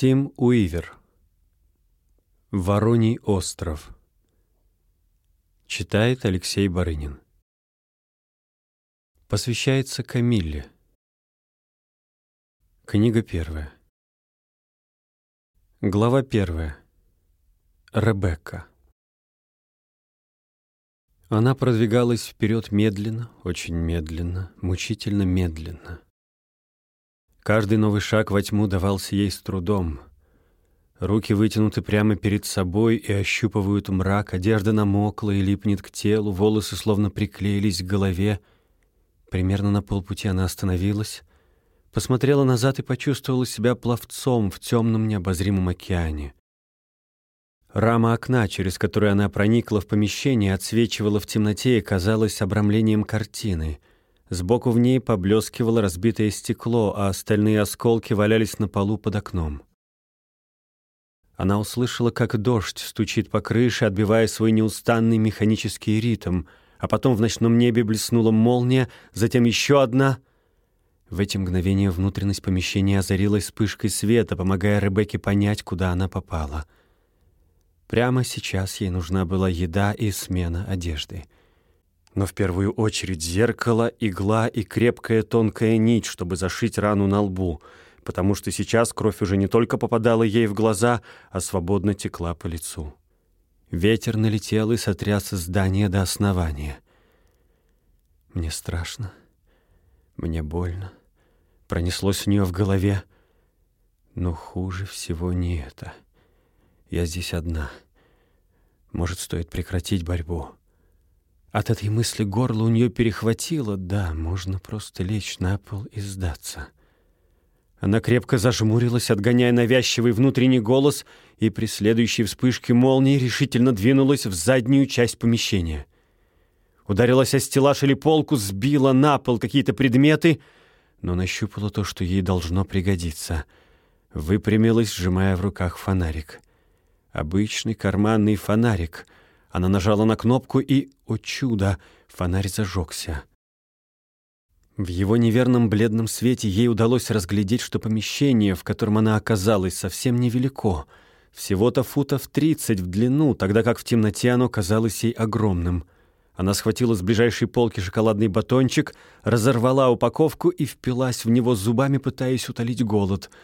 Тим Уивер. Вороний остров. Читает Алексей Барынин. Посвящается Камилле. Книга первая. Глава первая. Ребекка. Она продвигалась вперед медленно, очень медленно, мучительно медленно. Каждый новый шаг во тьму давался ей с трудом. Руки вытянуты прямо перед собой и ощупывают мрак, одежда намокла и липнет к телу, волосы словно приклеились к голове. Примерно на полпути она остановилась, посмотрела назад и почувствовала себя пловцом в темном необозримом океане. Рама окна, через которую она проникла в помещение, отсвечивала в темноте и казалась обрамлением картины. Сбоку в ней поблескивало разбитое стекло, а остальные осколки валялись на полу под окном. Она услышала, как дождь стучит по крыше, отбивая свой неустанный механический ритм, а потом в ночном небе блеснула молния, затем еще одна. В эти мгновения внутренность помещения озарилась вспышкой света, помогая Ребекке понять, куда она попала — Прямо сейчас ей нужна была еда и смена одежды. Но в первую очередь зеркало, игла и крепкая тонкая нить, чтобы зашить рану на лбу, потому что сейчас кровь уже не только попадала ей в глаза, а свободно текла по лицу. Ветер налетел и сотряс здание до основания. «Мне страшно, мне больно», — пронеслось у нее в голове. Но хуже всего не это — я здесь одна. Может, стоит прекратить борьбу. От этой мысли горло у нее перехватило. Да, можно просто лечь на пол и сдаться. Она крепко зажмурилась, отгоняя навязчивый внутренний голос, и при следующей вспышке молнии решительно двинулась в заднюю часть помещения. Ударилась о стеллаж или полку, сбила на пол какие-то предметы, но нащупала то, что ей должно пригодиться. Выпрямилась, сжимая в руках фонарик. Обычный карманный фонарик. Она нажала на кнопку и, о чудо, фонарь зажегся. В его неверном бледном свете ей удалось разглядеть, что помещение, в котором она оказалась, совсем невелико. Всего-то футов тридцать в длину, тогда как в темноте оно казалось ей огромным. Она схватила с ближайшей полки шоколадный батончик, разорвала упаковку и впилась в него зубами, пытаясь утолить голод —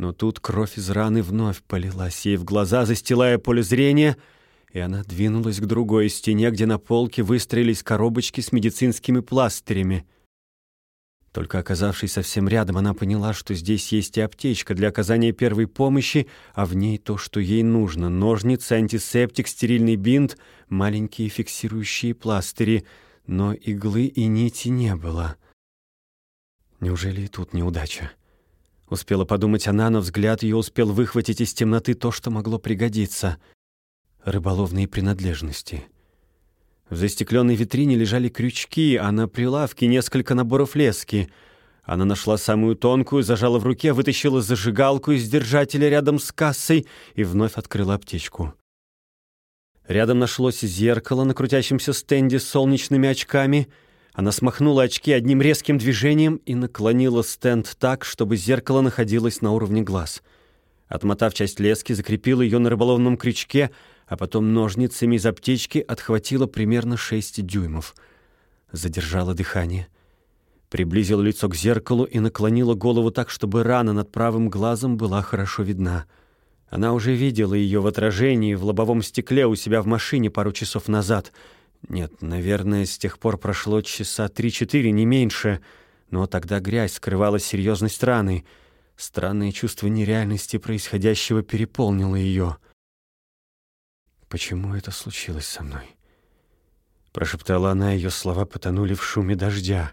но тут кровь из раны вновь полилась ей в глаза, застилая поле зрения, и она двинулась к другой стене, где на полке выстроились коробочки с медицинскими пластырями. Только оказавшись совсем рядом, она поняла, что здесь есть и аптечка для оказания первой помощи, а в ней то, что ей нужно — ножницы, антисептик, стерильный бинт, маленькие фиксирующие пластыри, но иглы и нити не было. Неужели и тут неудача? Успела подумать она, но взгляд ее успел выхватить из темноты то, что могло пригодиться. Рыболовные принадлежности. В застекленной витрине лежали крючки, а на прилавке несколько наборов лески. Она нашла самую тонкую, зажала в руке, вытащила зажигалку из держателя рядом с кассой и вновь открыла аптечку. Рядом нашлось зеркало на крутящемся стенде с солнечными очками — она смахнула очки одним резким движением и наклонила стенд так, чтобы зеркало находилось на уровне глаз. Отмотав часть лески, закрепила ее на рыболовном крючке, а потом ножницами из аптечки отхватила примерно 6 дюймов. Задержала дыхание. Приблизила лицо к зеркалу и наклонила голову так, чтобы рана над правым глазом была хорошо видна. Она уже видела ее в отражении в лобовом стекле у себя в машине пару часов назад — нет, наверное, с тех пор прошло часа три-четыре, не меньше. Но тогда грязь скрывала серьезность раны. Странное чувство нереальности происходящего переполнило ее. «Почему это случилось со мной?» Прошептала она, ее слова потонули в шуме дождя.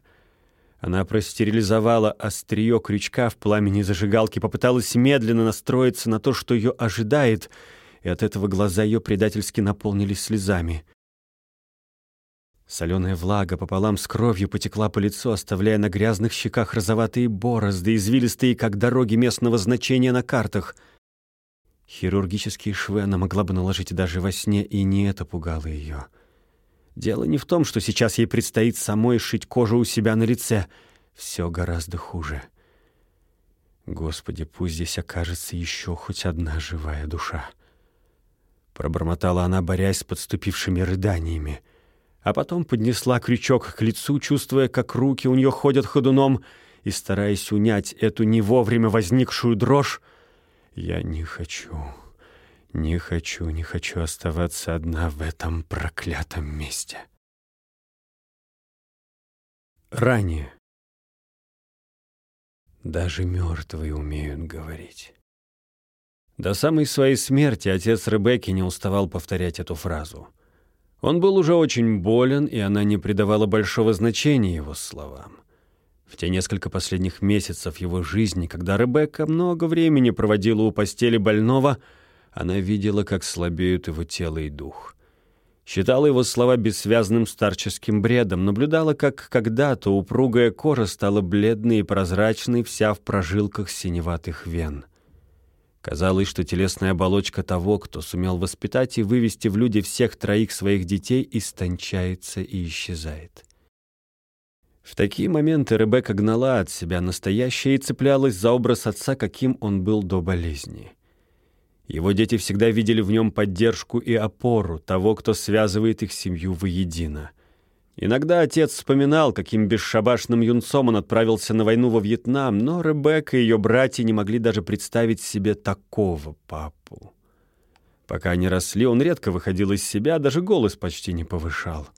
Она простерилизовала острие крючка в пламени зажигалки, попыталась медленно настроиться на то, что ее ожидает, и от этого глаза ее предательски наполнились слезами. Соленая влага пополам с кровью потекла по лицу, оставляя на грязных щеках розоватые борозды, извилистые, как дороги местного значения на картах. Хирургические швы она могла бы наложить даже во сне, и не это пугало ее. Дело не в том, что сейчас ей предстоит самой шить кожу у себя на лице. Все гораздо хуже. Господи, пусть здесь окажется еще хоть одна живая душа. Пробормотала она, борясь с подступившими рыданиями, а потом поднесла крючок к лицу, чувствуя, как руки у нее ходят ходуном, и стараясь унять эту не вовремя возникшую дрожь, «Я не хочу, не хочу, не хочу оставаться одна в этом проклятом месте». Ранее. Даже мертвые умеют говорить. До самой своей смерти отец Ребекки не уставал повторять эту фразу. Он был уже очень болен, и она не придавала большого значения его словам. В те несколько последних месяцев его жизни, когда Ребекка много времени проводила у постели больного, она видела, как слабеют его тело и дух. Считала его слова бессвязным старческим бредом, наблюдала, как когда-то упругая кожа стала бледной и прозрачной, вся в прожилках синеватых вен. Казалось, что телесная оболочка того, кто сумел воспитать и вывести в люди всех троих своих детей, истончается и исчезает. В такие моменты Ребекка гнала от себя настоящее и цеплялась за образ отца, каким он был до болезни. Его дети всегда видели в нем поддержку и опору того, кто связывает их семью воедино. Иногда отец вспоминал, каким бесшабашным юнцом он отправился на войну во Вьетнам, но Ребекка и ее братья не могли даже представить себе такого папу. Пока они росли, он редко выходил из себя, даже голос почти не повышал —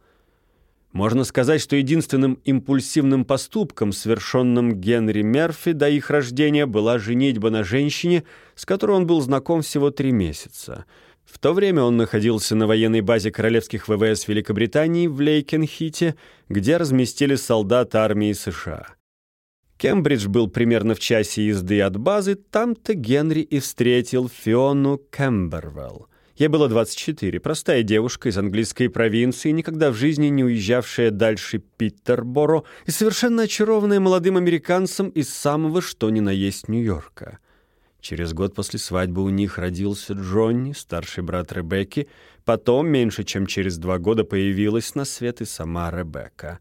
можно сказать, что единственным импульсивным поступком, совершенным Генри Мерфи до их рождения, была женитьба на женщине, с которой он был знаком всего три месяца. В то время он находился на военной базе королевских ВВС Великобритании в Лейкенхите, где разместили солдат армии США. Кембридж был примерно в часе езды от базы, там-то Генри и встретил Фиону Кэмбервелл. Ей было 24, простая девушка из английской провинции, никогда в жизни не уезжавшая дальше Питерборо и совершенно очарованная молодым американцем из самого что ни на есть Нью-Йорка. Через год после свадьбы у них родился Джонни, старший брат Ребекки. Потом, меньше чем через два года, появилась на свет и сама Ребекка.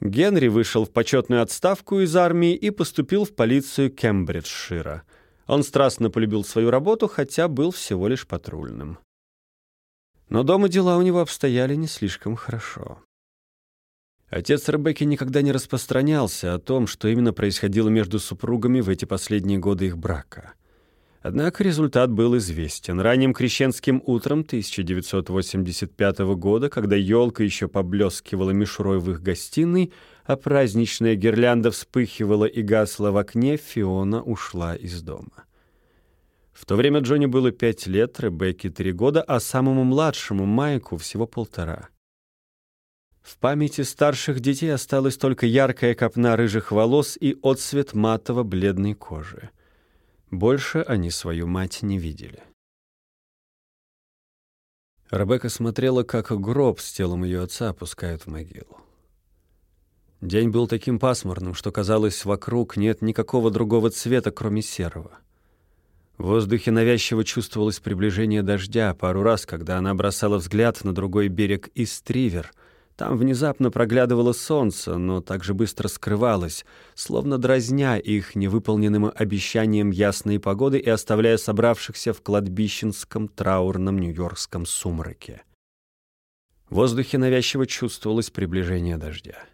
Генри вышел в почетную отставку из армии и поступил в полицию Кембриджшира. Он страстно полюбил свою работу, хотя был всего лишь патрульным. Но дома дела у него обстояли не слишком хорошо. Отец Ребекки никогда не распространялся о том, что именно происходило между супругами в эти последние годы их брака. Однако результат был известен. Ранним крещенским утром 1985 года, когда елка еще поблескивала мишурой в их гостиной, а праздничная гирлянда вспыхивала и гасла в окне, Фиона ушла из дома. В то время Джонни было пять лет, Ребекке три года, а самому младшему, Майку, всего полтора. В памяти старших детей осталась только яркая копна рыжих волос и отсвет матово-бледной кожи. Больше они свою мать не видели. Ребекка смотрела, как гроб с телом ее отца опускают в могилу. День был таким пасмурным, что казалось, вокруг нет никакого другого цвета, кроме серого. В воздухе навязчиво чувствовалось приближение дождя. Пару раз, когда она бросала взгляд на другой берег Истривер, там внезапно проглядывало солнце, но также быстро скрывалось, словно дразня их невыполненным обещанием ясной погоды и оставляя собравшихся в кладбищенском траурном нью-йоркском сумраке. В воздухе навязчиво чувствовалось приближение дождя.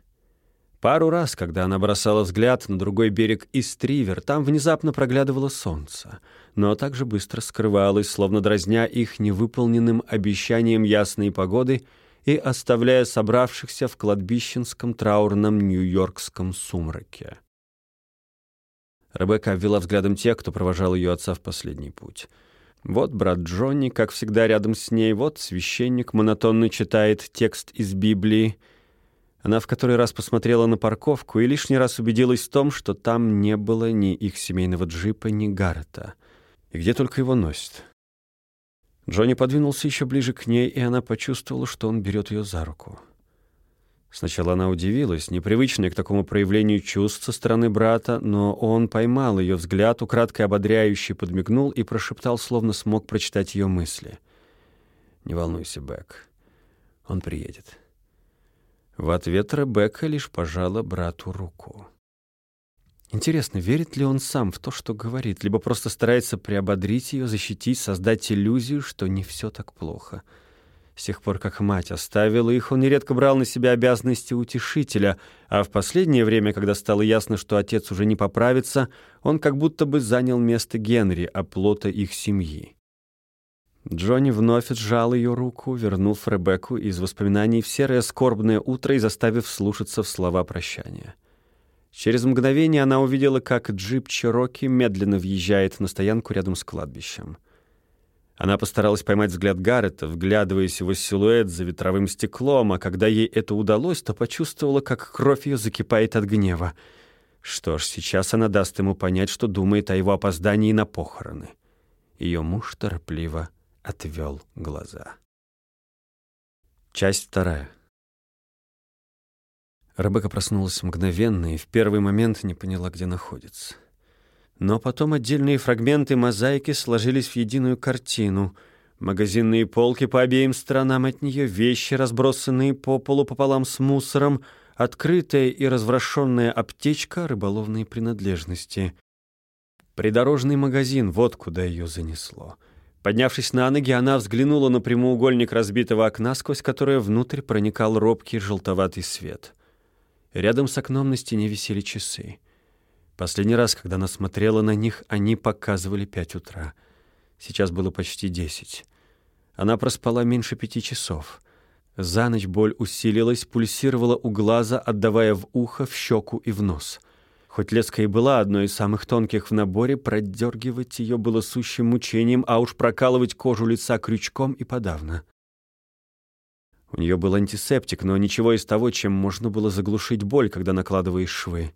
Пару раз, когда она бросала взгляд на другой берег Истривер, там внезапно проглядывало солнце, но также быстро скрывалось, словно дразня их невыполненным обещанием ясной погоды и оставляя собравшихся в кладбищенском траурном нью-йоркском сумраке. Ребекка обвела взглядом тех, кто провожал ее отца в последний путь. Вот брат Джонни, как всегда, рядом с ней, вот священник монотонно читает текст из Библии — она в который раз посмотрела на парковку и лишний раз убедилась в том, что там не было ни их семейного джипа, ни Гаррета. И где только его носит. Джонни подвинулся еще ближе к ней, и она почувствовала, что он берет ее за руку. Сначала она удивилась, непривычная к такому проявлению чувств со стороны брата, но он поймал ее взгляд, украдкой ободряюще подмигнул и прошептал, словно смог прочитать ее мысли. «Не волнуйся, Бэк, он приедет». В ответ Ребекка лишь пожала брату руку. Интересно, верит ли он сам в то, что говорит, либо просто старается приободрить ее, защитить, создать иллюзию, что не все так плохо. С тех пор, как мать оставила их, он нередко брал на себя обязанности утешителя, а в последнее время, когда стало ясно, что отец уже не поправится, он как будто бы занял место Генри, оплота их семьи. Джонни вновь сжал ее руку, вернув Ребекку из воспоминаний в серое скорбное утро и заставив слушаться в слова прощания. Через мгновение она увидела, как джип Чироки медленно въезжает на стоянку рядом с кладбищем. Она постаралась поймать взгляд Гаррета, вглядываясь в его силуэт за ветровым стеклом, а когда ей это удалось, то почувствовала, как кровь ее закипает от гнева. Что ж, сейчас она даст ему понять, что думает о его опоздании на похороны. Ее муж торопливо отвел глаза. Часть вторая. Ребекка проснулась мгновенно и в первый момент не поняла, где находится. Но потом отдельные фрагменты мозаики сложились в единую картину. Магазинные полки по обеим сторонам от нее, вещи, разбросанные по полу пополам с мусором, открытая и разворошенная аптечка, рыболовные принадлежности. Придорожный магазин, вот куда ее занесло. Поднявшись на ноги, она взглянула на прямоугольник разбитого окна, сквозь которое внутрь проникал робкий желтоватый свет — Рядом с окном на стене висели часы. Последний раз, когда она смотрела на них, они показывали пять утра. Сейчас было почти десять. Она проспала меньше пяти часов. За ночь боль усилилась, пульсировала у глаза, отдавая в ухо, в щеку и в нос. Хоть леска и была одной из самых тонких в наборе, продергивать ее было сущим мучением, а уж прокалывать кожу лица крючком и подавно. У нее был антисептик, но ничего из того, чем можно было заглушить боль, когда накладываешь швы.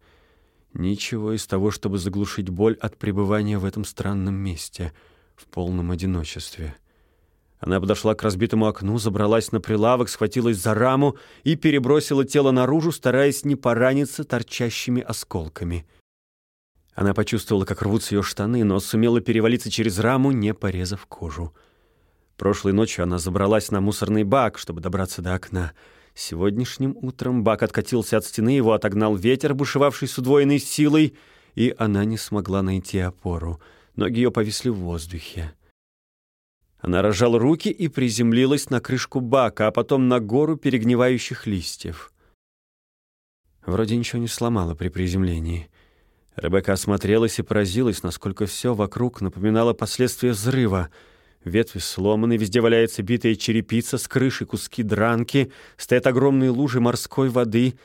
Ничего из того, чтобы заглушить боль от пребывания в этом странном месте, в полном одиночестве. Она подошла к разбитому окну, забралась на прилавок, схватилась за раму и перебросила тело наружу, стараясь не пораниться торчащими осколками. Она почувствовала, как рвутся ее штаны, но сумела перевалиться через раму, не порезав кожу. Прошлой ночью она забралась на мусорный бак, чтобы добраться до окна. Сегодняшним утром бак откатился от стены, его отогнал ветер, бушевавший с удвоенной силой, и она не смогла найти опору. Ноги ее повисли в воздухе. Она разжала руки и приземлилась на крышку бака, а потом на гору перегнивающих листьев. Вроде ничего не сломала при приземлении. Ребекка осмотрелась и поразилась, насколько все вокруг напоминало последствия взрыва — Ветви сломаны, везде валяется битая черепица, с крыши куски дранки, стоят огромные лужи морской воды.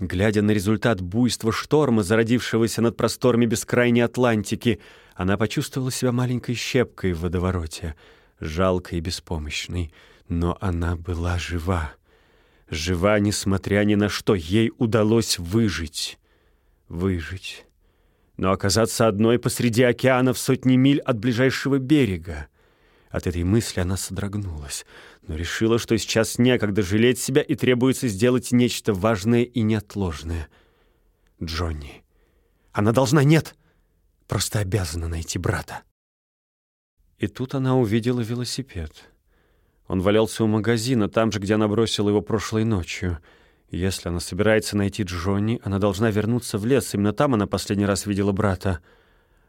Глядя на результат буйства шторма, зародившегося над просторами бескрайней Атлантики, она почувствовала себя маленькой щепкой в водовороте, жалкой и беспомощной. Но она была жива. Жива, несмотря ни на что, ей удалось выжить. Выжить. Но оказаться одной посреди океана в сотни миль от ближайшего берега. От этой мысли она содрогнулась, но решила, что сейчас некогда жалеть себя и требуется сделать нечто важное и неотложное. Джонни. Она должна нет, просто обязана найти брата. И тут она увидела велосипед. Он валялся у магазина, там же, где она бросила его прошлой ночью. Если она собирается найти Джонни, она должна вернуться в лес. Именно там она последний раз видела брата.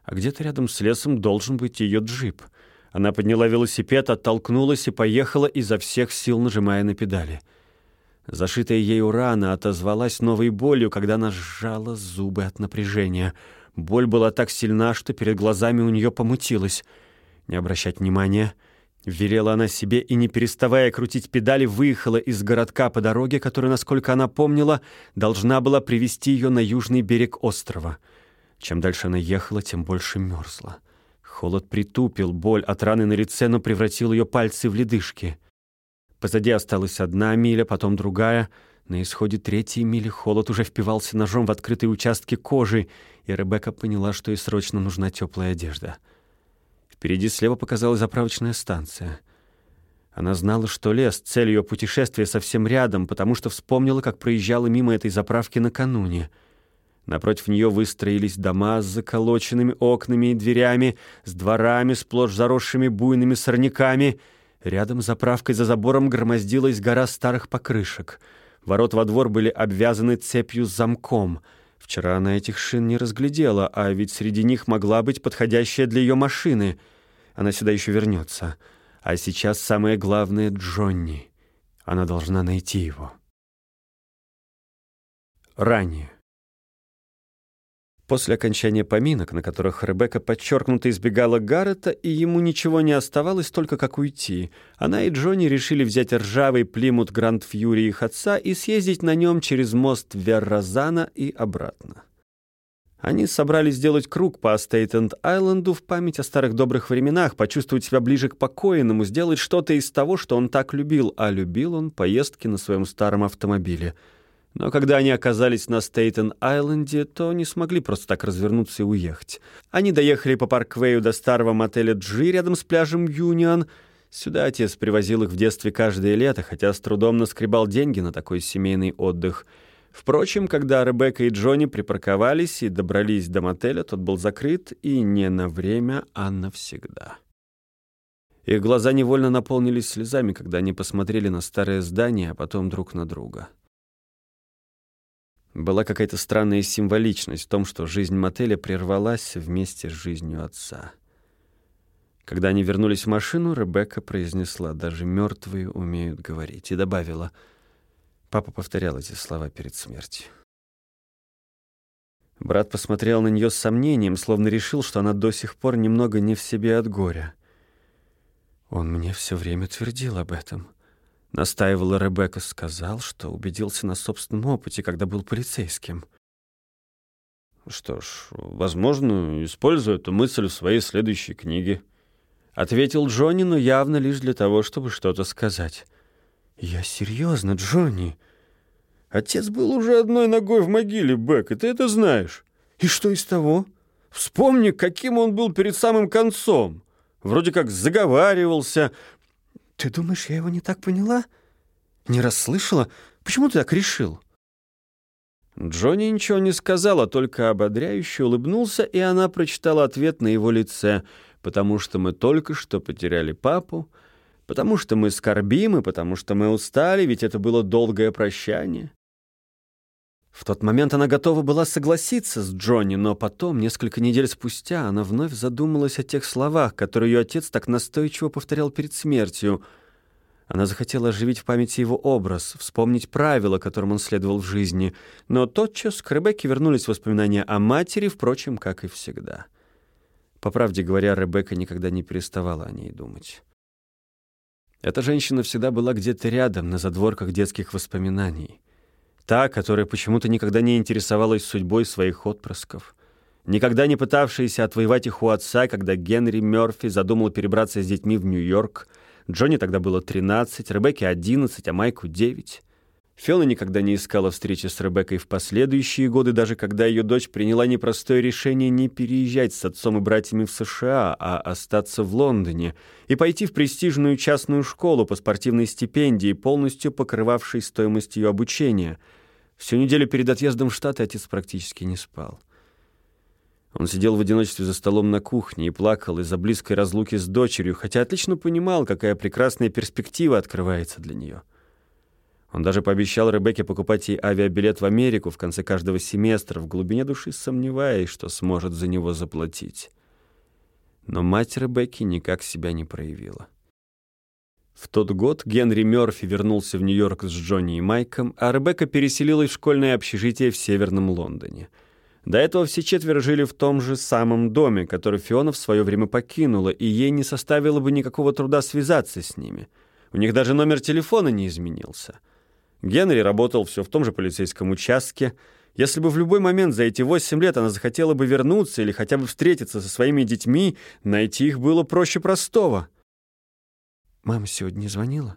А где-то рядом с лесом должен быть ее джип — она подняла велосипед, оттолкнулась и поехала изо всех сил, нажимая на педали. Зашитая ею рана отозвалась новой болью, когда она сжала зубы от напряжения. Боль была так сильна, что перед глазами у нее помутилась. Не обращать внимания. Верела она себе и, не переставая крутить педали, выехала из городка по дороге, которая, насколько она помнила, должна была привести ее на южный берег острова. Чем дальше она ехала, тем больше мерзла. Холод притупил боль от раны на лице, но превратил ее пальцы в ледышки. Позади осталась одна миля, потом другая. На исходе третьей мили холод уже впивался ножом в открытые участки кожи, и Ребекка поняла, что ей срочно нужна теплая одежда. Впереди слева показалась заправочная станция. Она знала, что лес, цель ее путешествия совсем рядом, потому что вспомнила, как проезжала мимо этой заправки накануне — Напротив нее выстроились дома с заколоченными окнами и дверями, с дворами, сплошь заросшими буйными сорняками. Рядом заправкой за забором громоздилась гора старых покрышек. Ворот во двор были обвязаны цепью с замком. Вчера она этих шин не разглядела, а ведь среди них могла быть подходящая для ее машины. Она сюда еще вернется. А сейчас самое главное — Джонни. Она должна найти его. Ранее. После окончания поминок, на которых Ребекка подчеркнуто избегала Гаррета, и ему ничего не оставалось, только как уйти, она и Джонни решили взять ржавый плимут Гранд Фьюри их отца и съездить на нем через мост Верразана и обратно. Они собрались сделать круг по Стейтенд-Айленду в память о старых добрых временах, почувствовать себя ближе к покойному, сделать что-то из того, что он так любил, а любил он поездки на своем старом автомобиле — но когда они оказались на Стейтен-Айленде, то не смогли просто так развернуться и уехать. Они доехали по парквею до старого мотеля «Джи» рядом с пляжем «Юнион». Сюда отец привозил их в детстве каждое лето, хотя с трудом наскребал деньги на такой семейный отдых. Впрочем, когда Ребекка и Джонни припарковались и добрались до мотеля, тот был закрыт и не на время, а навсегда. Их глаза невольно наполнились слезами, когда они посмотрели на старое здание, а потом друг на друга. Была какая-то странная символичность в том, что жизнь мотеля прервалась вместе с жизнью отца. Когда они вернулись в машину, Ребекка произнесла «Даже мертвые умеют говорить» и добавила Папа повторял эти слова перед смертью. Брат посмотрел на нее с сомнением, словно решил, что она до сих пор немного не в себе от горя. Он мне все время твердил об этом настаивала Ребекка, сказал, что убедился на собственном опыте, когда был полицейским. «Что ж, возможно, использую эту мысль в своей следующей книге», — ответил Джонни, но явно лишь для того, чтобы что-то сказать. «Я серьезно, Джонни. Отец был уже одной ногой в могиле, Бек, и ты это знаешь. И что из того? Вспомни, каким он был перед самым концом. Вроде как заговаривался, «Ты думаешь, я его не так поняла? Не расслышала? Почему ты так решил?» Джонни ничего не сказал, а только ободряюще улыбнулся, и она прочитала ответ на его лице, потому что мы только что потеряли папу, потому что мы скорбим и потому что мы устали, ведь это было долгое прощание. В тот момент она готова была согласиться с Джонни, но потом, несколько недель спустя, она вновь задумалась о тех словах, которые ее отец так настойчиво повторял перед смертью. Она захотела оживить в памяти его образ, вспомнить правила, которым он следовал в жизни, но тотчас к Ребекке вернулись воспоминания о матери, впрочем, как и всегда. По правде говоря, Ребекка никогда не переставала о ней думать. Эта женщина всегда была где-то рядом, на задворках детских воспоминаний. Та, которая почему-то никогда не интересовалась судьбой своих отпрысков. Никогда не пытавшаяся отвоевать их у отца, когда Генри Мёрфи задумал перебраться с детьми в Нью-Йорк. Джонни тогда было 13, Ребекке 11, а Майку 9. Фиона никогда не искала встречи с Ребеккой в последующие годы, даже когда ее дочь приняла непростое решение не переезжать с отцом и братьями в США, а остаться в Лондоне и пойти в престижную частную школу по спортивной стипендии, полностью покрывавшей стоимость ее обучения — Всю неделю перед отъездом в Штаты отец практически не спал. Он сидел в одиночестве за столом на кухне и плакал из-за близкой разлуки с дочерью, хотя отлично понимал, какая прекрасная перспектива открывается для нее. Он даже пообещал Ребекке покупать ей авиабилет в Америку в конце каждого семестра, в глубине души сомневаясь, что сможет за него заплатить. Но мать Ребекки никак себя не проявила. В тот год Генри Мёрфи вернулся в Нью-Йорк с Джонни и Майком, а Ребекка переселилась в школьное общежитие в Северном Лондоне. До этого все четверо жили в том же самом доме, который Фиона в свое время покинула, и ей не составило бы никакого труда связаться с ними. У них даже номер телефона не изменился. Генри работал все в том же полицейском участке. Если бы в любой момент за эти восемь лет она захотела бы вернуться или хотя бы встретиться со своими детьми, найти их было проще простого — Мама сегодня не звонила?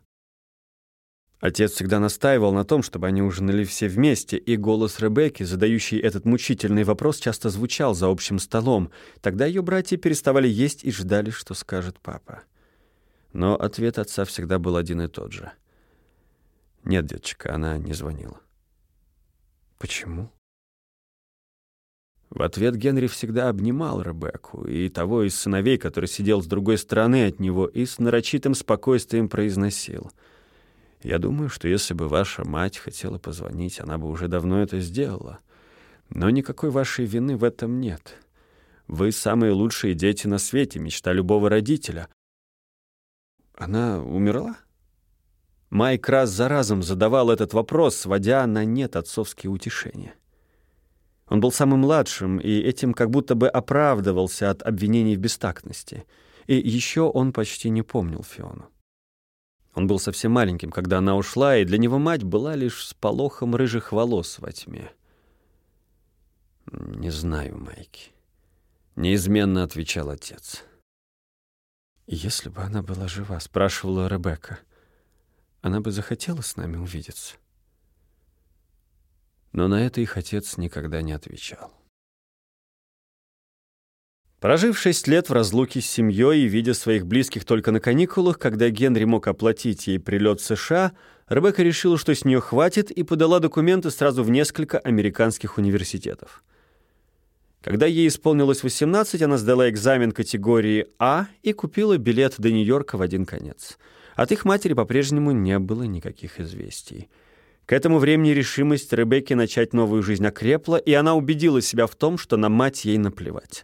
Отец всегда настаивал на том, чтобы они ужинали все вместе, и голос Ребекки, задающий этот мучительный вопрос, часто звучал за общим столом. Тогда ее братья переставали есть и ждали, что скажет папа. Но ответ отца всегда был один и тот же. «Нет, деточка, она не звонила». «Почему?» В ответ Генри всегда обнимал Ребекку и того из сыновей, который сидел с другой стороны от него, и с нарочитым спокойствием произносил. «Я думаю, что если бы ваша мать хотела позвонить, она бы уже давно это сделала. Но никакой вашей вины в этом нет. Вы самые лучшие дети на свете, мечта любого родителя. Она умерла? Майк раз за разом задавал этот вопрос, сводя на нет отцовские утешения. Он был самым младшим, и этим как будто бы оправдывался от обвинений в бестактности. И еще он почти не помнил Фиону. Он был совсем маленьким, когда она ушла, и для него мать была лишь сполохом рыжих волос во тьме. «Не знаю, Майки», — неизменно отвечал отец. «Если бы она была жива», — спрашивала Ребекка, — «она бы захотела с нами увидеться». Но на это их отец никогда не отвечал. Прожив шесть лет в разлуке с семьей и видя своих близких только на каникулах, когда Генри мог оплатить ей прилет в США, Ребекка решила, что с нее хватит, и подала документы сразу в несколько американских университетов. Когда ей исполнилось 18, она сдала экзамен категории А и купила билет до Нью-Йорка в один конец. От их матери по-прежнему не было никаких известий. К этому времени решимость Ребекки начать новую жизнь окрепла, и она убедила себя в том, что на мать ей наплевать.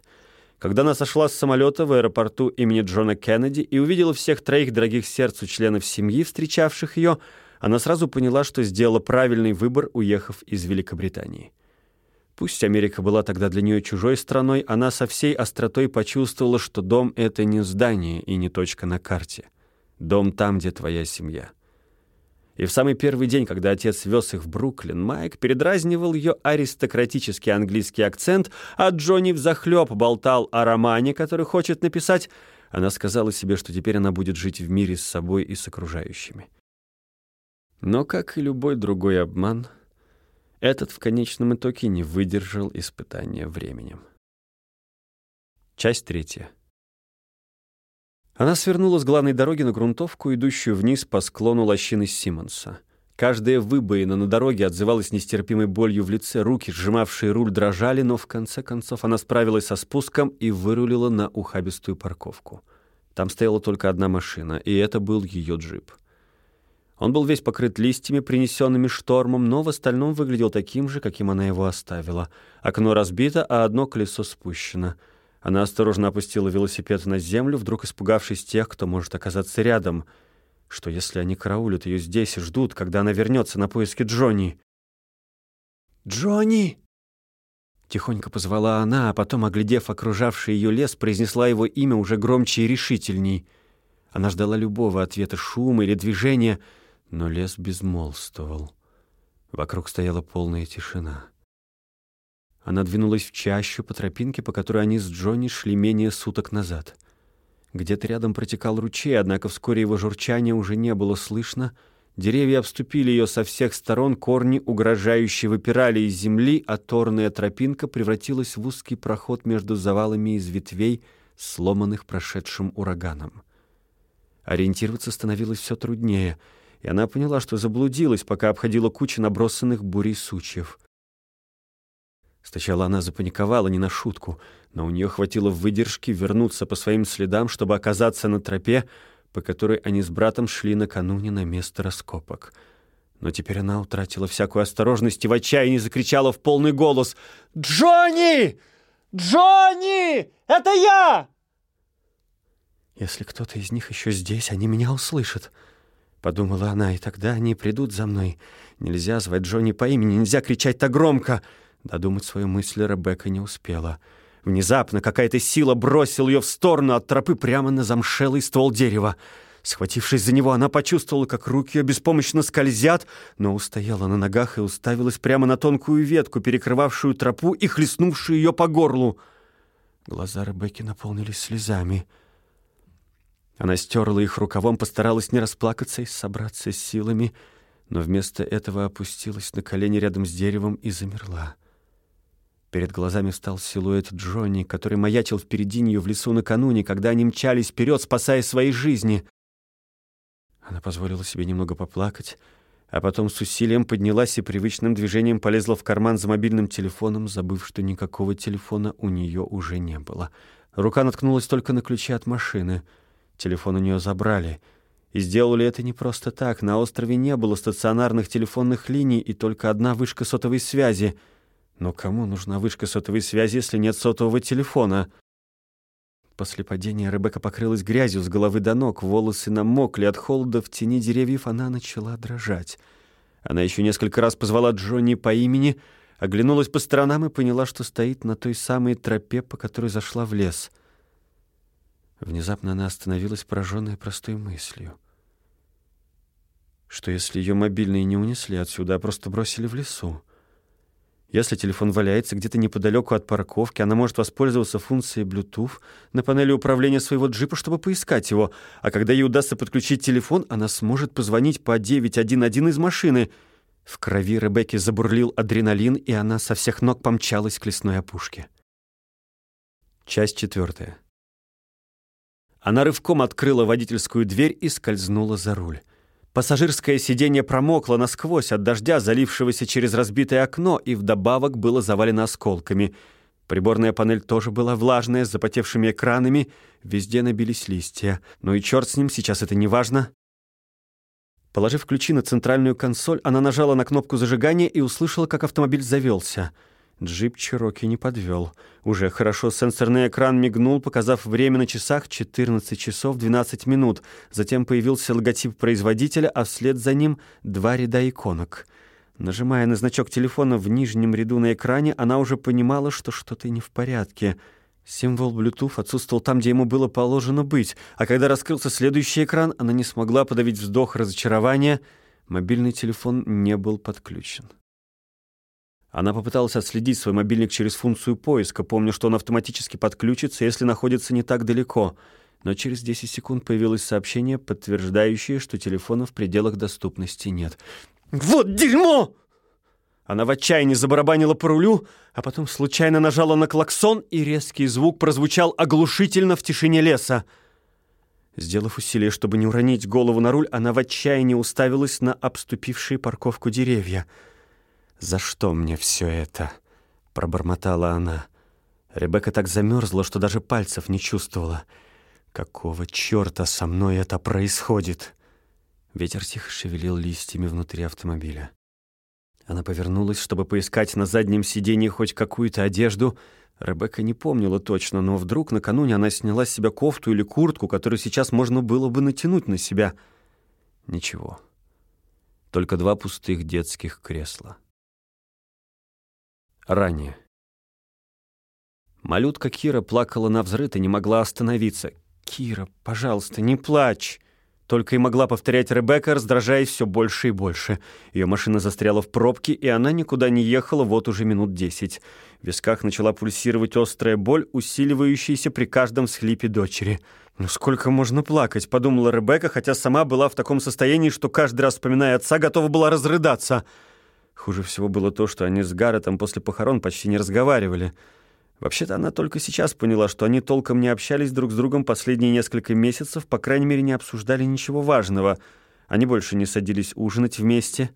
Когда она сошла с самолета в аэропорту имени Джона Кеннеди и увидела всех троих дорогих сердцу членов семьи, встречавших ее, она сразу поняла, что сделала правильный выбор, уехав из Великобритании. Пусть Америка была тогда для нее чужой страной, она со всей остротой почувствовала, что дом — это не здание и не точка на карте. Дом там, где твоя семья. И в самый первый день, когда отец вез их в Бруклин, Майк передразнивал ее аристократический английский акцент, а Джонни взахлеб болтал о романе, который хочет написать. Она сказала себе, что теперь она будет жить в мире с собой и с окружающими. Но, как и любой другой обман, этот в конечном итоге не выдержал испытания временем. Часть третья. Она свернула с главной дороги на грунтовку, идущую вниз по склону лощины Симмонса. Каждая выбоина на дороге отзывалась нестерпимой болью в лице, руки, сжимавшие руль, дрожали, но в конце концов она справилась со спуском и вырулила на ухабистую парковку. Там стояла только одна машина, и это был ее джип. Он был весь покрыт листьями, принесенными штормом, но в остальном выглядел таким же, каким она его оставила. Окно разбито, а одно колесо спущено — она осторожно опустила велосипед на землю, вдруг испугавшись тех, кто может оказаться рядом. Что если они караулят ее здесь и ждут, когда она вернется на поиски Джонни? «Джонни!» Тихонько позвала она, а потом, оглядев окружавший ее лес, произнесла его имя уже громче и решительней. Она ждала любого ответа, шума или движения, но лес безмолвствовал. Вокруг стояла полная тишина. Она двинулась в чащу по тропинке, по которой они с Джонни шли менее суток назад. Где-то рядом протекал ручей, однако вскоре его журчания уже не было слышно. Деревья обступили ее со всех сторон, корни угрожающе выпирали из земли, а торная тропинка превратилась в узкий проход между завалами из ветвей, сломанных прошедшим ураганом. Ориентироваться становилось все труднее, и она поняла, что заблудилась, пока обходила кучу набросанных бурей сучьев — Сначала она запаниковала не на шутку, но у нее хватило выдержки вернуться по своим следам, чтобы оказаться на тропе, по которой они с братом шли накануне на место раскопок. Но теперь она утратила всякую осторожность и в отчаянии закричала в полный голос «Джонни! Джонни! Это я!» «Если кто-то из них еще здесь, они меня услышат», — подумала она, «и тогда они придут за мной. Нельзя звать Джонни по имени, нельзя кричать так громко». Додумать свою мысль Ребекка не успела. Внезапно какая-то сила бросила ее в сторону от тропы прямо на замшелый ствол дерева. Схватившись за него, она почувствовала, как руки ее беспомощно скользят, но устояла на ногах и уставилась прямо на тонкую ветку, перекрывавшую тропу и хлестнувшую ее по горлу. Глаза Ребекки наполнились слезами. Она стерла их рукавом, постаралась не расплакаться и собраться с силами, но вместо этого опустилась на колени рядом с деревом и замерла. Перед глазами встал силуэт Джонни, который маячил впереди нее в лесу накануне, когда они мчались вперед, спасая свои жизни. Она позволила себе немного поплакать, а потом с усилием поднялась и привычным движением полезла в карман за мобильным телефоном, забыв, что никакого телефона у нее уже не было. Рука наткнулась только на ключи от машины. Телефон у нее забрали. И сделали это не просто так. На острове не было стационарных телефонных линий и только одна вышка сотовой связи — Но кому нужна вышка сотовой связи, если нет сотового телефона? После падения Ребекка покрылась грязью с головы до ног, волосы намокли от холода, в тени деревьев она начала дрожать. Она еще несколько раз позвала Джонни по имени, оглянулась по сторонам и поняла, что стоит на той самой тропе, по которой зашла в лес. Внезапно она остановилась, пораженная простой мыслью. Что если ее мобильные не унесли отсюда, а просто бросили в лесу? Если телефон валяется где-то неподалеку от парковки, она может воспользоваться функцией Bluetooth на панели управления своего джипа, чтобы поискать его. А когда ей удастся подключить телефон, она сможет позвонить по 911 из машины. В крови Ребекки забурлил адреналин, и она со всех ног помчалась к лесной опушке. Часть четвертая. Она рывком открыла водительскую дверь и скользнула за руль. Пассажирское сиденье промокло насквозь от дождя, залившегося через разбитое окно, и вдобавок было завалено осколками. Приборная панель тоже была влажная, с запотевшими экранами. Везде набились листья. Ну и черт с ним, сейчас это не важно. Положив ключи на центральную консоль, она нажала на кнопку зажигания и услышала, как автомобиль завелся — Джип Чироки не подвел. Уже хорошо сенсорный экран мигнул, показав время на часах 14 часов 12 минут. Затем появился логотип производителя, а вслед за ним два ряда иконок. Нажимая на значок телефона в нижнем ряду на экране, она уже понимала, что что-то не в порядке. Символ Bluetooth отсутствовал там, где ему было положено быть, а когда раскрылся следующий экран, она не смогла подавить вздох разочарования. Мобильный телефон не был подключен. Она попыталась отследить свой мобильник через функцию поиска, помня, что он автоматически подключится, если находится не так далеко. Но через 10 секунд появилось сообщение, подтверждающее, что телефона в пределах доступности нет. «Вот дерьмо!» Она в отчаянии забарабанила по рулю, а потом случайно нажала на клаксон, и резкий звук прозвучал оглушительно в тишине леса. Сделав усилие, чтобы не уронить голову на руль, она в отчаянии уставилась на обступившие парковку деревья — «За что мне все это?» — пробормотала она. Ребекка так замерзла, что даже пальцев не чувствовала. «Какого черта со мной это происходит?» Ветер тихо шевелил листьями внутри автомобиля. Она повернулась, чтобы поискать на заднем сиденье хоть какую-то одежду. Ребекка не помнила точно, но вдруг накануне она сняла с себя кофту или куртку, которую сейчас можно было бы натянуть на себя. Ничего. Только два пустых детских кресла ранее. Малютка Кира плакала на взрыв и не могла остановиться. «Кира, пожалуйста, не плачь!» Только и могла повторять Ребекка, раздражаясь все больше и больше. Ее машина застряла в пробке, и она никуда не ехала вот уже минут десять. В висках начала пульсировать острая боль, усиливающаяся при каждом схлипе дочери. «Ну сколько можно плакать?» — подумала Ребекка, хотя сама была в таком состоянии, что каждый раз, вспоминая отца, готова была разрыдаться — Хуже всего было то, что они с Гарретом после похорон почти не разговаривали. Вообще-то она только сейчас поняла, что они толком не общались друг с другом последние несколько месяцев, по крайней мере, не обсуждали ничего важного. Они больше не садились ужинать вместе.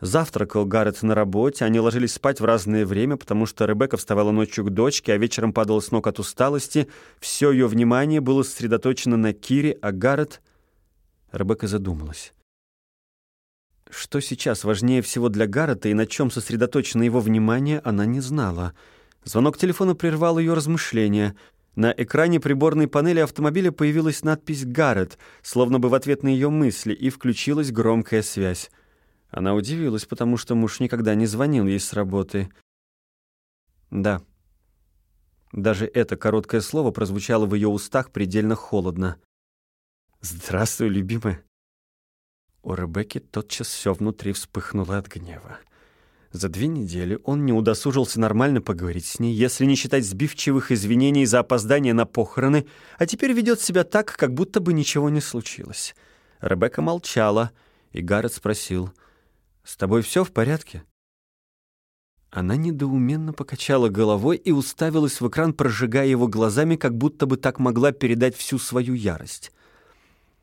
Завтракал Гаррет на работе, они ложились спать в разное время, потому что Ребекка вставала ночью к дочке, а вечером падала с ног от усталости. Все ее внимание было сосредоточено на Кире, а Гаррет... Ребекка задумалась. Что сейчас важнее всего для Гаррета и на чем сосредоточено его внимание, она не знала. Звонок телефона прервал ее размышления. На экране приборной панели автомобиля появилась надпись «Гаррет», словно бы в ответ на ее мысли, и включилась громкая связь. Она удивилась, потому что муж никогда не звонил ей с работы. «Да». Даже это короткое слово прозвучало в ее устах предельно холодно. «Здравствуй, любимая». У Ребекки тотчас все внутри вспыхнуло от гнева. За две недели он не удосужился нормально поговорить с ней, если не считать сбивчивых извинений за опоздание на похороны, а теперь ведет себя так, как будто бы ничего не случилось. Ребекка молчала, и Гаррет спросил, «С тобой все в порядке?» Она недоуменно покачала головой и уставилась в экран, прожигая его глазами, как будто бы так могла передать всю свою ярость.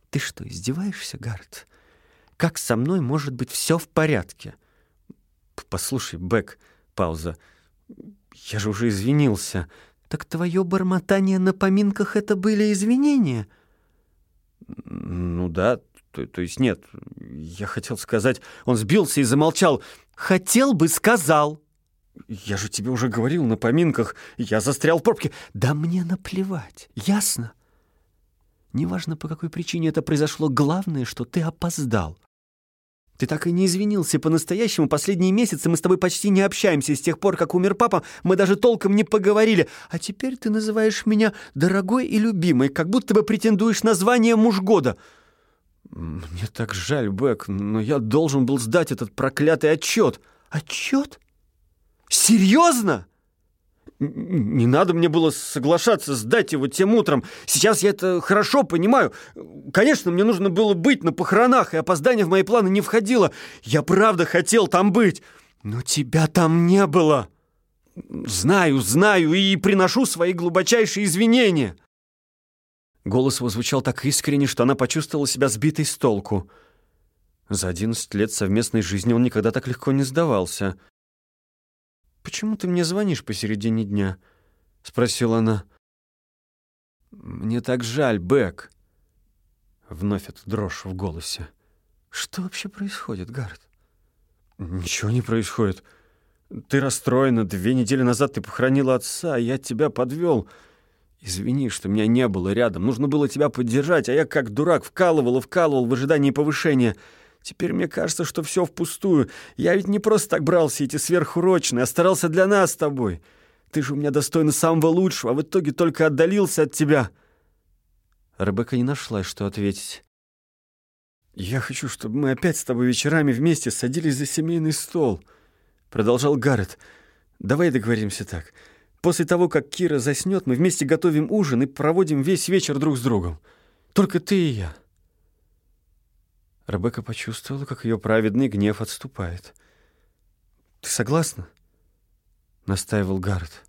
«Ты что, издеваешься, Гаррет?» Как со мной может быть все в порядке? Послушай, Бэк, пауза. Я же уже извинился. Так твое бормотание на поминках — это были извинения? Ну да, то, то есть нет. Я хотел сказать... Он сбился и замолчал. Хотел бы, сказал. Я же тебе уже говорил на поминках, я застрял в пробке. Да мне наплевать, ясно? Неважно, по какой причине это произошло, главное, что ты опоздал. Ты так и не извинился по-настоящему. Последние месяцы мы с тобой почти не общаемся. С тех пор, как умер папа, мы даже толком не поговорили. А теперь ты называешь меня дорогой и любимой, как будто бы претендуешь на звание муж года. Мне так жаль, Бэк, но я должен был сдать этот проклятый отчет. Отчет? Серьезно? Не надо мне было соглашаться сдать его тем утром. Сейчас я это хорошо понимаю. Конечно, мне нужно было быть на похоронах, и опоздание в мои планы не входило. Я правда хотел там быть, но тебя там не было. Знаю, знаю и приношу свои глубочайшие извинения. Голос его звучал так искренне, что она почувствовала себя сбитой с толку. За одиннадцать лет совместной жизни он никогда так легко не сдавался — «Почему ты мне звонишь посередине дня?» — спросила она. «Мне так жаль, Бэк». Вновь эта дрожь в голосе. «Что вообще происходит, Гаррет?» «Ничего не происходит. Ты расстроена. Две недели назад ты похоронила отца, а я тебя подвел. Извини, что меня не было рядом. Нужно было тебя поддержать, а я как дурак вкалывал вкалывал в ожидании повышения». Теперь мне кажется, что все впустую. Я ведь не просто так брал все эти сверхурочные, а старался для нас с тобой. Ты же у меня достойна самого лучшего, а в итоге только отдалился от тебя». Ребекка не нашла, что ответить. «Я хочу, чтобы мы опять с тобой вечерами вместе садились за семейный стол», — продолжал Гаррет. «Давай договоримся так. После того, как Кира заснет, мы вместе готовим ужин и проводим весь вечер друг с другом. Только ты и я». Ребекка почувствовала, как ее праведный гнев отступает. «Ты согласна?» — настаивал Гаррет.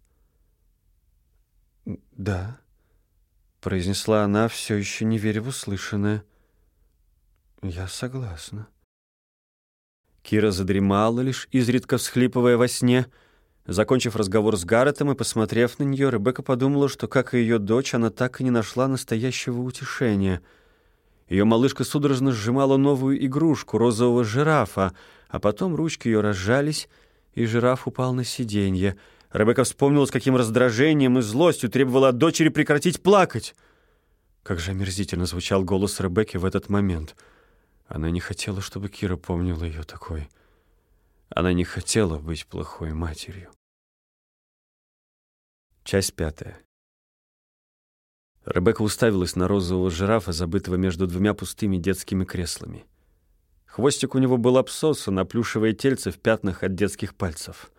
«Да», — произнесла она, все еще не веря в услышанное. «Я согласна». Кира задремала, лишь изредка всхлипывая во сне. Закончив разговор с Гарретом и посмотрев на нее, Ребекка подумала, что, как и ее дочь, она так и не нашла настоящего утешения — ее малышка судорожно сжимала новую игрушку, розового жирафа, а потом ручки ее разжались, и жираф упал на сиденье. Ребекка вспомнила, с каким раздражением и злостью требовала от дочери прекратить плакать. Как же омерзительно звучал голос Ребекки в этот момент. Она не хотела, чтобы Кира помнила ее такой. Она не хотела быть плохой матерью. Часть пятая. Ребекка уставилась на розового жирафа, забытого между двумя пустыми детскими креслами. Хвостик у него был обсосан, а плюшевое тельце в пятнах от детских пальцев.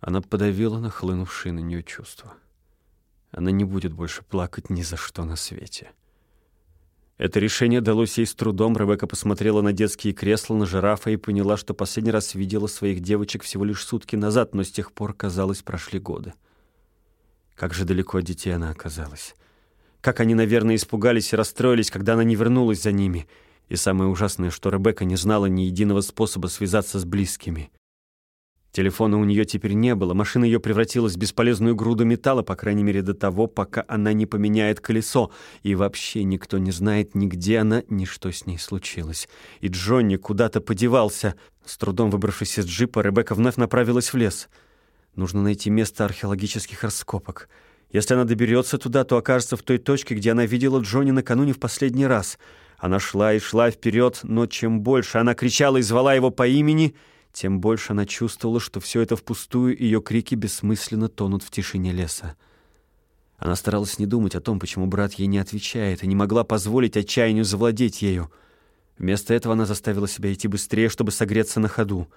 Она подавила нахлынувшие на нее чувства. Она не будет больше плакать ни за что на свете. Это решение далось ей с трудом. Ребекка посмотрела на детские кресла, на жирафа и поняла, что последний раз видела своих девочек всего лишь сутки назад, но с тех пор, казалось, прошли годы. Как же далеко от детей она оказалась. Как они, наверное, испугались и расстроились, когда она не вернулась за ними. И самое ужасное, что Ребекка не знала ни единого способа связаться с близкими. Телефона у нее теперь не было, машина ее превратилась в бесполезную груду металла, по крайней мере, до того, пока она не поменяет колесо. И вообще никто не знает ни где она, ни что с ней случилось. И Джонни куда-то подевался. С трудом выбравшись из джипа, Ребекка вновь направилась в лес. Нужно найти место археологических раскопок. Если она доберется туда, то окажется в той точке, где она видела Джонни накануне в последний раз. Она шла и шла вперед, но чем больше она кричала и звала его по имени, тем больше она чувствовала, что все это впустую, ее крики бессмысленно тонут в тишине леса. Она старалась не думать о том, почему брат ей не отвечает, и не могла позволить отчаянию завладеть ею. Вместо этого она заставила себя идти быстрее, чтобы согреться на ходу.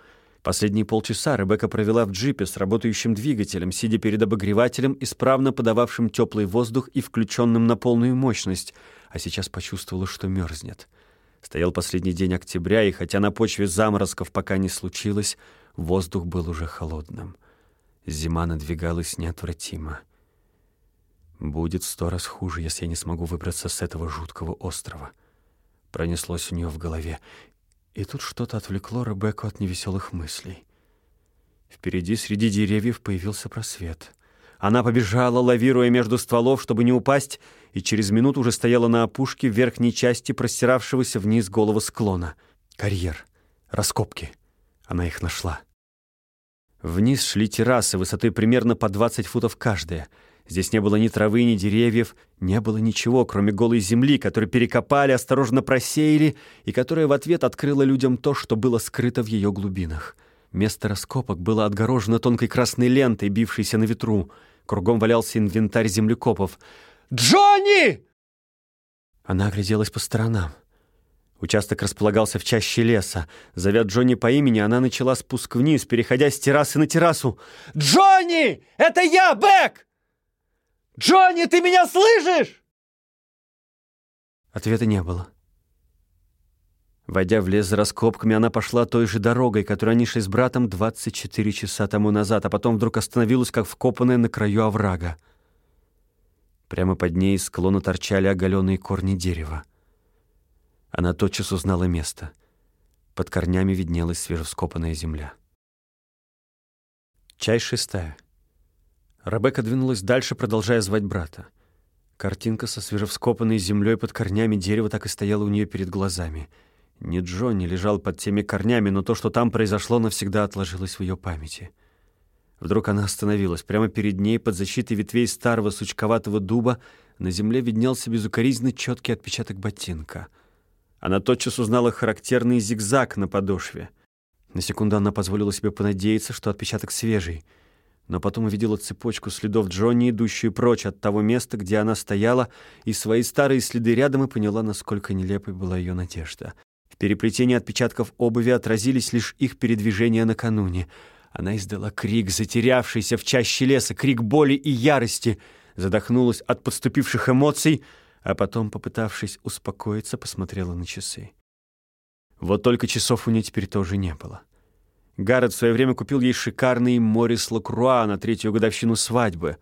Последние полчаса Ребекка провела в джипе с работающим двигателем, сидя перед обогревателем, исправно подававшим теплый воздух и включенным на полную мощность, а сейчас почувствовала, что мерзнет. Стоял последний день октября, и хотя на почве заморозков пока не случилось, воздух был уже холодным. Зима надвигалась неотвратимо. «Будет сто раз хуже, если я не смогу выбраться с этого жуткого острова», — пронеслось у нее в голове, и тут что-то отвлекло Ребекку от невеселых мыслей. Впереди среди деревьев появился просвет. Она побежала, лавируя между стволов, чтобы не упасть, и через минуту уже стояла на опушке верхней части простиравшегося вниз голого склона. Карьер, раскопки. Она их нашла. Вниз шли террасы высотой примерно по 20 футов каждая. Здесь не было ни травы, ни деревьев, не было ничего, кроме голой земли, которую перекопали, осторожно просеяли, и которая в ответ открыла людям то, что было скрыто в ее глубинах. Место раскопок было отгорожено тонкой красной лентой, бившейся на ветру. Кругом валялся инвентарь землекопов. «Джонни!» Она огляделась по сторонам. Участок располагался в чаще леса. Зовя Джонни по имени, она начала спуск вниз, переходя с террасы на террасу. «Джонни! Это я, Бэк! Джонни, ты меня слышишь?» Ответа не было. Войдя в лес за раскопками, она пошла той же дорогой, которой они шли с братом 24 часа тому назад, а потом вдруг остановилась, как вкопанная на краю оврага. Прямо под ней из склона торчали оголенные корни дерева. Она тотчас узнала место. Под корнями виднелась свежевскопанная земля. Часть шестая. Ребекка двинулась дальше, продолжая звать брата. Картинка со свежевскопанной землей под корнями дерева так и стояла у нее перед глазами. Не Джонни лежал под теми корнями, но то, что там произошло, навсегда отложилось в ее памяти. Вдруг она остановилась. Прямо перед ней, под защитой ветвей старого сучковатого дуба, на земле виднелся безукоризненно четкий отпечаток ботинка — она тотчас узнала характерный зигзаг на подошве. На секунду она позволила себе понадеяться, что отпечаток свежий, но потом увидела цепочку следов Джонни, идущую прочь от того места, где она стояла, и свои старые следы рядом и поняла, насколько нелепой была ее надежда. В переплетении отпечатков обуви отразились лишь их передвижения накануне. Она издала крик, затерявшийся в чаще леса, крик боли и ярости, задохнулась от подступивших эмоций — а потом, попытавшись успокоиться, посмотрела на часы. Вот только часов у нее теперь тоже не было. Гаррет в свое время купил ей шикарный Морис Лакруа на третью годовщину свадьбы.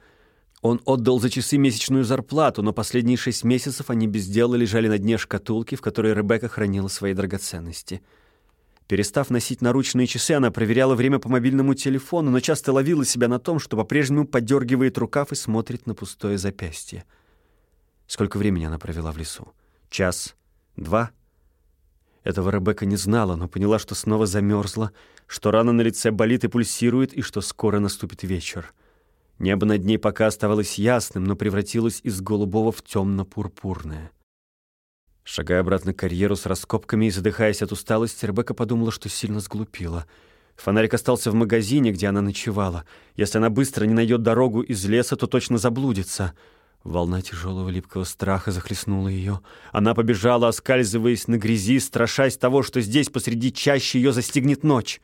Он отдал за часы месячную зарплату, но последние шесть месяцев они без дела лежали на дне шкатулки, в которой Ребекка хранила свои драгоценности. Перестав носить наручные часы, она проверяла время по мобильному телефону, но часто ловила себя на том, что по-прежнему подергивает рукав и смотрит на пустое запястье. Сколько времени она провела в лесу? Час? Два? Этого Ребекка не знала, но поняла, что снова замерзла, что рана на лице болит и пульсирует, и что скоро наступит вечер. Небо над ней пока оставалось ясным, но превратилось из голубого в темно-пурпурное. Шагая обратно к карьеру с раскопками и задыхаясь от усталости, Ребекка подумала, что сильно сглупила. Фонарик остался в магазине, где она ночевала. Если она быстро не найдет дорогу из леса, то точно заблудится — Волна тяжелого липкого страха захлестнула ее. Она побежала, оскальзываясь на грязи, страшась того, что здесь посреди чащи ее застигнет ночь.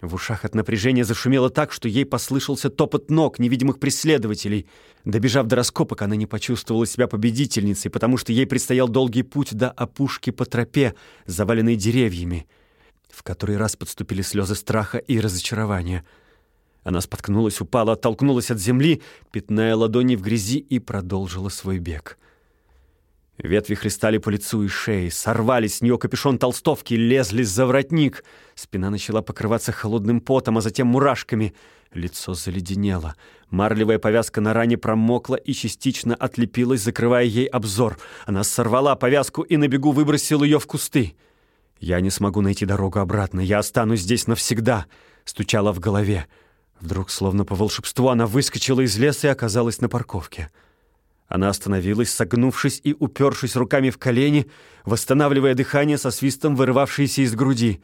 В ушах от напряжения зашумело так, что ей послышался топот ног невидимых преследователей. Добежав до раскопок, она не почувствовала себя победительницей, потому что ей предстоял долгий путь до опушки по тропе, заваленной деревьями. В который раз подступили слезы страха и разочарования — она споткнулась, упала, оттолкнулась от земли, пятная ладони в грязи и продолжила свой бег. Ветви хлестали по лицу и шее, сорвали с нее капюшон толстовки, лезли за воротник. Спина начала покрываться холодным потом, а затем мурашками. Лицо заледенело. Марлевая повязка на ране промокла и частично отлепилась, закрывая ей обзор. Она сорвала повязку и на бегу выбросила ее в кусты. «Я не смогу найти дорогу обратно. Я останусь здесь навсегда», — стучала в голове. Вдруг, словно по волшебству, она выскочила из леса и оказалась на парковке. Она остановилась, согнувшись и упершись руками в колени, восстанавливая дыхание со свистом, вырывавшееся из груди.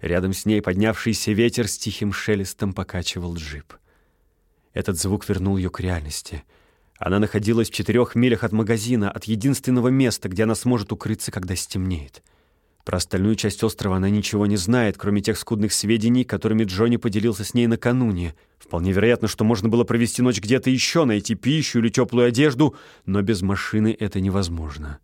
Рядом с ней поднявшийся ветер с тихим шелестом покачивал джип. Этот звук вернул ее к реальности. Она находилась в четырех милях от магазина, от единственного места, где она сможет укрыться, когда стемнеет. Про остальную часть острова она ничего не знает, кроме тех скудных сведений, которыми Джонни поделился с ней накануне. Вполне вероятно, что можно было провести ночь где-то еще, найти пищу или теплую одежду, но без машины это невозможно.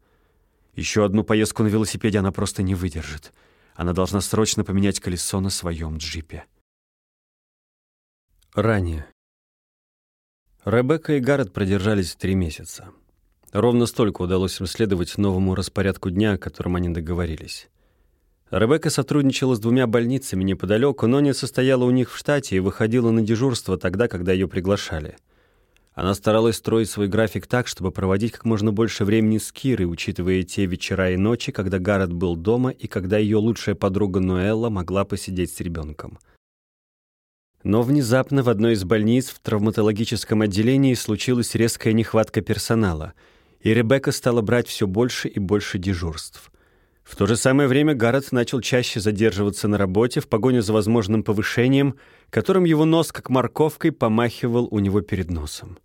Еще одну поездку на велосипеде она просто не выдержит. Она должна срочно поменять колесо на своем джипе. Ранее. Ребекка и Гаррет продержались три месяца. Ровно столько удалось им следовать новому распорядку дня, о котором они договорились. Ребекка сотрудничала с двумя больницами неподалеку, но не состояла у них в штате и выходила на дежурство тогда, когда ее приглашали. Она старалась строить свой график так, чтобы проводить как можно больше времени с Кирой, учитывая те вечера и ночи, когда Гаррет был дома и когда ее лучшая подруга Ноэлла могла посидеть с ребенком. Но внезапно в одной из больниц в травматологическом отделении случилась резкая нехватка персонала, и Ребекка стала брать все больше и больше дежурств. В то же самое время Гаррет начал чаще задерживаться на работе в погоне за возможным повышением, которым его нос, как морковкой, помахивал у него перед носом.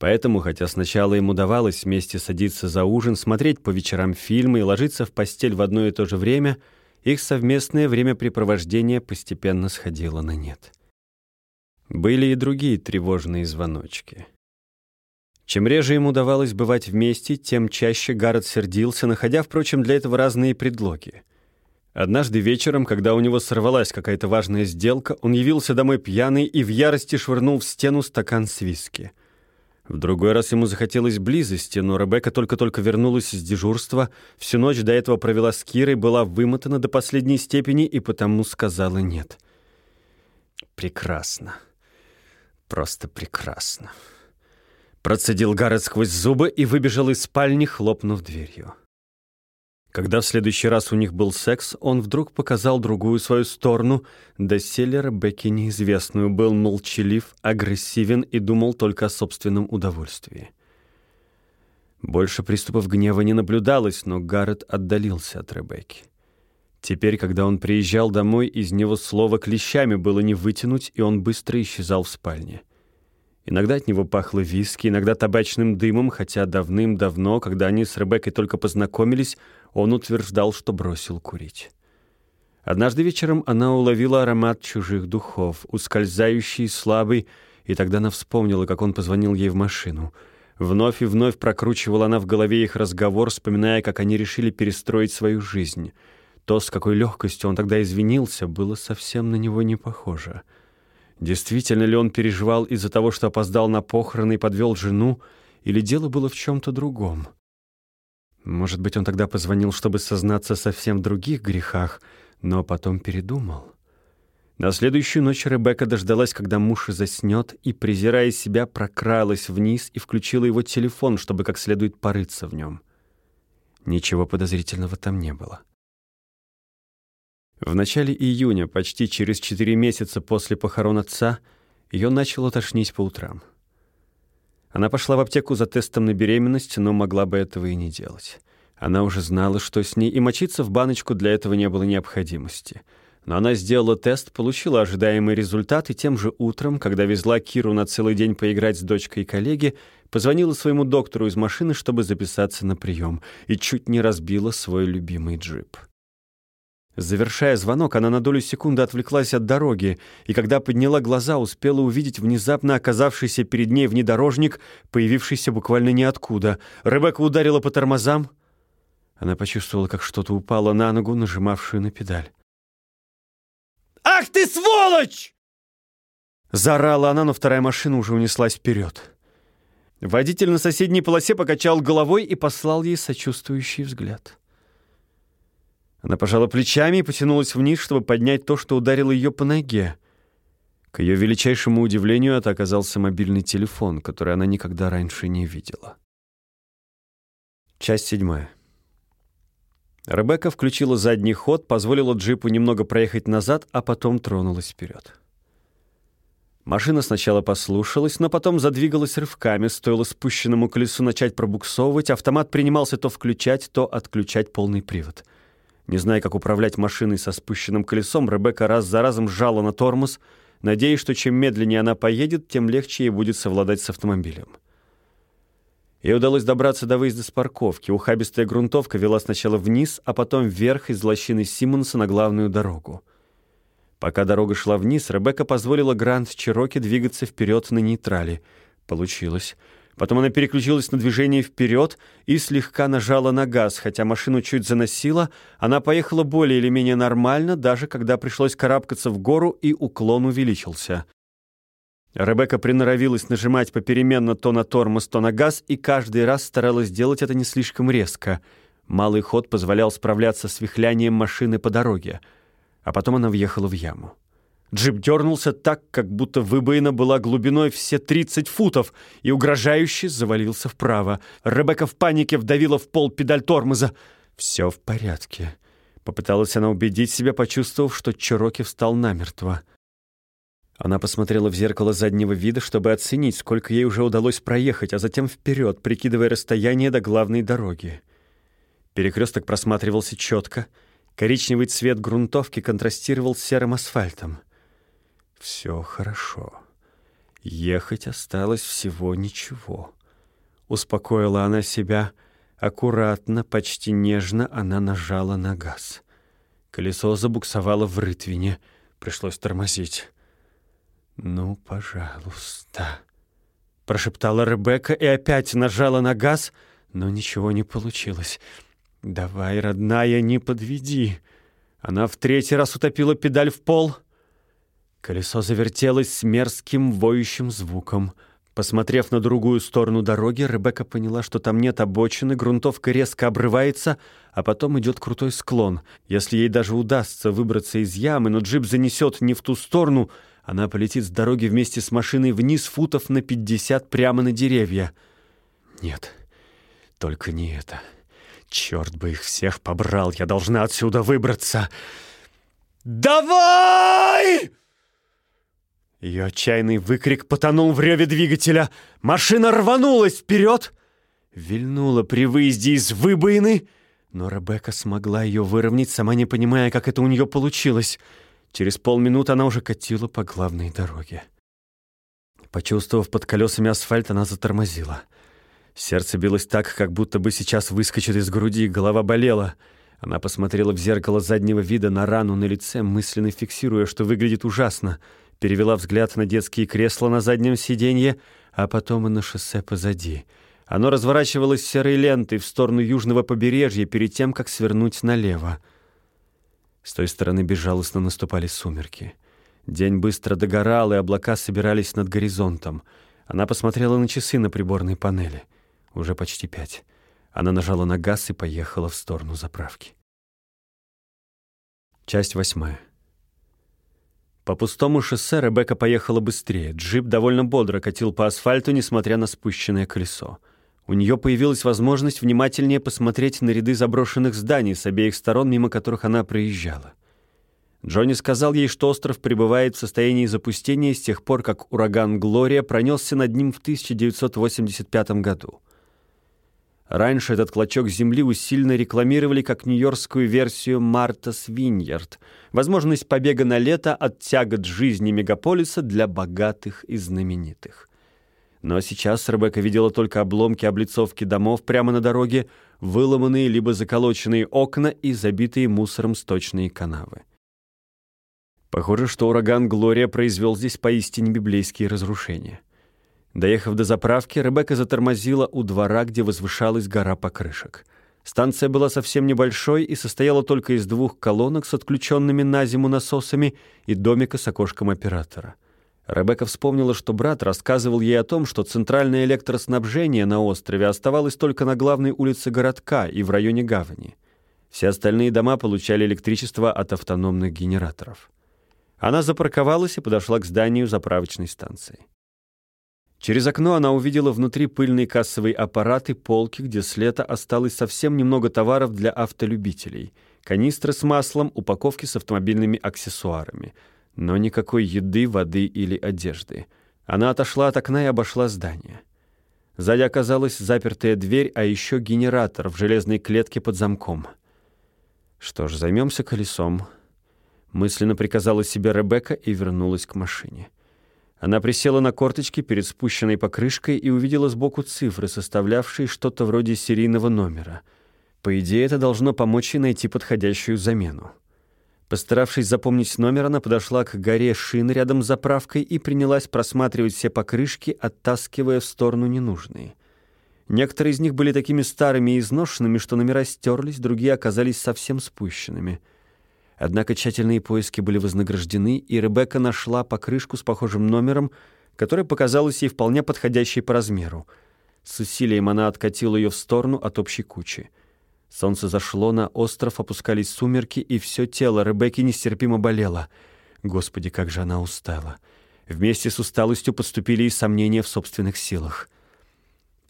Поэтому, хотя сначала ему давалось вместе садиться за ужин, смотреть по вечерам фильмы и ложиться в постель в одно и то же время, их совместное времяпрепровождение постепенно сходило на нет. Были и другие тревожные звоночки. Чем реже ему удавалось бывать вместе, тем чаще Гаррет сердился, находя, впрочем, для этого разные предлоги. Однажды вечером, когда у него сорвалась какая-то важная сделка, он явился домой пьяный и в ярости швырнул в стену стакан с виски — в другой раз ему захотелось близости, но Ребекка только-только вернулась из дежурства, всю ночь до этого провела с Кирой, была вымотана до последней степени и потому сказала «нет». «Прекрасно. Просто прекрасно». Процедил Гаррет сквозь зубы и выбежал из спальни, хлопнув дверью. Когда в следующий раз у них был секс, он вдруг показал другую свою сторону, доселе Ребекке неизвестную, был молчалив, агрессивен и думал только о собственном удовольствии. Больше приступов гнева не наблюдалось, но Гаррет отдалился от Ребекки. Теперь, когда он приезжал домой, из него слова клещами было не вытянуть, и он быстро исчезал в спальне. Иногда от него пахло виски, иногда табачным дымом, хотя давным-давно, когда они с Ребеккой только познакомились, он утверждал, что бросил курить. Однажды вечером она уловила аромат чужих духов, ускользающий, слабый, и тогда она вспомнила, как он позвонил ей в машину. Вновь и вновь прокручивала она в голове их разговор, вспоминая, как они решили перестроить свою жизнь. То, с какой легкостью он тогда извинился, было совсем на него не похоже. Действительно ли он переживал из-за того, что опоздал на похороны и подвел жену, или дело было в чем-то другом? Может быть, он тогда позвонил, чтобы сознаться совсем в других грехах, но потом передумал. На следующую ночь Ребекка дождалась, когда муж заснет, и, презирая себя, прокралась вниз и включила его телефон, чтобы как следует порыться в нем. Ничего подозрительного там не было. В начале июня, почти через четыре месяца после похорон отца, ее начало тошнить по утрам. Она пошла в аптеку за тестом на беременность, но могла бы этого и не делать. Она уже знала, что с ней, и мочиться в баночку для этого не было необходимости. Но она сделала тест, получила ожидаемый результат, и тем же утром, когда везла Киру на целый день поиграть с дочкой и коллеги, позвонила своему доктору из машины, чтобы записаться на прием, и чуть не разбила свой любимый джип. Завершая звонок, она на долю секунды отвлеклась от дороги, и когда подняла глаза, успела увидеть внезапно оказавшийся перед ней внедорожник, появившийся буквально ниоткуда. Ребекка ударила по тормозам. Она почувствовала, как что-то упало на ногу, нажимавшую на педаль. «Ах ты, сволочь!» Заорала она, но вторая машина уже унеслась вперед. Водитель на соседней полосе покачал головой и послал ей сочувствующий взгляд. Она пожала плечами и потянулась вниз, чтобы поднять то, что ударило ее по ноге. К ее величайшему удивлению, это оказался мобильный телефон, который она никогда раньше не видела. Часть седьмая. Ребекка включила задний ход, позволила джипу немного проехать назад, а потом тронулась вперед. Машина сначала послушалась, но потом задвигалась рывками, стоило спущенному колесу начать пробуксовывать, автомат принимался то включать, то отключать полный привод — не зная, как управлять машиной со спущенным колесом, Ребекка раз за разом сжала на тормоз, надеясь, что чем медленнее она поедет, тем легче ей будет совладать с автомобилем. Ей удалось добраться до выезда с парковки. Ухабистая грунтовка вела сначала вниз, а потом вверх из лощины Симмонса на главную дорогу. Пока дорога шла вниз, Ребекка позволила Гранд Чироки двигаться вперед на нейтрале. Получилось. Потом она переключилась на движение вперед и слегка нажала на газ. Хотя машину чуть заносила, она поехала более или менее нормально, даже когда пришлось карабкаться в гору и уклон увеличился. Ребекка приноровилась нажимать попеременно то на тормоз, то на газ, и каждый раз старалась сделать это не слишком резко. Малый ход позволял справляться с вихлянием машины по дороге. А потом она въехала в яму. Джип дернулся так, как будто выбоина была глубиной все 30 футов, и угрожающе завалился вправо. Ребекка в панике вдавила в пол педаль тормоза. «Все в порядке», — попыталась она убедить себя, почувствовав, что Чироки встал намертво. Она посмотрела в зеркало заднего вида, чтобы оценить, сколько ей уже удалось проехать, а затем вперед, прикидывая расстояние до главной дороги. Перекресток просматривался четко. Коричневый цвет грунтовки контрастировал с серым асфальтом. Все хорошо. Ехать осталось всего ничего. Успокоила она себя. Аккуратно, почти нежно она нажала на газ. Колесо забуксовало в рытвине. Пришлось тормозить. «Ну, пожалуйста», — прошептала Ребекка и опять нажала на газ, но ничего не получилось. «Давай, родная, не подведи». Она в третий раз утопила педаль в пол. Колесо завертелось с мерзким воющим звуком. Посмотрев на другую сторону дороги, Ребекка поняла, что там нет обочины, грунтовка резко обрывается, а потом идет крутой склон. Если ей даже удастся выбраться из ямы, но джип занесет не в ту сторону — она полетит с дороги вместе с машиной вниз футов на пятьдесят прямо на деревья. Нет, только не это. Черт бы их всех побрал, я должна отсюда выбраться. «Давай!» Ее отчаянный выкрик потонул в реве двигателя. Машина рванулась вперед, вильнула при выезде из выбоины, но Ребекка смогла ее выровнять, сама не понимая, как это у нее получилось. Через полминуты она уже катила по главной дороге. Почувствовав под колесами асфальт, она затормозила. Сердце билось так, как будто бы сейчас выскочит из груди, голова болела. Она посмотрела в зеркало заднего вида на рану на лице, мысленно фиксируя, что выглядит ужасно. Перевела взгляд на детские кресла на заднем сиденье, а потом и на шоссе позади. Оно разворачивалось серой лентой в сторону южного побережья перед тем, как свернуть налево. С той стороны безжалостно наступали сумерки. День быстро догорал, и облака собирались над горизонтом. Она посмотрела на часы на приборной панели. Уже почти пять. Она нажала на газ и поехала в сторону заправки. Часть восьмая. По пустому шоссе Ребекка поехала быстрее. Джип довольно бодро катил по асфальту, несмотря на спущенное колесо. У нее появилась возможность внимательнее посмотреть на ряды заброшенных зданий с обеих сторон, мимо которых она проезжала. Джонни сказал ей, что остров пребывает в состоянии запустения с тех пор, как ураган «Глория» пронесся над ним в 1985 году. Раньше этот клочок земли усиленно рекламировали как нью-йоркскую версию «Мартас Виньярд» — возможность побега на лето от тягот жизни мегаполиса для богатых и знаменитых. Но сейчас Ребекка видела только обломки облицовки домов прямо на дороге, выломанные либо заколоченные окна и забитые мусором сточные канавы. Похоже, что ураган Глория произвел здесь поистине библейские разрушения. Доехав до заправки, Ребекка затормозила у двора, где возвышалась гора покрышек. Станция была совсем небольшой и состояла только из двух колонок с отключенными на зиму насосами и домика с окошком оператора. Ребекка вспомнила, что брат рассказывал ей о том, что центральное электроснабжение на острове оставалось только на главной улице городка и в районе гавани. Все остальные дома получали электричество от автономных генераторов. Она запарковалась и подошла к зданию заправочной станции. Через окно она увидела внутри пыльный кассовый аппарат и полки, где с лета осталось совсем немного товаров для автолюбителей. Канистры с маслом, упаковки с автомобильными аксессуарами — но никакой еды, воды или одежды. Она отошла от окна и обошла здание. Сзади оказалась запертая дверь, а еще генератор в железной клетке под замком. Что ж, займемся колесом. Мысленно приказала себе Ребекка и вернулась к машине. Она присела на корточки перед спущенной покрышкой и увидела сбоку цифры, составлявшие что-то вроде серийного номера. По идее, это должно помочь ей найти подходящую замену. Постаравшись запомнить номер, она подошла к горе шин рядом с заправкой и принялась просматривать все покрышки, оттаскивая в сторону ненужные. Некоторые из них были такими старыми и изношенными, что номера стерлись, другие оказались совсем спущенными. Однако тщательные поиски были вознаграждены, и Ребекка нашла покрышку с похожим номером, которая показалась ей вполне подходящей по размеру. С усилием она откатила ее в сторону от общей кучи. Солнце зашло, на остров опускались сумерки, и все тело Ребекки нестерпимо болело. Господи, как же она устала. Вместе с усталостью подступили и сомнения в собственных силах.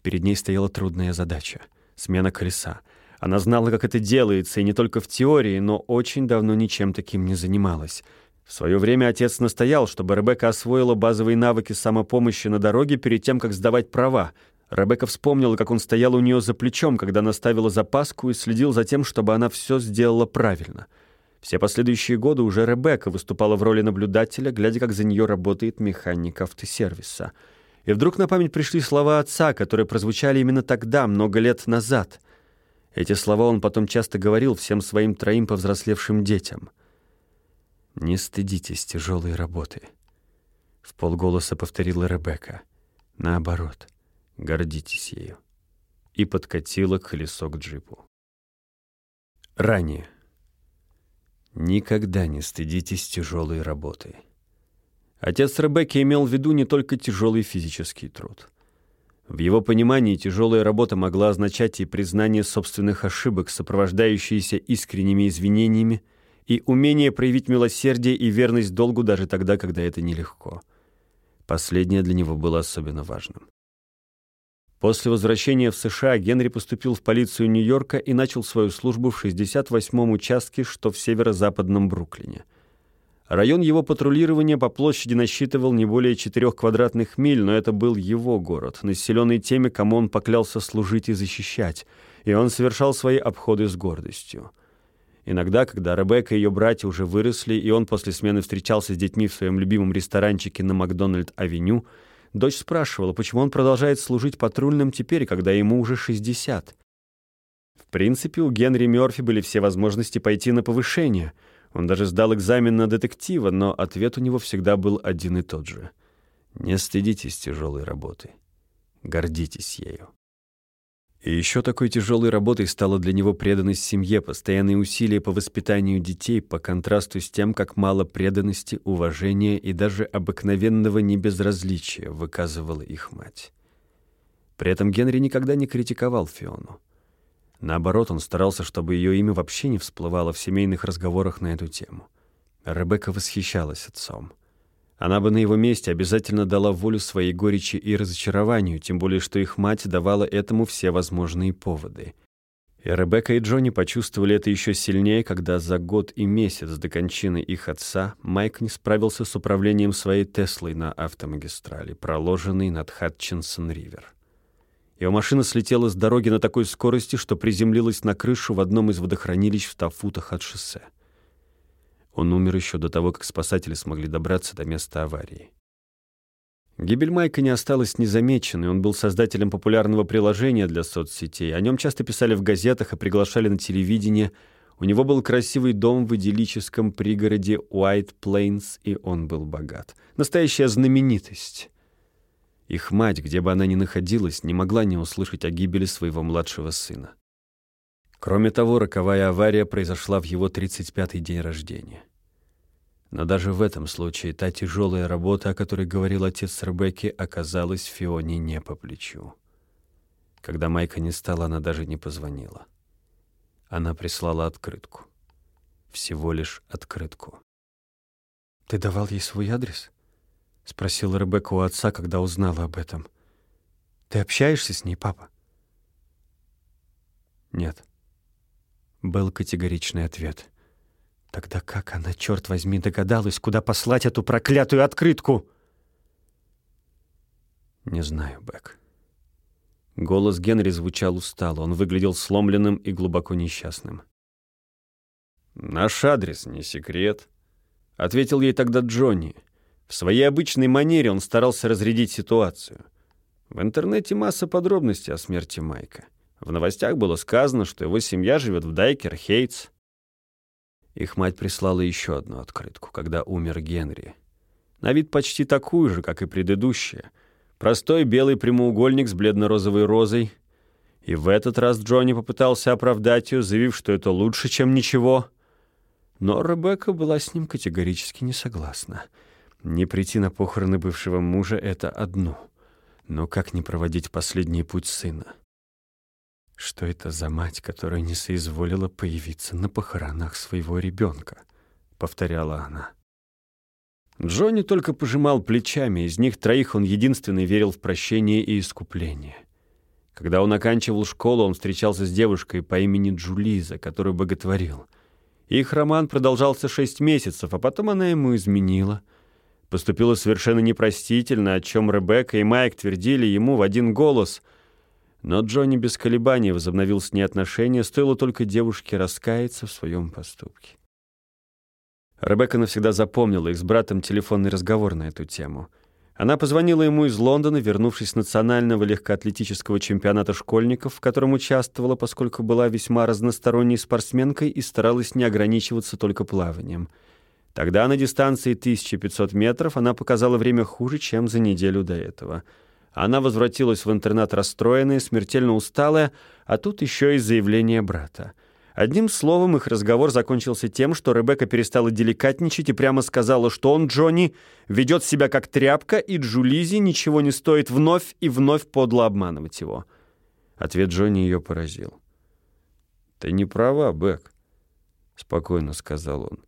Перед ней стояла трудная задача — смена колеса. Она знала, как это делается, и не только в теории, но очень давно ничем таким не занималась. В свое время отец настоял, чтобы Ребекка освоила базовые навыки самопомощи на дороге перед тем, как сдавать права. Ребекка вспомнила, как он стоял у нее за плечом, когда она ставила запаску и следил за тем, чтобы она все сделала правильно. Все последующие годы уже Ребекка выступала в роли наблюдателя, глядя, как за нее работает механик автосервиса. И вдруг на память пришли слова отца, которые прозвучали именно тогда, много лет назад. Эти слова он потом часто говорил всем своим троим повзрослевшим детям — «Не стыдитесь тяжелой работы», — в полголоса повторила Ребекка. «Наоборот, гордитесь ею». И подкатила колесо к джипу. Ранее. Никогда не стыдитесь тяжелой работы. Отец Ребекки имел в виду не только тяжелый физический труд. В его понимании тяжелая работа могла означать и признание собственных ошибок, сопровождающиеся искренними извинениями, и умение проявить милосердие и верность долгу даже тогда, когда это нелегко. Последнее для него было особенно важным. После возвращения в США Генри поступил в полицию Нью-Йорка и начал свою службу в 68-м участке, что в северо-западном Бруклине. Район его патрулирования по площади насчитывал не более 4 квадратных миль, но это был его город, населенный теми, кому он поклялся служить и защищать, и он совершал свои обходы с гордостью. Иногда, когда Ребекка и ее братья уже выросли, и он после смены встречался с детьми в своем любимом ресторанчике на Макдональд-авеню, дочь спрашивала, почему он продолжает служить патрульным теперь, когда ему уже 60. В принципе, у Генри Мёрфи были все возможности пойти на повышение. Он даже сдал экзамен на детектива, но ответ у него всегда был один и тот же. «Не стыдитесь тяжелой работы. Гордитесь ею». И еще такой тяжелой работой стала для него преданность семье, постоянные усилия по воспитанию детей, по контрасту с тем, как мало преданности, уважения и даже обыкновенного небезразличия выказывала их мать. При этом Генри никогда не критиковал Фиону. Наоборот, он старался, чтобы ее имя вообще не всплывало в семейных разговорах на эту тему. Ребекка восхищалась отцом. Она бы на его месте обязательно дала волю своей горечи и разочарованию, тем более что их мать давала этому все возможные поводы. И Ребекка и Джонни почувствовали это еще сильнее, когда за год и месяц до кончины их отца Майк не справился с управлением своей Теслой на автомагистрали, проложенной над Хатчинсон-Ривер. Его машина слетела с дороги на такой скорости, что приземлилась на крышу в одном из водохранилищ в ста футах от шоссе. Он умер еще до того, как спасатели смогли добраться до места аварии. Гибель Майка не осталась незамеченной. Он был создателем популярного приложения для соцсетей. О нем часто писали в газетах и приглашали на телевидение. У него был красивый дом в идиллическом пригороде Уайт Плейнс, и он был богат. Настоящая знаменитость. Их мать, где бы она ни находилась, не могла не услышать о гибели своего младшего сына. Кроме того, роковая авария произошла в его 35-й день рождения. Но даже в этом случае та тяжелая работа, о которой говорил отец Ребекки, оказалась Фионе не по плечу. Когда Майка не стала, она даже не позвонила. Она прислала открытку. Всего лишь открытку. «Ты давал ей свой адрес?» — спросила Ребекка у отца, когда узнала об этом. «Ты общаешься с ней, папа?» «Нет», был категоричный ответ. Тогда как она, черт возьми, догадалась, куда послать эту проклятую открытку? Не знаю, Бэк. Голос Генри звучал устало. Он выглядел сломленным и глубоко несчастным. «Наш адрес не секрет», — ответил ей тогда Джонни. В своей обычной манере он старался разрядить ситуацию. В интернете масса подробностей о смерти Майка. В новостях было сказано, что его семья живет в Дайкер, Хейтс. Их мать прислала еще одну открытку, когда умер Генри. На вид почти такую же, как и предыдущая. Простой белый прямоугольник с бледно-розовой розой. И в этот раз Джонни попытался оправдать ее, заявив, что это лучше, чем ничего. Но Ребекка была с ним категорически не согласна. Не прийти на похороны бывшего мужа — это одно. Но как не проводить последний путь сына? Что это за мать, которая не соизволила появиться на похоронах своего ребенка? Повторяла она. Джонни только пожимал плечами, из них троих он единственный верил в прощение и искупление. Когда он оканчивал школу, он встречался с девушкой по имени Джулиза, которую боготворил. Их роман продолжался шесть месяцев, а потом она ему изменила. Поступила совершенно непростительно, о чем Ребекка и Майк твердили ему в один голос. Но Джонни без колебаний возобновил с ней отношения, стоило только девушке раскаяться в своем поступке. Ребекка навсегда запомнила их с братом телефонный разговор на эту тему — она позвонила ему из Лондона, вернувшись с национального легкоатлетического чемпионата школьников, в котором участвовала, поскольку была весьма разносторонней спортсменкой и старалась не ограничиваться только плаванием. Тогда на дистанции 1500 метров она показала время хуже, чем за неделю до этого. Она возвратилась в интернат расстроенная, смертельно усталая, а тут еще и заявление брата — Одним словом, их разговор закончился тем, что Ребекка перестала деликатничать и прямо сказала, что он, Джонни, ведет себя как тряпка, и Джулизи ничего не стоит вновь и вновь подло обманывать его. Ответ Джонни ее поразил. «Ты не права, Бек», — спокойно сказал он.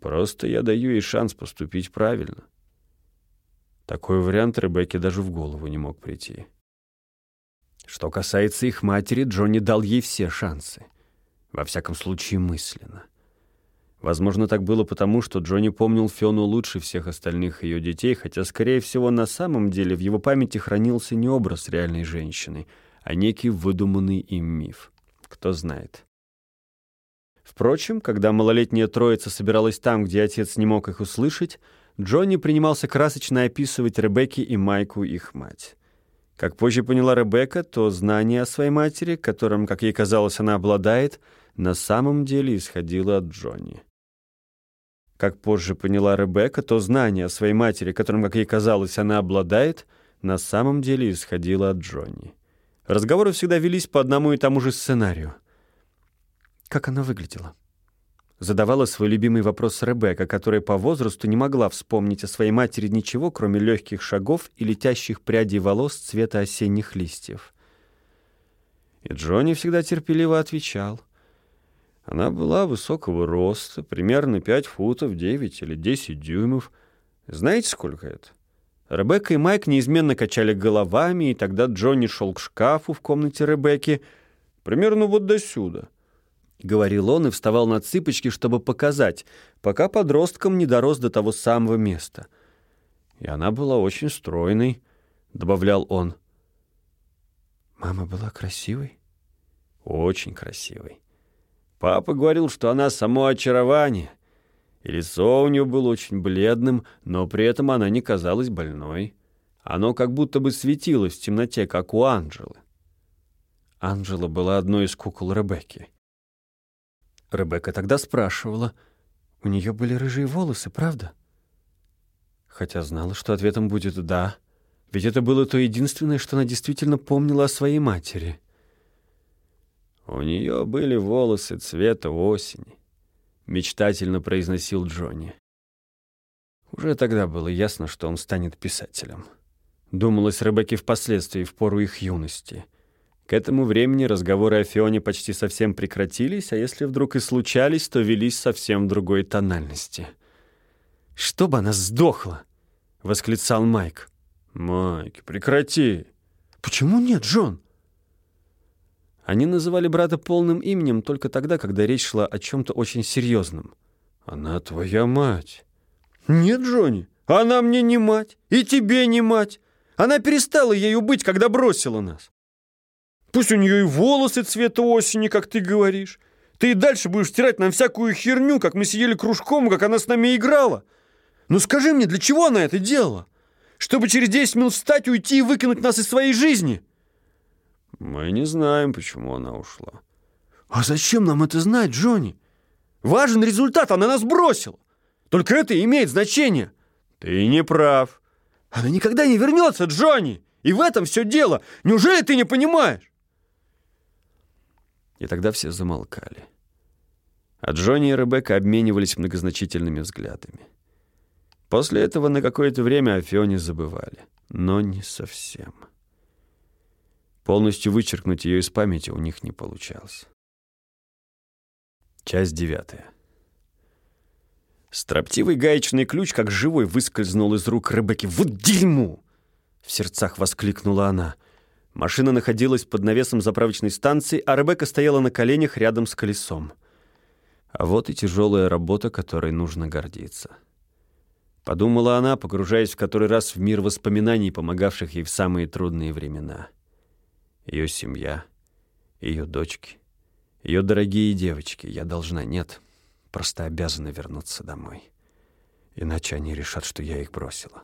«Просто я даю ей шанс поступить правильно». Такой вариант Ребекке даже в голову не мог прийти. Что касается их матери, Джонни дал ей все шансы — во всяком случае, мысленно. Возможно, так было потому, что Джонни помнил Фиону лучше всех остальных ее детей, хотя, скорее всего, на самом деле в его памяти хранился не образ реальной женщины, а некий выдуманный им миф. Кто знает. Впрочем, когда малолетняя троица собиралась там, где отец не мог их услышать, Джонни принимался красочно описывать Ребекке и Майку их мать. Как позже поняла Ребекка, то знание о своей матери, которым, как ей казалось, она обладает, на самом деле исходило от Джонни. Как позже поняла Ребекка, то знание о своей матери, которым, как ей казалось, она обладает, на самом деле исходило от Джонни. Разговоры всегда велись по одному и тому же сценарию. Как она выглядела? задавала свой любимый вопрос Ребекка, которая по возрасту не могла вспомнить о своей матери ничего, кроме легких шагов и летящих прядей волос цвета осенних листьев. И Джонни всегда терпеливо отвечал. Она была высокого роста, примерно 5 футов 9 или 10 дюймов. Знаете, сколько это? Ребекка и Майк неизменно качали головами, и тогда Джонни шел к шкафу в комнате Ребекки, примерно вот до сюда — говорил он и вставал на цыпочки, чтобы показать, пока подростком не дорос до того самого места. И она была очень стройной, добавлял он. Мама была красивой? Очень красивой. Папа говорил, что она само очарование, и лицо у нее было очень бледным, но при этом она не казалась больной. Оно как будто бы светилось в темноте, как у Анжелы. Анжела была одной из кукол Ребекки. Ребекка тогда спрашивала. У нее были рыжие волосы, правда? Хотя знала, что ответом будет «да». Ведь это было то единственное, что она действительно помнила о своей матери. «У нее были волосы цвета осени», — мечтательно произносил Джонни. Уже тогда было ясно, что он станет писателем. Думалось Ребекке впоследствии, в пору их юности — к этому времени разговоры о Фионе почти совсем прекратились, а если вдруг и случались, то велись совсем в другой тональности. «Чтобы она сдохла!» — восклицал Майк. «Майк, прекрати!» «Почему нет, Джон?» Они называли брата полным именем только тогда, когда речь шла о чем-то очень серьезном. «Она твоя мать». «Нет, Джонни, она мне не мать, и тебе не мать. Она перестала ею быть, когда бросила нас. Пусть у нее и волосы цвета осени, как ты говоришь. Ты и дальше будешь стирать нам всякую херню, как мы сидели кружком, как она с нами играла. Ну скажи мне, для чего она это делала? Чтобы через 10 минут встать, уйти и выкинуть нас из своей жизни? Мы не знаем, почему она ушла. А зачем нам это знать, Джонни? Важен результат, она нас бросила. Только это имеет значение. Ты не прав. Она никогда не вернется, Джонни. И в этом все дело. Неужели ты не понимаешь? И тогда все замолкали. А Джонни и Ребекка обменивались многозначительными взглядами. После этого на какое-то время о Фионе забывали, но не совсем. Полностью вычеркнуть ее из памяти у них не получалось. Часть девятая. Строптивый гаечный ключ, как живой, выскользнул из рук Ребекки. «Вот дерьмо!» — в сердцах воскликнула она — Машина находилась под навесом заправочной станции, а Ребекка стояла на коленях рядом с колесом. А вот и тяжелая работа, которой нужно гордиться. Подумала она, погружаясь в который раз в мир воспоминаний, помогавших ей в самые трудные времена. Ее семья, ее дочки, ее дорогие девочки. Я должна, нет, просто обязана вернуться домой. Иначе они решат, что я их бросила.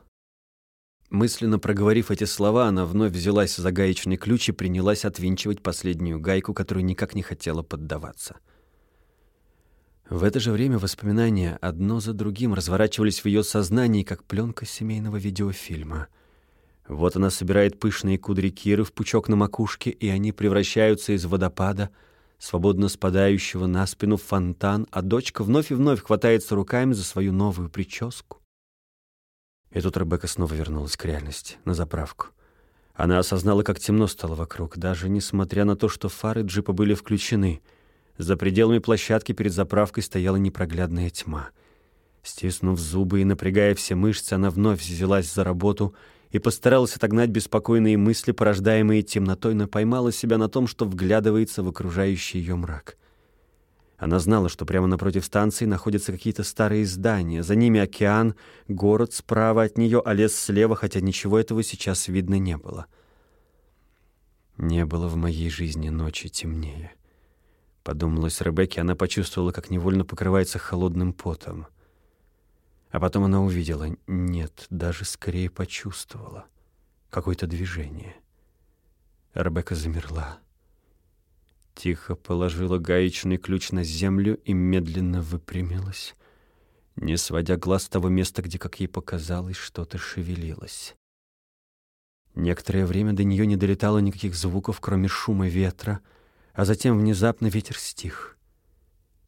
Мысленно проговорив эти слова, она вновь взялась за гаечный ключ и принялась отвинчивать последнюю гайку, которую никак не хотела поддаваться. В это же время воспоминания одно за другим разворачивались в ее сознании, как пленка семейного видеофильма. Вот она собирает пышные кудри Киры в пучок на макушке, и они превращаются из водопада, свободно спадающего на спину в фонтан, а дочка вновь и вновь хватается руками за свою новую прическу. И тут Ребекка снова вернулась к реальности, на заправку. Она осознала, как темно стало вокруг, даже несмотря на то, что фары джипа были включены — за пределами площадки перед заправкой стояла непроглядная тьма. Стиснув зубы и напрягая все мышцы, она вновь взялась за работу и постаралась отогнать беспокойные мысли, порождаемые темнотой, но поймала себя на том, что вглядывается в окружающий ее мрак. Она знала, что прямо напротив станции находятся какие-то старые здания, за ними океан, город справа от нее, а лес слева, хотя ничего этого сейчас видно не было. Не было в моей жизни ночи темнее. Подумалось Ребекке, она почувствовала, как невольно покрывается холодным потом. А потом она увидела, нет, даже скорее почувствовала, какое-то движение. Ребекка замерла. Тихо положила гаечный ключ на землю и медленно выпрямилась, не сводя глаз с того места, где, как ей показалось, что-то шевелилось. Некоторое время до нее не долетало никаких звуков, кроме шума ветра — а затем внезапно ветер стих,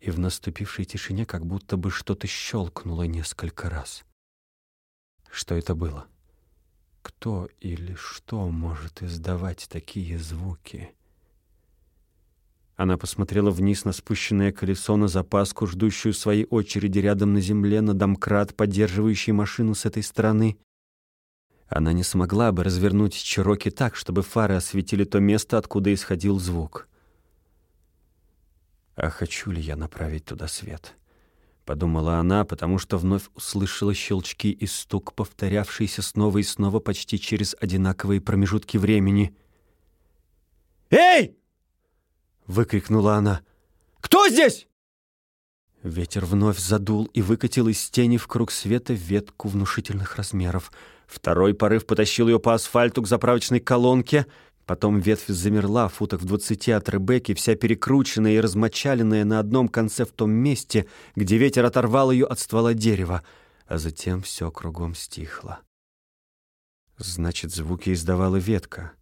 и в наступившей тишине как будто бы что-то щелкнуло несколько раз. Что это было? Кто или что может издавать такие звуки? Она посмотрела вниз на спущенное колесо, на запаску, ждущую своей очереди рядом на земле, на домкрат, поддерживающий машину с этой стороны. Она не смогла бы развернуть Чироки так, чтобы фары осветили то место, откуда исходил звук. А хочу ли я направить туда свет? Подумала она, потому что вновь услышала щелчки и стук, повторявшийся снова и снова почти через одинаковые промежутки времени. «Эй!» — выкрикнула она. «Кто здесь?» Ветер вновь задул и выкатил из тени в круг света ветку внушительных размеров. Второй порыв потащил ее по асфальту к заправочной колонке — Потом ветвь замерла в футах в двадцати от Ребекки, вся перекрученная и размочаленная на одном конце в том месте, где ветер оторвал ее от ствола дерева, а затем все кругом стихло. Значит, звуки издавала ветка.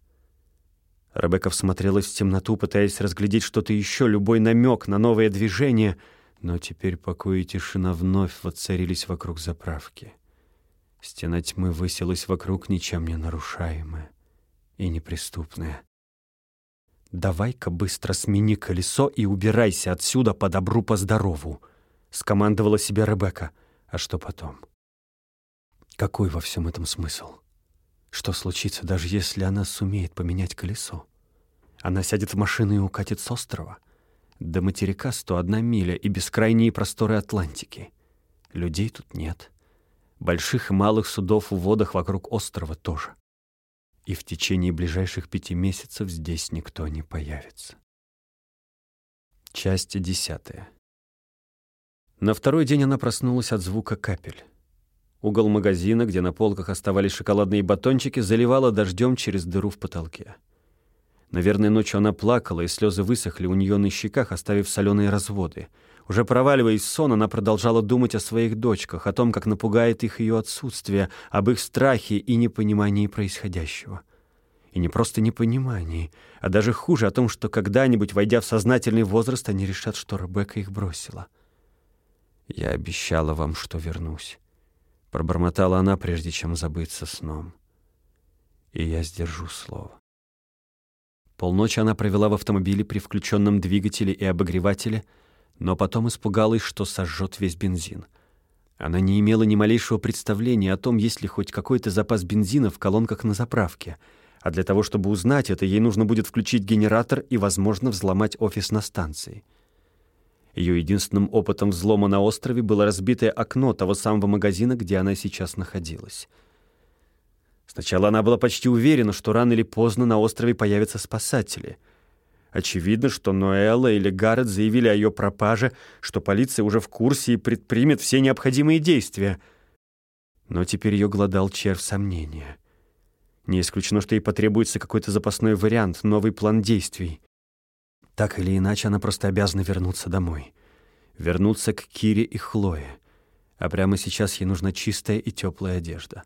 Ребекка всмотрелась в темноту, пытаясь разглядеть что-то еще, любой намек на новое движение, но теперь покой и тишина вновь воцарились вокруг заправки. Стена тьмы высилась вокруг, ничем не нарушаемая и неприступная. «Давай-ка быстро смени колесо и убирайся отсюда по добру, по здорову», — скомандовала себе Ребекка. А что потом? Какой во всем этом смысл? Что случится, даже если она сумеет поменять колесо? Она сядет в машину и укатит с острова? До материка 101 миля и бескрайние просторы Атлантики. Людей тут нет. Больших и малых судов в водах вокруг острова тоже и в течение ближайших пяти месяцев здесь никто не появится. Часть десятая. На второй день она проснулась от звука капель. Угол магазина, где на полках оставались шоколадные батончики, заливала дождем через дыру в потолке. Наверное, ночью она плакала, и слезы высохли у нее на щеках, оставив соленые разводы — уже проваливаясь в сон, она продолжала думать о своих дочках, о том, как напугает их ее отсутствие, об их страхе и непонимании происходящего. И не просто непонимании, а даже хуже о том, что когда-нибудь, войдя в сознательный возраст, они решат, что Ребекка их бросила. «Я обещала вам, что вернусь», — пробормотала она, прежде чем забыться сном. «И я сдержу слово». Полночи она провела в автомобиле при включенном двигателе и обогревателе — но потом испугалась, что сожжет весь бензин. Она не имела ни малейшего представления о том, есть ли хоть какой-то запас бензина в колонках на заправке, а для того, чтобы узнать это, ей нужно будет включить генератор и, возможно, взломать офис на станции. Ее единственным опытом взлома на острове было разбитое окно того самого магазина, где она сейчас находилась. Сначала она была почти уверена, что рано или поздно на острове появятся спасатели. Очевидно, что Ноэлла или Гаррет заявили о ее пропаже, что полиция уже в курсе и предпримет все необходимые действия. Но теперь ее глодал червь сомнения. Не исключено, что ей потребуется какой-то запасной вариант, новый план действий. Так или иначе, она просто обязана вернуться домой. Вернуться к Кире и Хлое. А прямо сейчас ей нужна чистая и теплая одежда.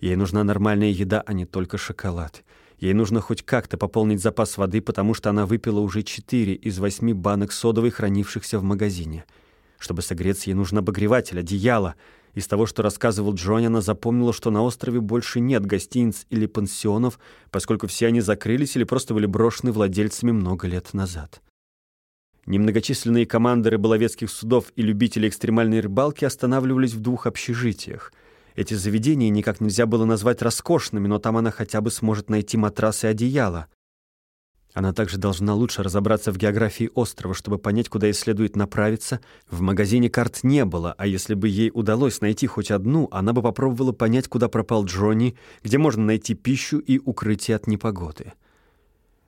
Ей нужна нормальная еда, а не только шоколад. Ей нужно хоть как-то пополнить запас воды, потому что она выпила уже четыре из восьми банок содовой, хранившихся в магазине. Чтобы согреться, ей нужен обогреватель, одеяло — из того, что рассказывал Джонни, она запомнила, что на острове больше нет гостиниц или пансионов, поскольку все они закрылись или просто были брошены владельцами много лет назад. Немногочисленные команды рыболовецких судов и любители экстремальной рыбалки останавливались в двух общежитиях. Эти заведения никак нельзя было назвать роскошными, но там она хотя бы сможет найти матрас и одеяло. Она также должна лучше разобраться в географии острова, чтобы понять, куда ей следует направиться. В магазине карт не было, а если бы ей удалось найти хоть одну, она бы попробовала понять, куда пропал Джонни, где можно найти пищу и укрытие от непогоды.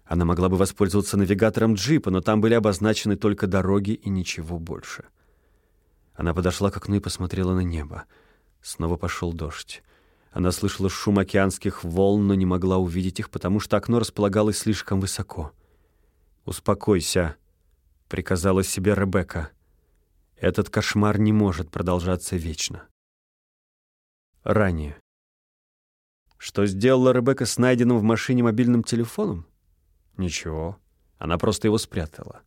Она могла бы воспользоваться навигатором джипа, но там были обозначены только дороги и ничего больше. Она подошла к окну и посмотрела на небо. Снова пошел дождь. Она слышала шум океанских волн, но не могла увидеть их, потому что окно располагалось слишком высоко. «Успокойся», — приказала себе Ребекка. «Этот кошмар не может продолжаться вечно». Ранее. Что сделала Ребекка с найденным в машине мобильным телефоном? Ничего, она просто его спрятала.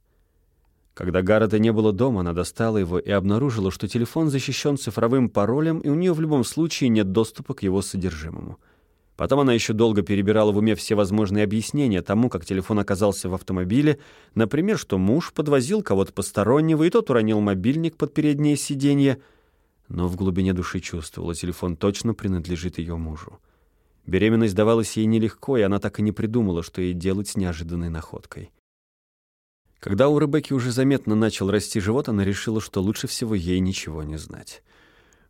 Когда Гаррета не было дома, она достала его и обнаружила, что телефон защищен цифровым паролем, и у нее в любом случае нет доступа к его содержимому. Потом она еще долго перебирала в уме все возможные объяснения тому, как телефон оказался в автомобиле, например, что муж подвозил кого-то постороннего, и тот уронил мобильник под переднее сиденье, но в глубине души чувствовала, телефон точно принадлежит ее мужу. Беременность давалась ей нелегко, и она так и не придумала, что ей делать с неожиданной находкой. Когда у Ребекки уже заметно начал расти живот, она решила, что лучше всего ей ничего не знать.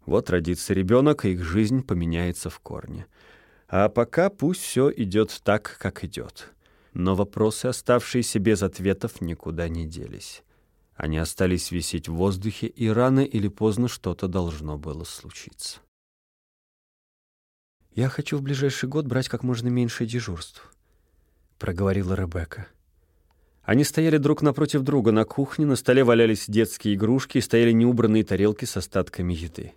Вот родится ребенок, и их жизнь поменяется в корне. А пока пусть все идет так, как идет. Но вопросы, оставшиеся без ответов, никуда не делись. Они остались висеть в воздухе, и рано или поздно что-то должно было случиться. «Я хочу в ближайший год брать как можно меньше дежурств», — проговорила Ребекка. Они стояли друг напротив друга на кухне, на столе валялись детские игрушки и стояли неубранные тарелки с остатками еды.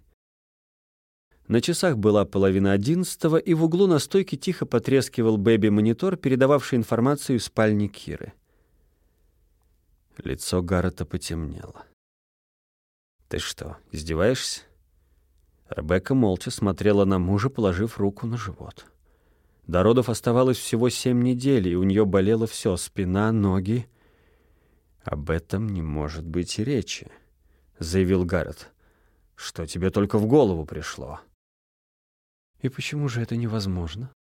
На часах была половина одиннадцатого, и в углу на стойке тихо потрескивал бэби-монитор, передававший информацию из спальни Киры. Лицо Гаррета потемнело. «Ты что, издеваешься?» Ребекка молча смотрела на мужа, положив руку на живот. До родов оставалось всего семь недель, и у нее болело все — спина, ноги. «Об этом не может быть и речи», — заявил Гаррет. «Что тебе только в голову пришло?» «И почему же это невозможно?»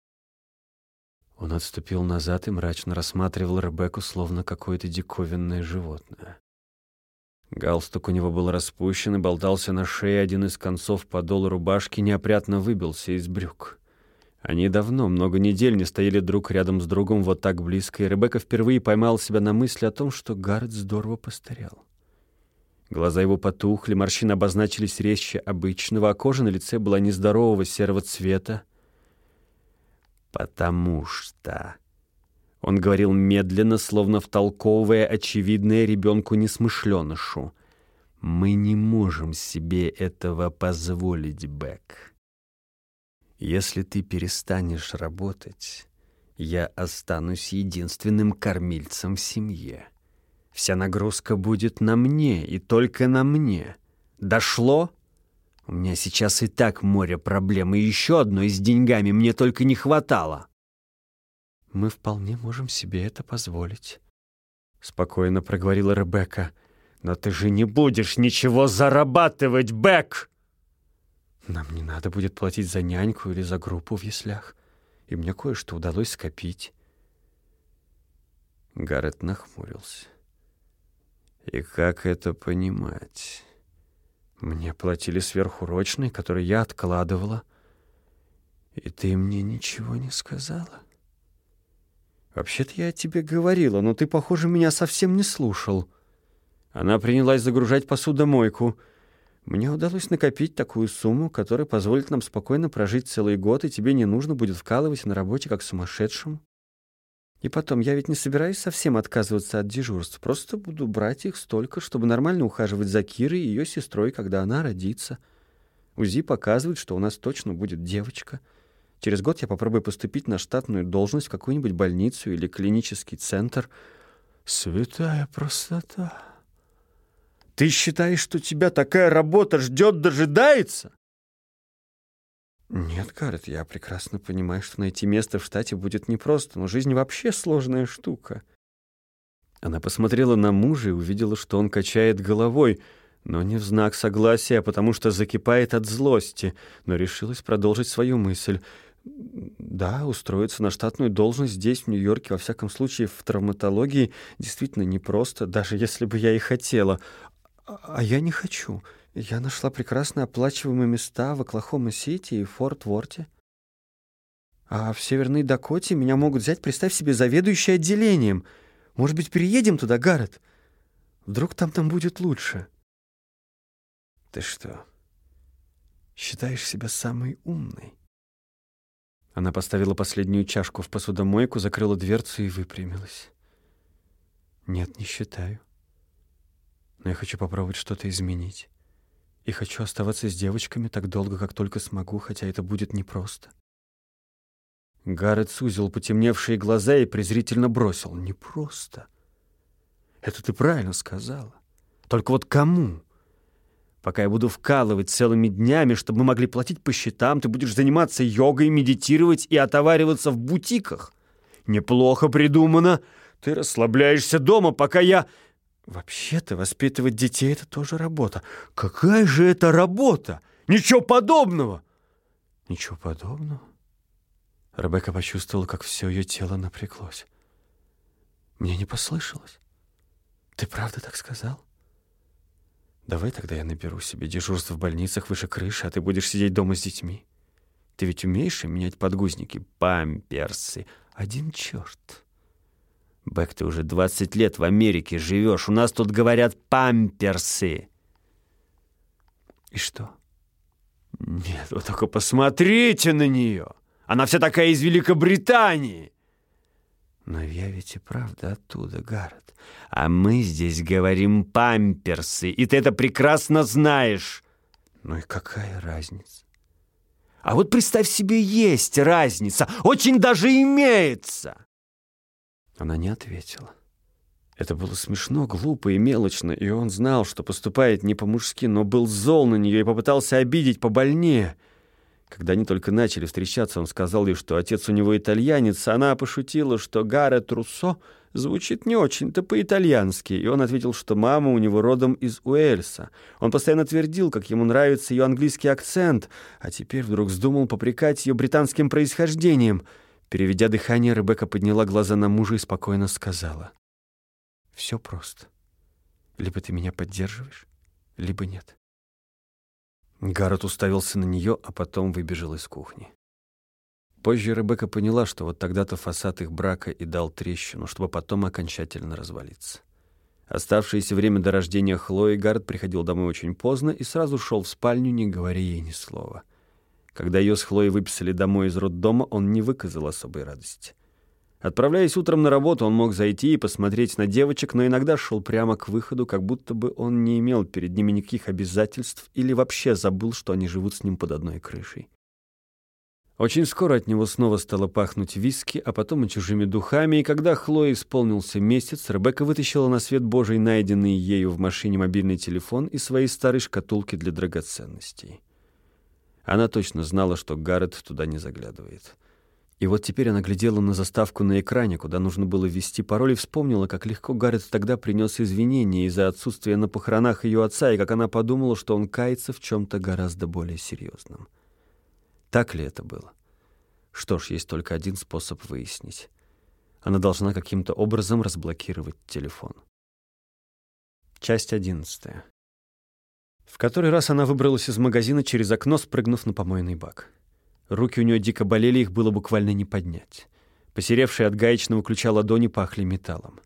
Он отступил назад и мрачно рассматривал Ребекку, словно какое-то диковинное животное. Галстук у него был распущен и болтался на шее, один из концов подола рубашки неопрятно выбился из брюк. Они давно, много недель, не стояли друг рядом с другом вот так близко, и Ребекка впервые поймал себя на мысли о том, что Гаррет здорово постарел. Глаза его потухли, морщины обозначились резче обычного, а кожа на лице была нездорового серого цвета. «Потому что...» Он говорил медленно, словно втолковывая очевидное ребенку-несмышленышу. «Мы не можем себе этого позволить, Бэк. Если ты перестанешь работать, я останусь единственным кормильцем в семье. Вся нагрузка будет на мне и только на мне. Дошло? У меня сейчас и так море проблем, и еще одной с деньгами мне только не хватало. Мы вполне можем себе это позволить, — спокойно проговорила Ребекка. Но ты же не будешь ничего зарабатывать, Бэк! Нам не надо будет платить за няньку или за группу в яслях. И мне кое-что удалось скопить. Гаррет нахмурился. И как это понимать? Мне платили сверхурочные, которые я откладывала. И ты мне ничего не сказала? Вообще-то я тебе говорила, но ты, похоже, меня совсем не слушал. Она принялась загружать посудомойку. Мне удалось накопить такую сумму, которая позволит нам спокойно прожить целый год, и тебе не нужно будет вкалывать на работе как сумасшедшему. И потом, я ведь не собираюсь совсем отказываться от дежурств. Просто буду брать их столько, чтобы нормально ухаживать за Кирой и ее сестрой, когда она родится. УЗИ показывает, что у нас точно будет девочка. Через год я попробую поступить на штатную должность в какую-нибудь больницу или клинический центр. Святая простота. Ты считаешь, что тебя такая работа ждет, дожидается? Нет, Гаррет, я прекрасно понимаю, что найти место в штате будет непросто, но жизнь вообще сложная штука. Она посмотрела на мужа и увидела, что он качает головой, но не в знак согласия, а потому что закипает от злости, но решилась продолжить свою мысль. Да, устроиться на штатную должность здесь, в Нью-Йорке, во всяком случае, в травматологии, действительно непросто, даже если бы я и хотела. А, а я не хочу. Я нашла прекрасно оплачиваемые места в Оклахома-Сити и Форт-Ворте. А в Северной Дакоте меня могут взять, представь себе, заведующий отделением. Может быть, переедем туда, Гаррет? Вдруг там там будет лучше. Ты что, считаешь себя самой умной? Она поставила последнюю чашку в посудомойку, закрыла дверцу и выпрямилась. Нет, не считаю. Но я хочу попробовать что-то изменить и хочу оставаться с девочками так долго, как только смогу, хотя это будет непросто. Гаррет сузил потемневшие глаза и презрительно бросил. «Непросто. Это ты правильно сказала. Только вот кому? Пока я буду вкалывать целыми днями, чтобы мы могли платить по счетам, ты будешь заниматься йогой, медитировать и отовариваться в бутиках. Неплохо придумано. Ты расслабляешься дома, пока я...» Вообще-то воспитывать детей — это тоже работа. Какая же это работа? Ничего подобного! Ничего подобного? Ребекка почувствовала, как все ее тело напряглось. Мне не послышалось. Ты правда так сказал? Давай тогда я наберу себе дежурство в больницах выше крыши, а ты будешь сидеть дома с детьми. Ты ведь умеешь менять подгузники, памперсы? Один черт. Бэк, ты уже 20 лет в Америке живешь. У нас тут говорят памперсы. И что? Нет, вы только посмотрите на нее. Она вся такая из Великобритании. Но я ведь и правда оттуда, Гаррет. А мы здесь говорим памперсы, и ты это прекрасно знаешь. Ну и какая разница? А вот представь себе, есть разница, очень даже имеется. Она не ответила. Это было смешно, глупо и мелочно, и он знал, что поступает не по-мужски, но был зол на нее и попытался обидеть побольнее. Когда они только начали встречаться, он сказал ей, что отец у него итальянец, а она пошутила, что Гаррет Руссо звучит не очень-то по-итальянски, и он ответил, что мама у него родом из Уэльса. Он постоянно твердил, как ему нравится ее английский акцент, а теперь вдруг вздумал попрекать ее британским происхождением — Переведя дыхание, Ребекка подняла глаза на мужа и спокойно сказала. «Все просто. Либо ты меня поддерживаешь, либо нет». Гаррет уставился на нее, а потом выбежал из кухни. Позже Ребекка поняла, что вот тогда-то фасад их брака и дал трещину, чтобы потом окончательно развалиться. Оставшееся время до рождения Хлои Гаррет приходил домой очень поздно и сразу шел в спальню, не говоря ей ни слова. Когда ее с Хлоей выписали домой из роддома, он не выказал особой радости. Отправляясь утром на работу, он мог зайти и посмотреть на девочек, но иногда шел прямо к выходу, как будто бы он не имел перед ними никаких обязательств или вообще забыл, что они живут с ним под одной крышей. Очень скоро от него снова стало пахнуть виски, а потом и чужими духами, и когда Хлое исполнился месяц, Ребекка вытащила на свет Божий найденный ею в машине мобильный телефон и свои старые шкатулки для драгоценностей. Она точно знала, что Гаррет туда не заглядывает. И вот теперь она глядела на заставку на экране, куда нужно было ввести пароль, и вспомнила, как легко Гаррет тогда принес извинения из-за отсутствия на похоронах ее отца, и как она подумала, что он кается в чем-то гораздо более серьезном. Так ли это было? Что ж, есть только один способ выяснить. Она должна каким-то образом разблокировать телефон. Часть одиннадцатая. В который раз она выбралась из магазина через окно, спрыгнув на помойный бак. Руки у нее дико болели, их было буквально не поднять. Посеревшие от гаечного ключа ладони пахли металлом.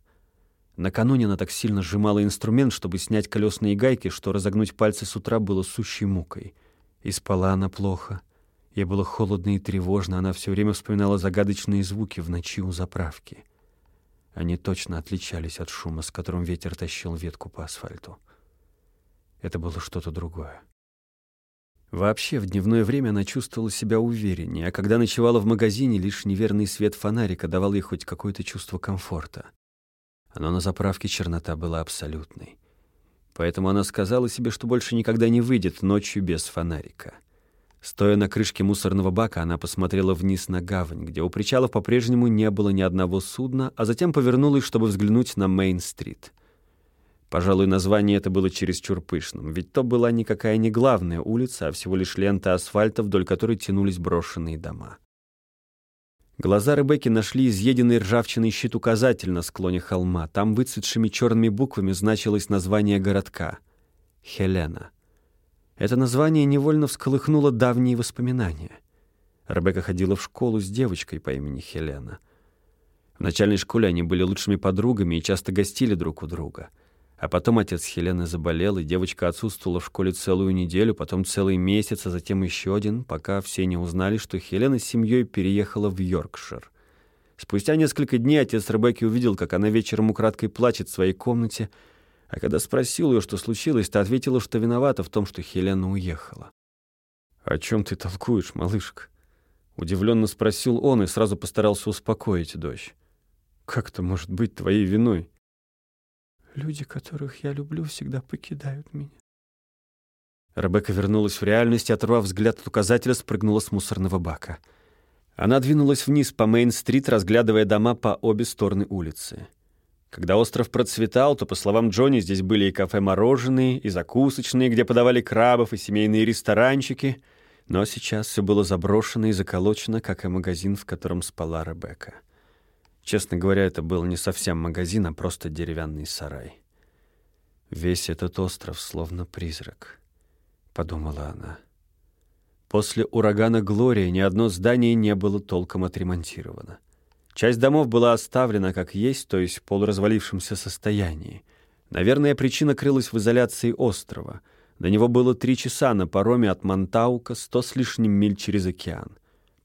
Накануне она так сильно сжимала инструмент, чтобы снять колесные гайки, что разогнуть пальцы с утра было сущей мукой. И спала она плохо. Ей было холодно и тревожно, она все время вспоминала загадочные звуки в ночи у заправки — они точно отличались от шума, с которым ветер тащил ветку по асфальту. Это было что-то другое. Вообще, в дневное время она чувствовала себя увереннее, а когда ночевала в магазине, лишь неверный свет фонарика давал ей хоть какое-то чувство комфорта. Но на заправке чернота была абсолютной. Поэтому она сказала себе, что больше никогда не выйдет ночью без фонарика. Стоя на крышке мусорного бака, она посмотрела вниз на гавань, где у причалов по-прежнему не было ни одного судна, а затем повернулась, чтобы взглянуть на Мейн-стрит. Пожалуй, название это было чересчур пышным, ведь то была никакая не главная улица, а всего лишь лента асфальта, вдоль которой тянулись брошенные дома. Глаза Ребекки нашли изъеденный ржавчиной щит указатель на склоне холма. Там выцветшими черными буквами значилось название городка — Хелена — это название невольно всколыхнуло давние воспоминания. Ребекка ходила в школу с девочкой по имени Хелена. В начальной школе они были лучшими подругами и часто гостили друг у друга. А потом отец Хелены заболел, и девочка отсутствовала в школе целую неделю, потом целый месяц, а затем еще один, пока все не узнали, что Хелена с семьей переехала в Йоркшир. Спустя несколько дней отец Ребекки увидел, как она вечером украдкой плачет в своей комнате, а когда спросил ее, что случилось, то ответила, что виновата в том, что Хелена уехала. «О чем ты толкуешь, малышка?» Удивленно спросил он и сразу постарался успокоить дочь. «Как это может быть твоей виной?» «Люди, которых я люблю, всегда покидают меня». Ребекка вернулась в реальность и, оторвав взгляд от указателя, спрыгнула с мусорного бака. Она двинулась вниз по Мейн-стрит, разглядывая дома по обе стороны улицы. Когда остров процветал, то, по словам Джонни, здесь были и кафе-мороженые, и закусочные, где подавали крабов, и семейные ресторанчики. Но сейчас все было заброшено и заколочено, как и магазин, в котором спала Ребекка. Честно говоря, это был не совсем магазин, а просто деревянный сарай. «Весь этот остров словно призрак», — подумала она. После урагана Глория ни одно здание не было толком отремонтировано. Часть домов была оставлена как есть, то есть в полуразвалившемся состоянии. Наверное, причина крылась в изоляции острова. До него было три часа на пароме от Монтаука, сто с лишним миль через океан.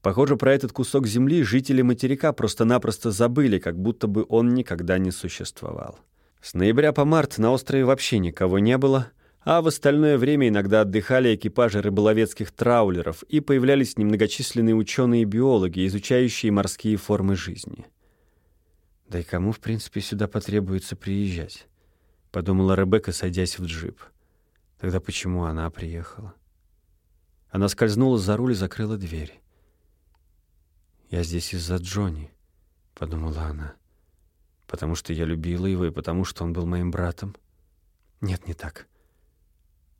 Похоже, про этот кусок земли жители материка просто-напросто забыли, как будто бы он никогда не существовал. С ноября по март на острове вообще никого не было, а в остальное время иногда отдыхали экипажи рыболовецких траулеров и появлялись немногочисленные ученые-биологи, изучающие морские формы жизни. «Да и кому, в принципе, сюда потребуется приезжать?» — подумала Ребекка, садясь в джип. Тогда почему она приехала? Она скользнула за руль и закрыла дверь. «Я здесь из-за Джонни», — подумала она. «Потому что я любила его и потому что он был моим братом?» «Нет, не так.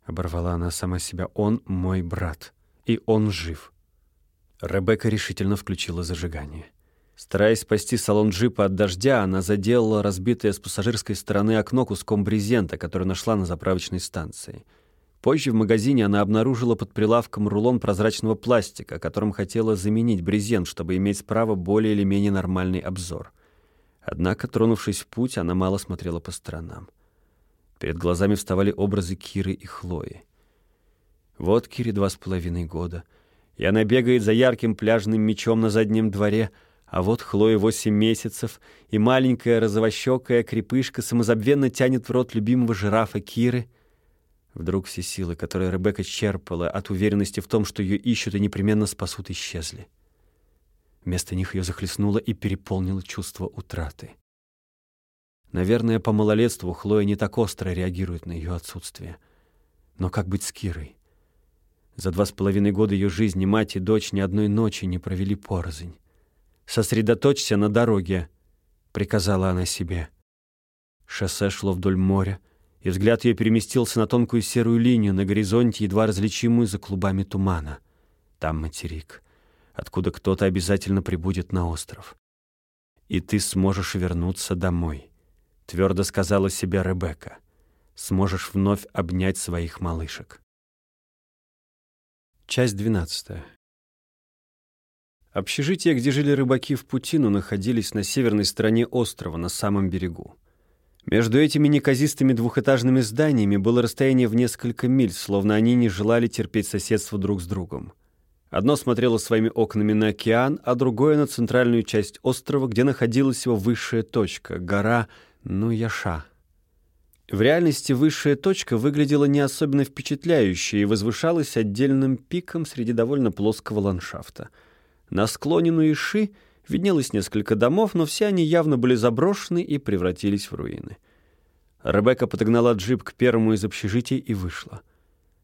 Оборвала она сама себя. «Он мой брат, и он жив». Ребекка решительно включила зажигание. Стараясь спасти салон джипа от дождя, она заделала разбитое с пассажирской стороны окно куском брезента, который нашла на заправочной станции. Позже в магазине она обнаружила под прилавком рулон прозрачного пластика, которым хотела заменить брезент, чтобы иметь справа более или менее нормальный обзор. Однако, тронувшись в путь, она мало смотрела по сторонам. Перед глазами вставали образы Киры и Хлои. Вот Кире два с половиной года, и она бегает за ярким пляжным мечом на заднем дворе, а вот Хлое восемь месяцев, и маленькая розовощекая крепышка самозабвенно тянет в рот любимого жирафа Киры. Вдруг все силы, которые Ребекка черпала от уверенности в том, что ее ищут и непременно спасут, исчезли. Вместо них ее захлестнуло и переполнило чувство утраты. Наверное, по малолетству Хлоя не так остро реагирует на ее отсутствие. Но как быть с Кирой? За два с половиной года ее жизни мать и дочь ни одной ночи не провели порознь. «Сосредоточься на дороге», — приказала она себе. Шоссе шло вдоль моря, и взгляд ее переместился на тонкую серую линию на горизонте, едва различимую за клубами тумана. Там материк, откуда кто-то обязательно прибудет на остров. И ты сможешь вернуться домой твердо сказала себе Ребекка. сможешь вновь обнять своих малышек. Часть двенадцатая. Общежития, где жили рыбаки в Путину, находились на северной стороне острова, на самом берегу. Между этими неказистыми двухэтажными зданиями было расстояние в несколько миль, словно они не желали терпеть соседство друг с другом. Одно смотрело своими окнами на океан, а другое — на центральную часть острова, где находилась его высшая точка — гора Нуяша. В реальности высшая точка выглядела не особенно впечатляюще и возвышалась отдельным пиком среди довольно плоского ландшафта. На склоне Нуиши виднелось несколько домов, но все они явно были заброшены и превратились в руины. Ребекка подогнала джип к первому из общежитий и вышла.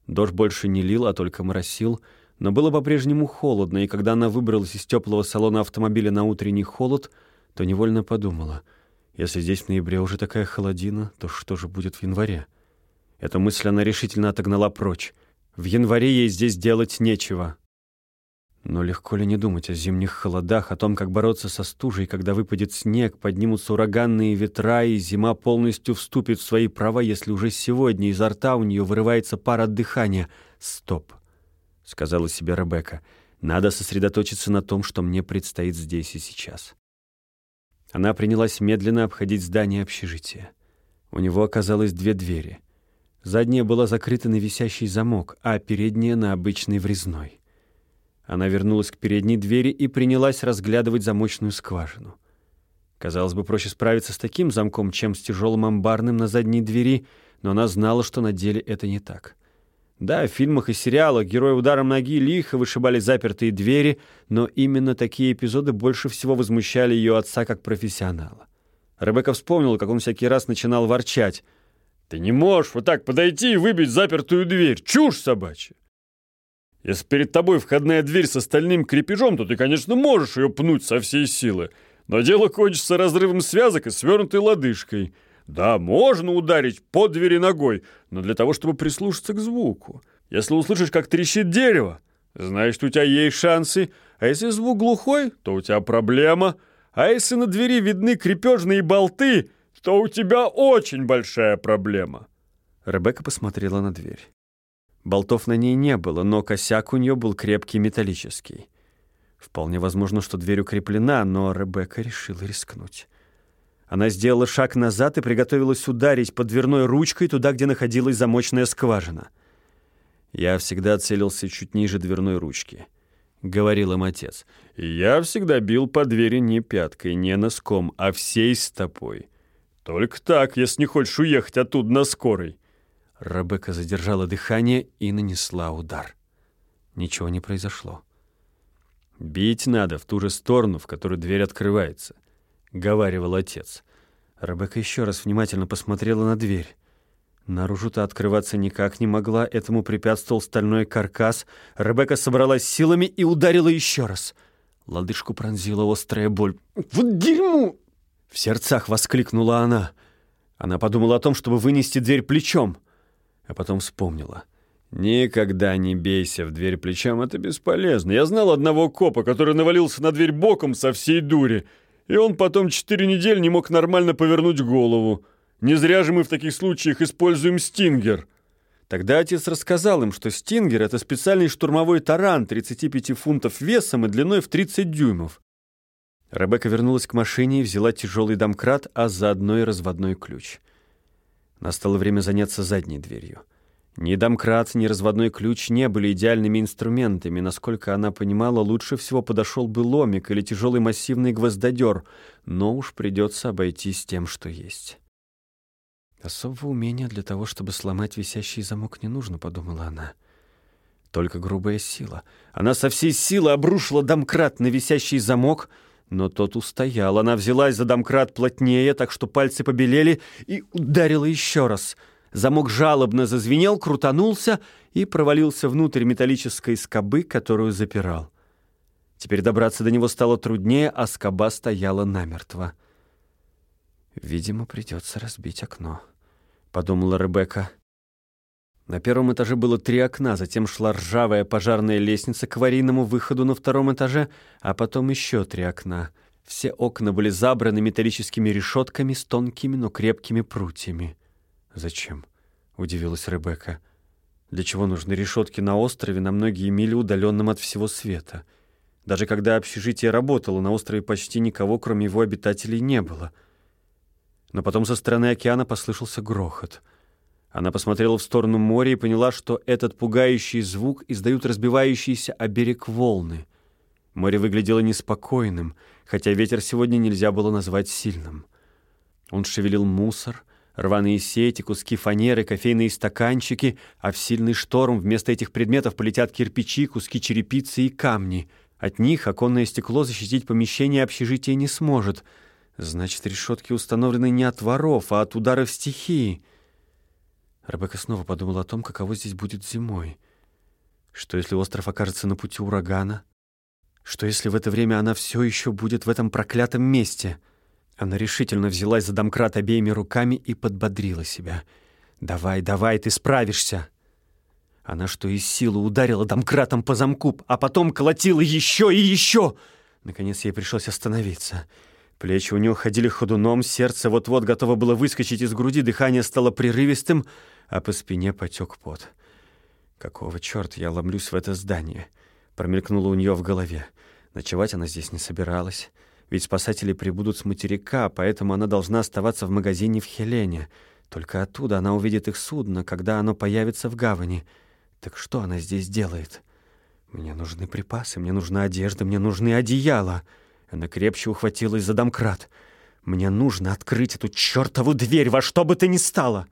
Дождь больше не лил, а только моросил — но было по-прежнему холодно, и когда она выбралась из теплого салона автомобиля на утренний холод, то невольно подумала, если здесь в ноябре уже такая холодина, то что же будет в январе? Эту мысль она решительно отогнала прочь. В январе ей здесь делать нечего. Но легко ли не думать о зимних холодах, о том, как бороться со стужей, когда выпадет снег, поднимутся ураганные ветра, и зима полностью вступит в свои права, если уже сегодня изо рта у нее вырывается пар от дыхания. Стоп. — сказала себе Ребекка. «Надо сосредоточиться на том, что мне предстоит здесь и сейчас». Она принялась медленно обходить здание общежития. У него оказалось две двери. Задняя была закрыта на висящий замок, а передняя — на обычный врезной. Она вернулась к передней двери и принялась разглядывать замочную скважину. Казалось бы, проще справиться с таким замком, чем с тяжелым амбарным на задней двери, но она знала, что на деле это не так. Да, в фильмах и сериалах герои ударом ноги лихо вышибали запертые двери, но именно такие эпизоды больше всего возмущали ее отца как профессионала. Ребекка вспомнила, как он всякий раз начинал ворчать. «Ты не можешь вот так подойти и выбить запертую дверь! Чушь собачья! Если перед тобой входная дверь с остальным крепежом, то ты, конечно, можешь ее пнуть со всей силы, но дело кончится разрывом связок и свернутой лодыжкой». Да, можно ударить по двери ногой, но для того, чтобы прислушаться к звуку. Если услышишь, как трещит дерево, значит, у тебя есть шансы. А если звук глухой, то у тебя проблема. А если на двери видны крепежные болты, то у тебя очень большая проблема. Ребекка посмотрела на дверь. Болтов на ней не было, но косяк у нее был крепкий металлический. Вполне возможно, что дверь укреплена, но Ребекка решила рискнуть. Она сделала шаг назад и приготовилась ударить под дверной ручкой туда, где находилась замочная скважина. «Я всегда целился чуть ниже дверной ручки», — говорил им отец. «Я всегда бил по двери не пяткой, не носком, а всей стопой. Только так, если не хочешь уехать оттуда на скорой». Ребекка задержала дыхание и нанесла удар. Ничего не произошло. «Бить надо в ту же сторону, в которую дверь открывается говаривал отец. Ребекка еще раз внимательно посмотрела на дверь. Наружу-то открываться никак не могла, этому препятствовал стальной каркас. Ребекка собралась силами и ударила еще раз. Лодыжку пронзила острая боль. «Вот дерьмо!» В сердцах воскликнула она. Она подумала о том, чтобы вынести дверь плечом, а потом вспомнила. «Никогда не бейся в дверь плечом, это бесполезно. Я знал одного копа, который навалился на дверь боком со всей дури и он потом четыре недели не мог нормально повернуть голову. Не зря же мы в таких случаях используем стингер. Тогда отец рассказал им, что стингер — это специальный штурмовой таран 35 фунтов весом и длиной в 30 дюймов. Ребекка вернулась к машине и взяла тяжелый домкрат, а заодно и разводной ключ. Настало время заняться задней дверью. Ни домкрат, ни разводной ключ не были идеальными инструментами. Насколько она понимала, лучше всего подошел бы ломик или тяжелый массивный гвоздодер, но уж придется обойтись тем, что есть. «Особого умения для того, чтобы сломать висящий замок, не нужно», — подумала она. Только грубая сила. Она со всей силы обрушила домкрат на висящий замок, но тот устоял. Она взялась за домкрат плотнее, так что пальцы побелели, и ударила еще раз — Замок жалобно зазвенел, крутанулся и провалился внутрь металлической скобы, которую запирал. Теперь добраться до него стало труднее, а скоба стояла намертво. «Видимо, придется разбить окно», — подумала Ребекка. На первом этаже было три окна, затем шла ржавая пожарная лестница к аварийному выходу на втором этаже, а потом еще три окна. Все окна были забраны металлическими решетками с тонкими, но крепкими прутьями. Зачем? — удивилась Ребекка. «Для чего нужны решетки на острове на многие мили удаленном от всего света? Даже когда общежитие работало, на острове почти никого, кроме его обитателей, не было». Но потом со стороны океана послышался грохот. Она посмотрела в сторону моря и поняла, что этот пугающий звук издают разбивающиеся о берег волны. Море выглядело неспокойным, хотя ветер сегодня нельзя было назвать сильным. Он шевелил мусор, рваные сети, куски фанеры, кофейные стаканчики, а в сильный шторм вместо этих предметов полетят кирпичи, куски черепицы и камни. От них оконное стекло защитить помещение общежития не сможет. Значит, решетки установлены не от воров, а от ударов стихии. Ребекка снова подумала о том, каково здесь будет зимой. Что, если остров окажется на пути урагана? Что, если в это время она все еще будет в этом проклятом месте — она решительно взялась за домкрат обеими руками и подбодрила себя. «Давай, давай, ты справишься!» Она что из силы ударила домкратом по замку, а потом колотила еще и еще. Наконец ей пришлось остановиться. Плечи у нее ходили ходуном, сердце вот-вот готово было выскочить из груди, дыхание стало прерывистым, а по спине потек пот. «Какого черта я ломлюсь в это здание?» Промелькнуло у нее в голове. Ночевать она здесь не собиралась. Ведь спасатели прибудут с материка, поэтому она должна оставаться в магазине в Хелене. Только оттуда она увидит их судно, когда оно появится в гавани. Так что она здесь делает? Мне нужны припасы, мне нужна одежда, мне нужны одеяла. Она крепче ухватилась за домкрат. Мне нужно открыть эту чертову дверь во что бы то ни стало.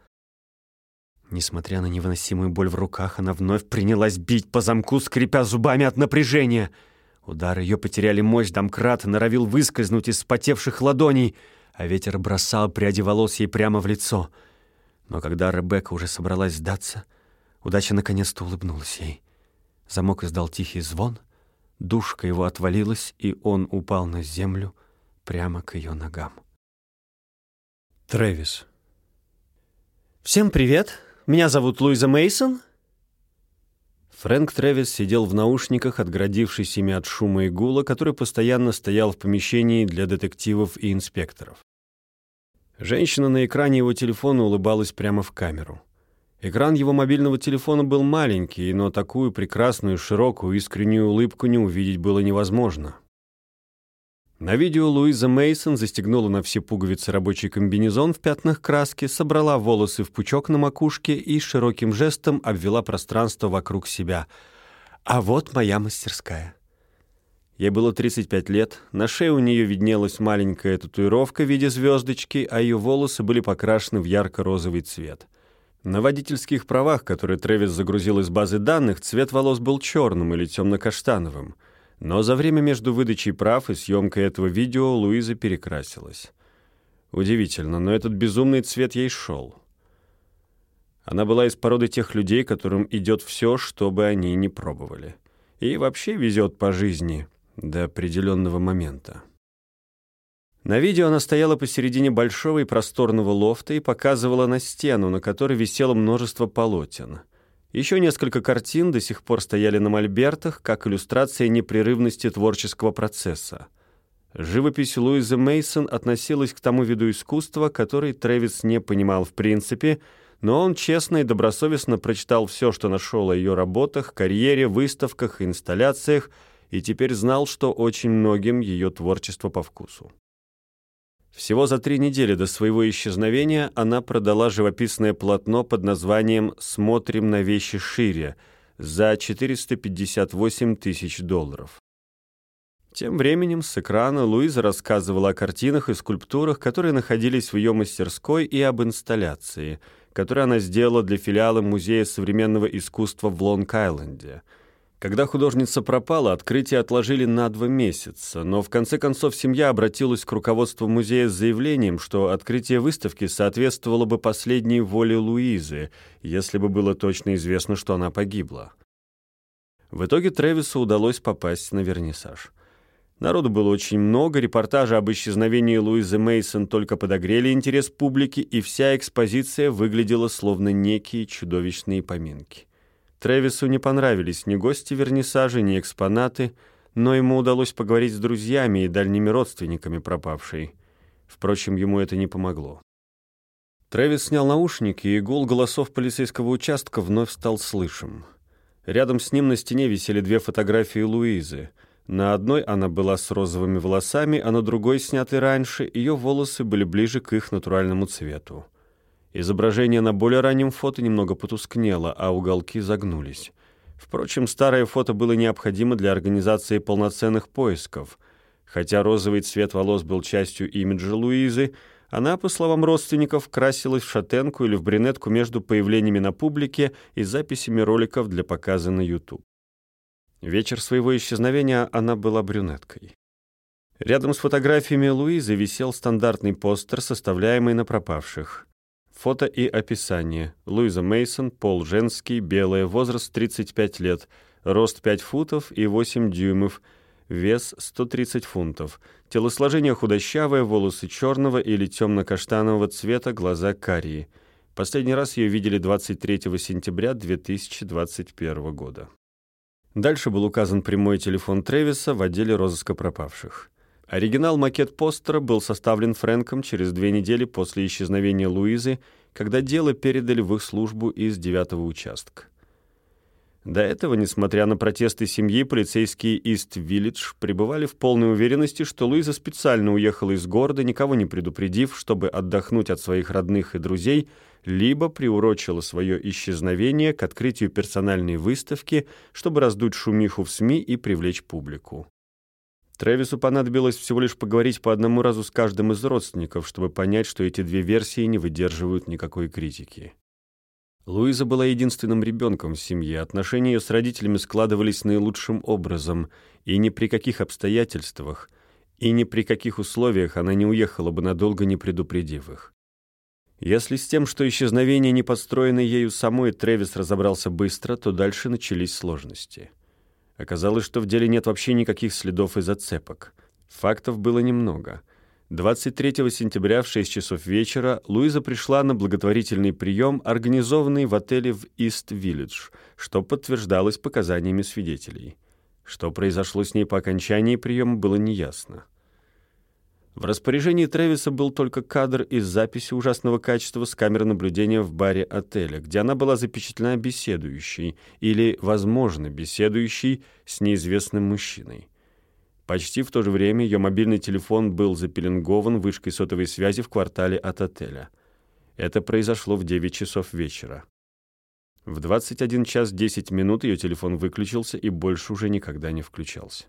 Несмотря на невыносимую боль в руках, она вновь принялась бить по замку, скрипя зубами от напряжения — Удары ее потеряли мощь, домкрат норовил выскользнуть из спотевших ладоней, а ветер бросал пряди волос ей прямо в лицо. Но когда Ребекка уже собралась сдаться, удача наконец-то улыбнулась ей. Замок издал тихий звон, душка его отвалилась, и он упал на землю прямо к ее ногам. Трэвис. «Всем привет! Меня зовут Луиза Мейсон. Фрэнк Трэвис сидел в наушниках, отгородившись ими от шума и гула, который постоянно стоял в помещении для детективов и инспекторов. Женщина на экране его телефона улыбалась прямо в камеру. Экран его мобильного телефона был маленький, но такую прекрасную, широкую, искреннюю улыбку не увидеть было невозможно. На видео Луиза Мейсон застегнула на все пуговицы рабочий комбинезон в пятнах краски, собрала волосы в пучок на макушке и широким жестом обвела пространство вокруг себя. «А вот моя мастерская». Ей было 35 лет, на шее у нее виднелась маленькая татуировка в виде звездочки, а ее волосы были покрашены в ярко-розовый цвет. На водительских правах, которые Трэвис загрузил из базы данных, цвет волос был черным или темно-каштановым — но за время между выдачей прав и съемкой этого видео Луиза перекрасилась. Удивительно, но этот безумный цвет ей шел. Она была из породы тех людей, которым идет все, что бы они ни пробовали. И вообще везет по жизни до определенного момента. На видео она стояла посередине большого и просторного лофта и показывала на стену, на которой висело множество полотен — еще несколько картин до сих пор стояли на мольбертах, как иллюстрация непрерывности творческого процесса. Живопись Луизы Мейсон относилась к тому виду искусства, который Трэвис не понимал в принципе, но он честно и добросовестно прочитал все, что нашел о ее работах, карьере, выставках и инсталляциях, и теперь знал, что очень многим ее творчество по вкусу. Всего за три недели до своего исчезновения она продала живописное полотно под названием «Смотрим на вещи шире» за 458 тысяч долларов. Тем временем с экрана Луиза рассказывала о картинах и скульптурах, которые находились в ее мастерской, и об инсталляции, которую она сделала для филиала Музея современного искусства в Лонг-Айленде – когда художница пропала, открытие отложили на два месяца, но в конце концов семья обратилась к руководству музея с заявлением, что открытие выставки соответствовало бы последней воле Луизы, если бы было точно известно, что она погибла. В итоге Трэвису удалось попасть на вернисаж. Народу было очень много, репортажи об исчезновении Луизы Мейсон только подогрели интерес публики, и вся экспозиция выглядела словно некие чудовищные поминки. Трэвису не понравились ни гости вернисажа, ни экспонаты, но ему удалось поговорить с друзьями и дальними родственниками пропавшей. Впрочем, ему это не помогло. Трэвис снял наушники, и гул голосов полицейского участка вновь стал слышим. Рядом с ним на стене висели две фотографии Луизы. На одной она была с розовыми волосами, а на другой, снятой раньше, ее волосы были ближе к их натуральному цвету. Изображение на более раннем фото немного потускнело, а уголки загнулись. Впрочем, старое фото было необходимо для организации полноценных поисков. Хотя розовый цвет волос был частью имиджа Луизы, она, по словам родственников, красилась в шатенку или в брюнетку между появлениями на публике и записями роликов для показа на YouTube. Вечер своего исчезновения она была брюнеткой. Рядом с фотографиями Луизы висел стандартный постер, составляемый на пропавших. Фото и описание. Луиза Мейсон, пол женский, белая, возраст 35 лет, рост 5 футов и 8 дюймов, вес 130 фунтов, телосложение худощавое, волосы черного или темно-каштанового цвета, глаза карие. Последний раз ее видели 23 сентября 2021 года. Дальше был указан прямой телефон Тревиса в отделе розыска пропавших. Оригинал-макет постера был составлен Фрэнком через две недели после исчезновения Луизы, когда дело передали в их службу из девятого участка. До этого, несмотря на протесты семьи, полицейские Ист-Виллидж пребывали в полной уверенности, что Луиза специально уехала из города, никого не предупредив, чтобы отдохнуть от своих родных и друзей, либо приурочила свое исчезновение к открытию персональной выставки, чтобы раздуть шумиху в СМИ и привлечь публику. Трэвису понадобилось всего лишь поговорить по одному разу с каждым из родственников, чтобы понять, что эти две версии не выдерживают никакой критики. Луиза была единственным ребенком в семье, отношения ее с родителями складывались наилучшим образом, и ни при каких обстоятельствах, и ни при каких условиях она не уехала бы надолго, не предупредив их. Если с тем, что исчезновение не подстроено ею самой, Трэвис разобрался быстро, то дальше начались сложности. Оказалось, что в деле нет вообще никаких следов и зацепок. Фактов было немного. 23 сентября в 6 часов вечера Луиза пришла на благотворительный прием, организованный в отеле в Ист-Виллидж, что подтверждалось показаниями свидетелей. Что произошло с ней по окончании приема, было неясно. В распоряжении Трэвиса был только кадр из записи ужасного качества с камеры наблюдения в баре отеля, где она была запечатлена беседующей или, возможно, беседующей с неизвестным мужчиной. Почти в то же время ее мобильный телефон был запеленгован вышкой сотовой связи в квартале от отеля. Это произошло в 9 часов вечера. В 21 час 10 минут ее телефон выключился и больше уже никогда не включался.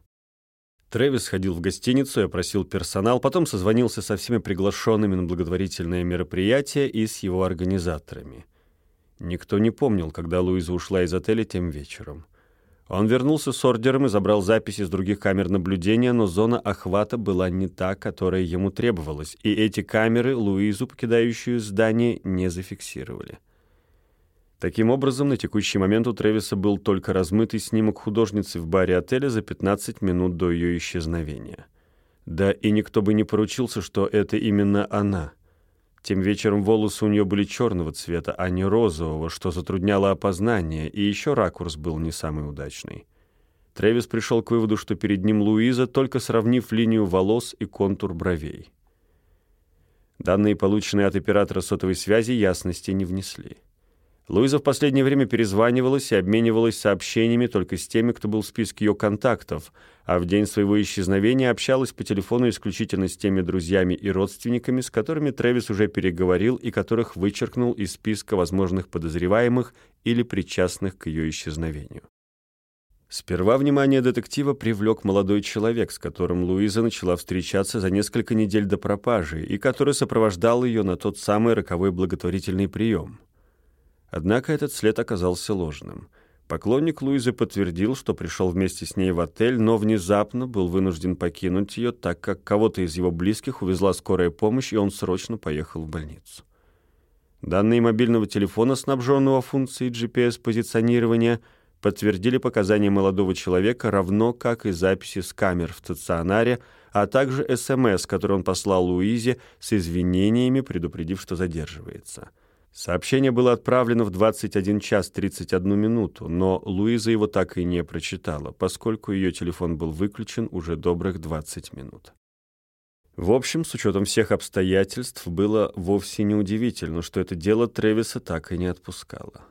Трэвис ходил в гостиницу и опросил персонал, потом созвонился со всеми приглашенными на благотворительное мероприятие и с его организаторами. Никто не помнил, когда Луиза ушла из отеля тем вечером. Он вернулся с ордером и забрал записи с других камер наблюдения, но зона охвата была не та, которая ему требовалась, и эти камеры Луизу, покидающую здание, не зафиксировали. Таким образом, на текущий момент у Трэвиса был только размытый снимок художницы в баре отеля за 15 минут до ее исчезновения. Да и никто бы не поручился, что это именно она. Тем вечером волосы у нее были черного цвета, а не розового, что затрудняло опознание, и еще ракурс был не самый удачный. Трэвис пришел к выводу, что перед ним Луиза, только сравнив линию волос и контур бровей. Данные, полученные от оператора сотовой связи, ясности не внесли. Луиза в последнее время перезванивалась и обменивалась сообщениями только с теми, кто был в списке ее контактов, а в день своего исчезновения общалась по телефону исключительно с теми друзьями и родственниками, с которыми Трэвис уже переговорил и которых вычеркнул из списка возможных подозреваемых или причастных к ее исчезновению. Сперва внимание детектива привлек молодой человек, с которым Луиза начала встречаться за несколько недель до пропажи и который сопровождал ее на тот самый роковой благотворительный прием — Однако этот след оказался ложным. Поклонник Луизы подтвердил, что пришел вместе с ней в отель, но внезапно был вынужден покинуть ее, так как кого-то из его близких увезла скорая помощь, и он срочно поехал в больницу. Данные мобильного телефона, снабженного функцией GPS-позиционирования, подтвердили показания молодого человека, равно как и записи с камер в стационаре, а также СМС, который он послал Луизе с извинениями, предупредив, что задерживается. Сообщение было отправлено в 21 час 31 минуту, но Луиза его так и не прочитала, поскольку ее телефон был выключен уже добрых 20 минут. В общем, с учетом всех обстоятельств, было вовсе неудивительно, что это дело Тревиса так и не отпускало.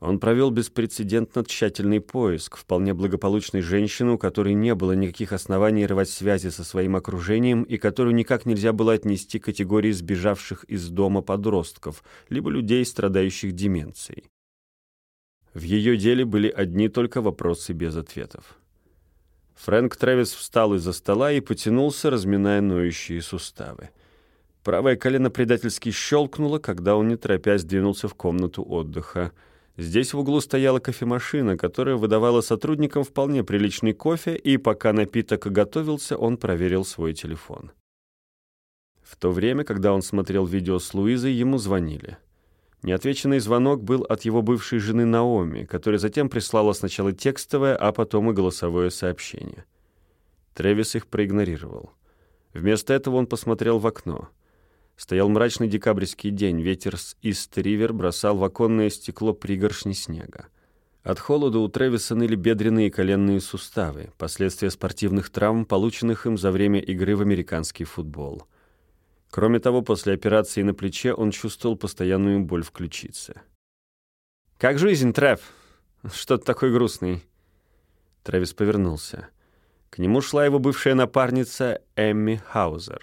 Он провел беспрецедентно тщательный поиск вполне благополучной женщины, у которой не было никаких оснований рвать связи со своим окружением и которую никак нельзя было отнести к категории сбежавших из дома подростков, либо людей, страдающих деменцией. В ее деле были одни только вопросы без ответов. Фрэнк Трэвис встал из-за стола и потянулся, разминая ноющие суставы. Правое колено предательски щелкнуло, когда он, не торопясь, двинулся в комнату отдыха. Здесь в углу стояла кофемашина, которая выдавала сотрудникам вполне приличный кофе, и пока напиток готовился, он проверил свой телефон. В то время, когда он смотрел видео с Луизой, ему звонили. Неотвеченный звонок был от его бывшей жены Наоми, которая затем прислала сначала текстовое, а потом и голосовое сообщение. Тревис их проигнорировал. Вместо этого он посмотрел в окно. Стоял мрачный декабрьский день, ветер с Ист-Ривер бросал в оконное стекло пригоршни снега. От холода у Тревиса ныли бедренные и коленные суставы, последствия спортивных травм, полученных им за время игры в американский футбол — Кроме того, после операции на плече он чувствовал постоянную боль в ключице. «Как жизнь, Трев? Что ты такой грустный?» Трэвис повернулся. К нему шла его бывшая напарница Эмми Хаузер.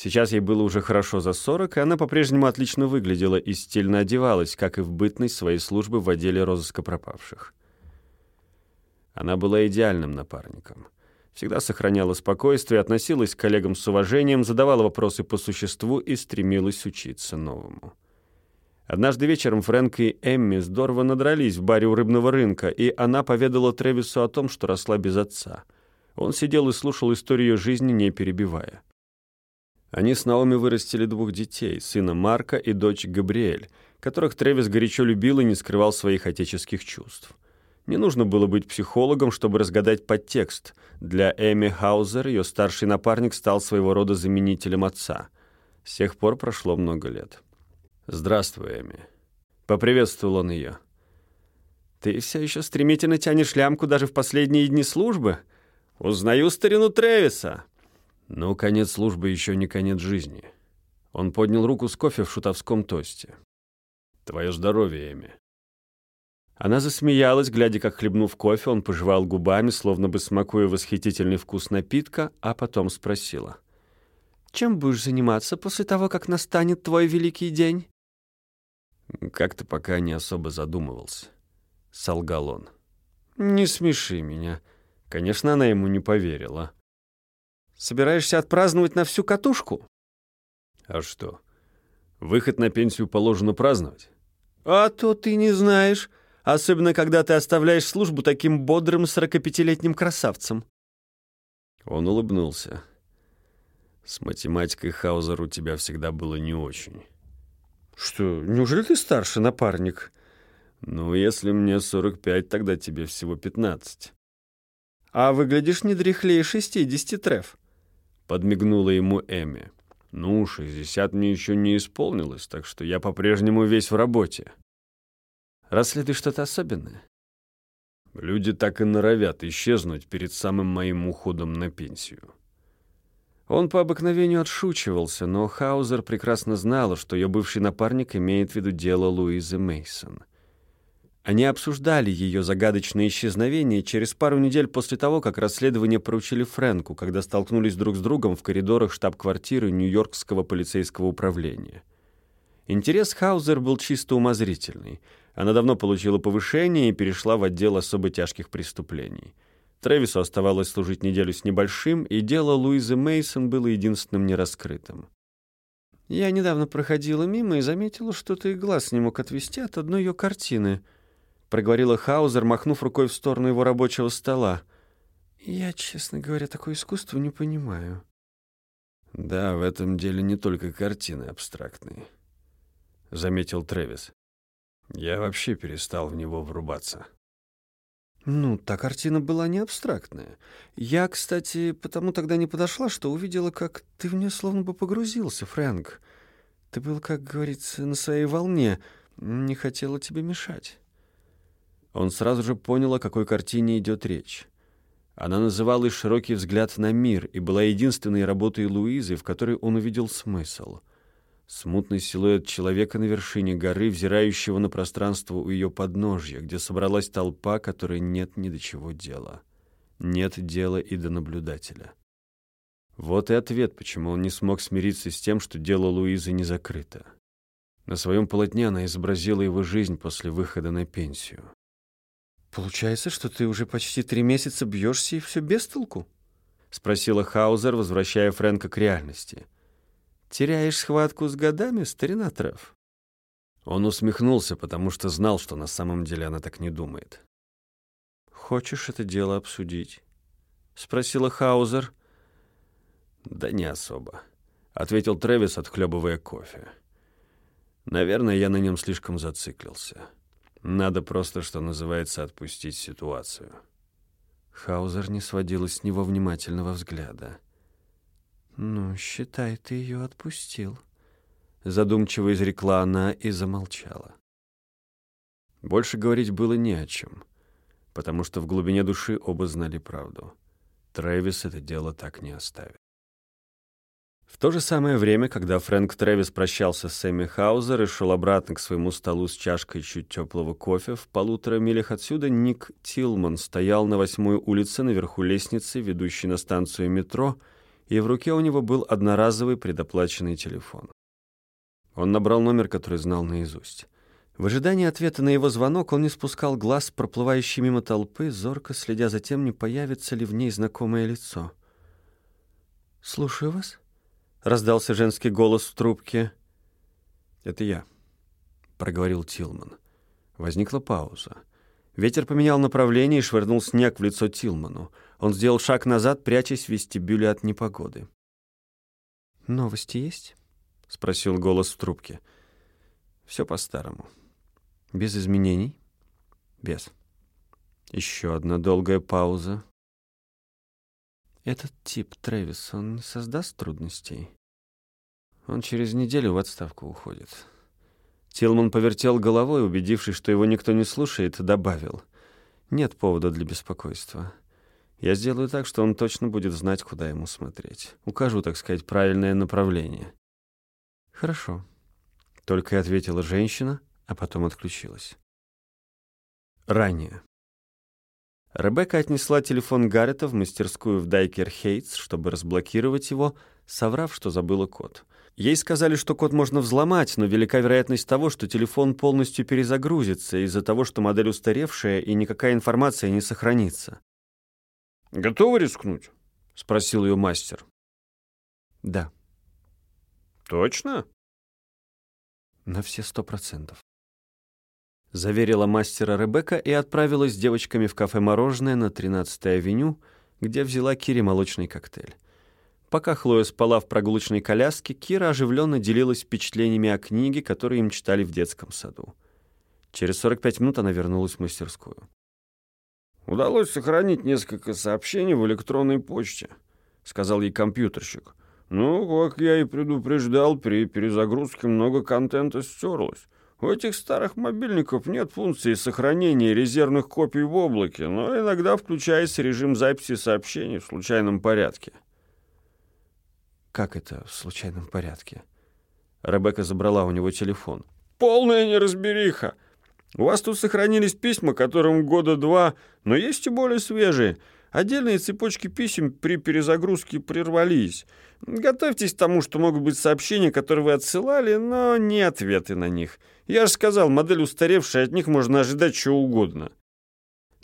Сейчас ей было уже хорошо за сорок, и она по-прежнему отлично выглядела и стильно одевалась, как и в бытность своей службы в отделе розыска пропавших. Она была идеальным напарником — всегда сохраняла спокойствие, относилась к коллегам с уважением, задавала вопросы по существу и стремилась учиться новому. Однажды вечером Фрэнк и Эмми здорово надрались в баре у рыбного рынка, и она поведала Тревису о том, что росла без отца. Он сидел и слушал историю жизни, не перебивая. Они с Наоми вырастили двух детей, сына Марка и дочь Габриэль, которых Тревис горячо любил и не скрывал своих отеческих чувств. Не нужно было быть психологом, чтобы разгадать подтекст. Для Эми Хаузер ее старший напарник стал своего рода заменителем отца. С тех пор прошло много лет. «Здравствуй, Эми». Поприветствовал он ее. «Ты все еще стремительно тянешь лямку даже в последние дни службы? Узнаю старину Тревиса». «Ну, конец службы еще не конец жизни». Он поднял руку с кофе в шутовском тосте. «Твое здоровье, Эми». Она засмеялась, глядя, как, хлебнув кофе, он пожевал губами, словно бы смакуя восхитительный вкус напитка, а потом спросила. «Чем будешь заниматься после того, как настанет твой великий день?» «Как-то пока не особо задумывался», — солгал он. «Не смеши меня». Конечно, она ему не поверила. «Собираешься отпраздновать на всю катушку?» «А что, выход на пенсию положено праздновать?» «А то ты не знаешь особенно когда ты оставляешь службу таким бодрым сорокапятилетним красавцем». Он улыбнулся. «С математикой Хаузер у тебя всегда было не очень». «Что, неужели ты старше, напарник?» «Ну, если мне 45, тогда тебе всего 15». «А выглядишь не дряхлее 60, Треф», — подмигнула ему Эми. «Ну, 60 мне еще не исполнилось, так что я по-прежнему весь в работе». Расследуешь что-то особенное? Люди так и норовят исчезнуть перед самым моим уходом на пенсию. Он по обыкновению отшучивался, но Хаузер прекрасно знала, что ее бывший напарник имеет в виду дело Луизы Мейсон. Они обсуждали ее загадочное исчезновение через пару недель после того, как расследование поручили Фрэнку, когда столкнулись друг с другом в коридорах штаб-квартиры Нью-Йоркского полицейского управления. Интерес Хаузер был чисто умозрительный — она давно получила повышение и перешла в отдел особо тяжких преступлений. Трэвису оставалось служить неделю с небольшим, и дело Луизы Мейсон было единственным нераскрытым. «Я недавно проходила мимо и заметила, что ты глаз не мог отвести от одной ее картины», — проговорила Хаузер, махнув рукой в сторону его рабочего стола. «Я, честно говоря, такое искусство не понимаю». «Да, в этом деле не только картины абстрактные», — заметил Трэвис. Я вообще перестал в него врубаться. Ну, та картина была не абстрактная. Я, кстати, потому тогда не подошла, что увидела, как ты в нее словно бы погрузился, Фрэнк. Ты был, как говорится, на своей волне. Не хотела тебе мешать. Он сразу же понял, о какой картине идет речь. Она называла и широкий взгляд на мир и была единственной работой Луизы, в которой он увидел смысл. Смутный силуэт человека на вершине горы, взирающего на пространство у ее подножья, где собралась толпа, которой нет ни до чего дела. Нет дела и до наблюдателя. Вот и ответ, почему он не смог смириться с тем, что дело Луизы не закрыто. На своем полотне она изобразила его жизнь после выхода на пенсию. «Получается, что ты уже почти три месяца бьешься и все без толку?» — спросила Хаузер, возвращая Фрэнка к реальности. «Теряешь схватку с годами, старина Треф?» Он усмехнулся, потому что знал, что на самом деле она так не думает. «Хочешь это дело обсудить?» — спросила Хаузер. «Да не особо», — ответил Трэвис, отхлебывая кофе. Наверное, я на нем слишком зациклился. Надо просто, что называется, отпустить ситуацию. Хаузер не сводила с него внимательного взгляда. «Ну, считай, ты ее отпустил», — задумчиво изрекла она и замолчала. Больше говорить было не о чем, потому что в глубине души оба знали правду. Трэвис это дело так не оставит. В то же самое время, когда Фрэнк Трэвис прощался с Эми Хаузер и шел обратно к своему столу с чашкой чуть теплого кофе, в полутора милях отсюда Ник Тилман стоял на восьмой улице наверху лестницы, ведущей на станцию метро, и в руке у него был одноразовый предоплаченный телефон. Он набрал номер, который знал наизусть. В ожидании ответа на его звонок он не спускал глаз, проплывающей мимо толпы, зорко следя за тем, не появится ли в ней знакомое лицо. «Слушаю вас», — раздался женский голос в трубке. «Это я», — проговорил Тилман. Возникла пауза. Ветер поменял направление и швырнул снег в лицо Тилману. Он сделал шаг назад, прячась в вестибюле от непогоды. «Новости есть?» — спросил голос в трубке. «Все по-старому. Без изменений?» «Без». Еще одна долгая пауза. Этот тип, Трэвис, он создаст трудностей? Он через неделю в отставку уходит. Тилман повертел головой, убедившись, что его никто не слушает, добавил. Нет повода для беспокойства. Я сделаю так, что он точно будет знать, куда ему смотреть. Укажу, так сказать, правильное направление. Хорошо. Только и ответила женщина, а потом отключилась. Ранее. Ребекка отнесла телефон Гаррета в мастерскую в Дайкер Хейтс, чтобы разблокировать его, соврав, что забыла код. Ей сказали, что код можно взломать, но велика вероятность того, что телефон полностью перезагрузится из-за того, что модель устаревшая и никакая информация не сохранится. «Готовы рискнуть?» — спросил ее мастер. «Да». «Точно?» «На все сто процентов». — заверила мастера Ребекка и отправилась с девочками в кафе «Мороженое» на 13-й авеню, где взяла Кире молочный коктейль. Пока Хлоя спала в прогулочной коляске, Кира оживленно делилась впечатлениями о книге, которую им читали в детском саду. Через 45 минут она вернулась в мастерскую. «Удалось сохранить несколько сообщений в электронной почте», — сказал ей компьютерщик. «Ну, как я и предупреждал, при перезагрузке много контента стерлось. У этих старых мобильников нет функции сохранения резервных копий в облаке, но иногда включается режим записи сообщений в случайном порядке. Как это в случайном порядке? Ребекка забрала у него телефон. Полная неразбериха. У вас тут сохранились письма, которым года два, но есть и более свежие. Отдельные цепочки писем при перезагрузке прервались. Готовьтесь к тому, что могут быть сообщения, которые вы отсылали, но не ответы на них. Я же сказал, модель устаревшая, от них можно ожидать чего угодно.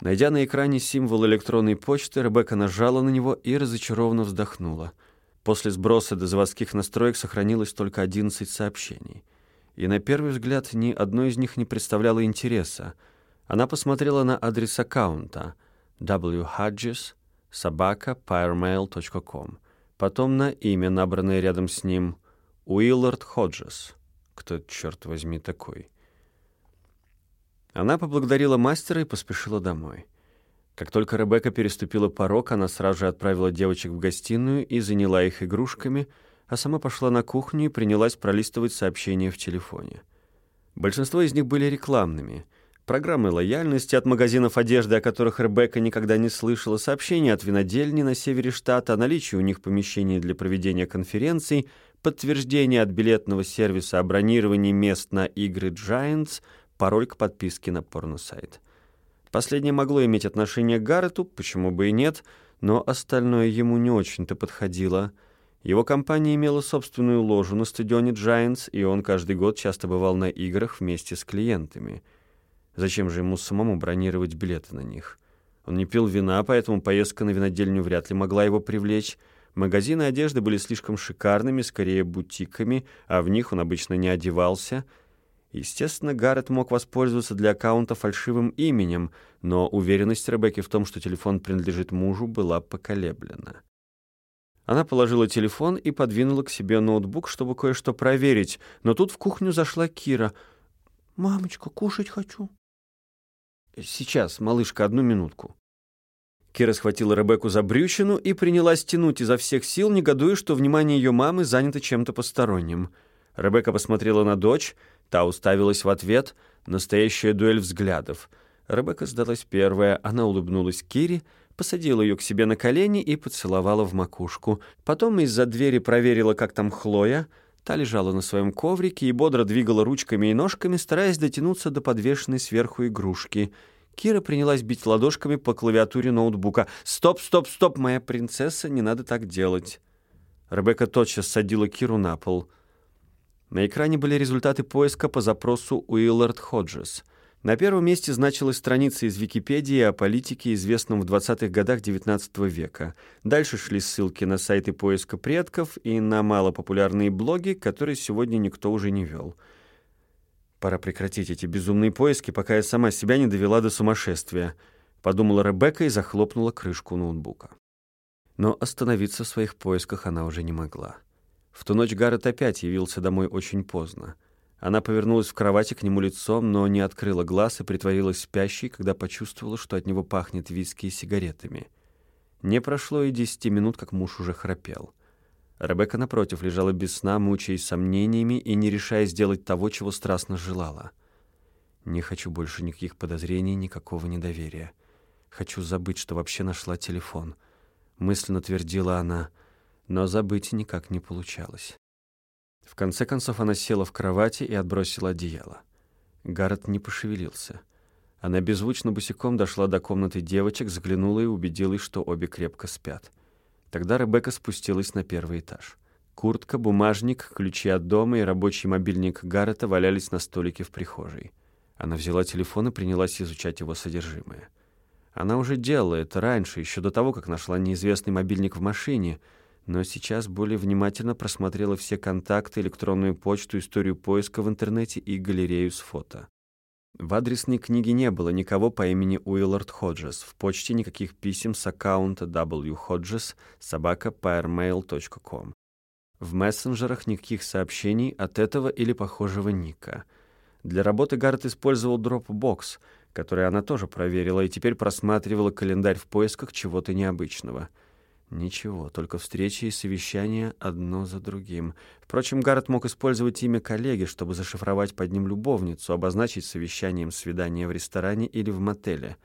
Найдя на экране символ электронной почты, Ребекка нажала на него и разочарованно вздохнула. После сброса до заводских настроек сохранилось только 11 сообщений. И на первый взгляд ни одно из них не представляло интереса. Она посмотрела на адрес аккаунта собака потом на имя, набранное рядом с ним, Уиллард Ходжес. Кто, черт возьми, такой? Она поблагодарила мастера и поспешила домой. Как только Ребекка переступила порог, она сразу же отправила девочек в гостиную и заняла их игрушками, а сама пошла на кухню и принялась пролистывать сообщения в телефоне. Большинство из них были рекламными. Программы лояльности от магазинов одежды, о которых Ребекка никогда не слышала, сообщения от винодельни на севере штата о наличии у них помещений для проведения конференций, подтверждение от билетного сервиса о бронировании мест на игры Giants, пароль к подписке на порносайт. Последнее могло иметь отношение к Гаррету, почему бы и нет, но остальное ему не очень-то подходило. Его компания имела собственную ложу на стадионе Giants, и он каждый год часто бывал на играх вместе с клиентами — Зачем же ему самому бронировать билеты на них? Он не пил вина, поэтому поездка на винодельню вряд ли могла его привлечь. Магазины одежды были слишком шикарными, скорее бутиками, а в них он обычно не одевался. Естественно, Гаррет мог воспользоваться для аккаунта фальшивым именем, но уверенность Ребекки в том, что телефон принадлежит мужу, была поколеблена. Она положила телефон и подвинула к себе ноутбук, чтобы кое-что проверить, но тут в кухню зашла Кира. «Мамочка, кушать хочу». «Сейчас, малышка, одну минутку». Кира схватила Ребекку за брючину и принялась тянуть изо всех сил, негодуя, что внимание ее мамы занято чем-то посторонним. Ребекка посмотрела на дочь, та уставилась в ответ, настоящая дуэль взглядов. Ребекка сдалась первая, она улыбнулась Кире, посадила ее к себе на колени и поцеловала в макушку. Потом из-за двери проверила, как там Хлоя — Та лежала на своем коврике и бодро двигала ручками и ножками, стараясь дотянуться до подвешенной сверху игрушки. Кира принялась бить ладошками по клавиатуре ноутбука. «Стоп, стоп, стоп, моя принцесса, не надо так делать!» Ребекка тотчас садила Киру на пол. На экране были результаты поиска по запросу Уиллард Ходжес — на первом месте значилась страница из Википедии о политике, известном в 20-х годах XIX века. Дальше шли ссылки на сайты поиска предков и на малопопулярные блоги, которые сегодня никто уже не вел. «Пора прекратить эти безумные поиски, пока я сама себя не довела до сумасшествия», подумала Ребекка и захлопнула крышку ноутбука. Но остановиться в своих поисках она уже не могла. В ту ночь Гаррет опять явился домой очень поздно. Она повернулась в кровати к нему лицом, но не открыла глаз и притворилась спящей, когда почувствовала, что от него пахнет виски и сигаретами. Не прошло и десяти минут, как муж уже храпел. Ребекка, напротив, лежала без сна, мучаясь сомнениями и не решая сделать того, чего страстно желала. «Не хочу больше никаких подозрений, никакого недоверия. Хочу забыть, что вообще нашла телефон», — мысленно твердила она, но забыть никак не получалось. В конце концов она села в кровати и отбросила одеяло. Гаррет не пошевелился. Она беззвучно босиком дошла до комнаты девочек, заглянула и убедилась, что обе крепко спят. Тогда Ребекка спустилась на первый этаж. Куртка, бумажник, ключи от дома и рабочий мобильник Гаррета валялись на столике в прихожей. Она взяла телефон и принялась изучать его содержимое. Она уже делала это раньше, еще до того, как нашла неизвестный мобильник в машине — но сейчас более внимательно просмотрела все контакты, электронную почту, историю поиска в интернете и галерею с фото. В адресной книге не было никого по имени Уиллард Ходжес, в почте никаких писем с аккаунта whodges собака. В мессенджерах никаких сообщений от этого или похожего ника. Для работы Гаррет использовал Dropbox, который она тоже проверила, и теперь просматривала календарь в поисках чего-то необычного — Ничего, только встречи и совещания одно за другим. Впрочем, Гаррет мог использовать имя коллеги, чтобы зашифровать под ним любовницу, обозначить совещанием свидание в ресторане или в мотеле.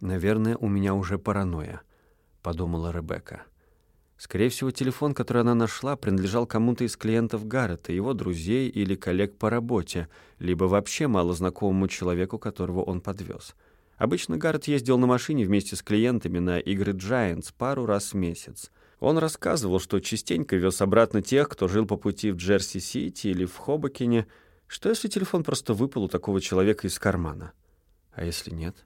«Наверное, у меня уже паранойя», — подумала Ребекка. Скорее всего, телефон, который она нашла, принадлежал кому-то из клиентов Гаррета, его друзей или коллег по работе, либо вообще малознакомому человеку, которого он подвез. Обычно Гаррет ездил на машине вместе с клиентами на игры Giants пару раз в месяц. Он рассказывал, что частенько вез обратно тех, кто жил по пути в Джерси-Сити или в Хобокине. Что если телефон просто выпал у такого человека из кармана? А если нет?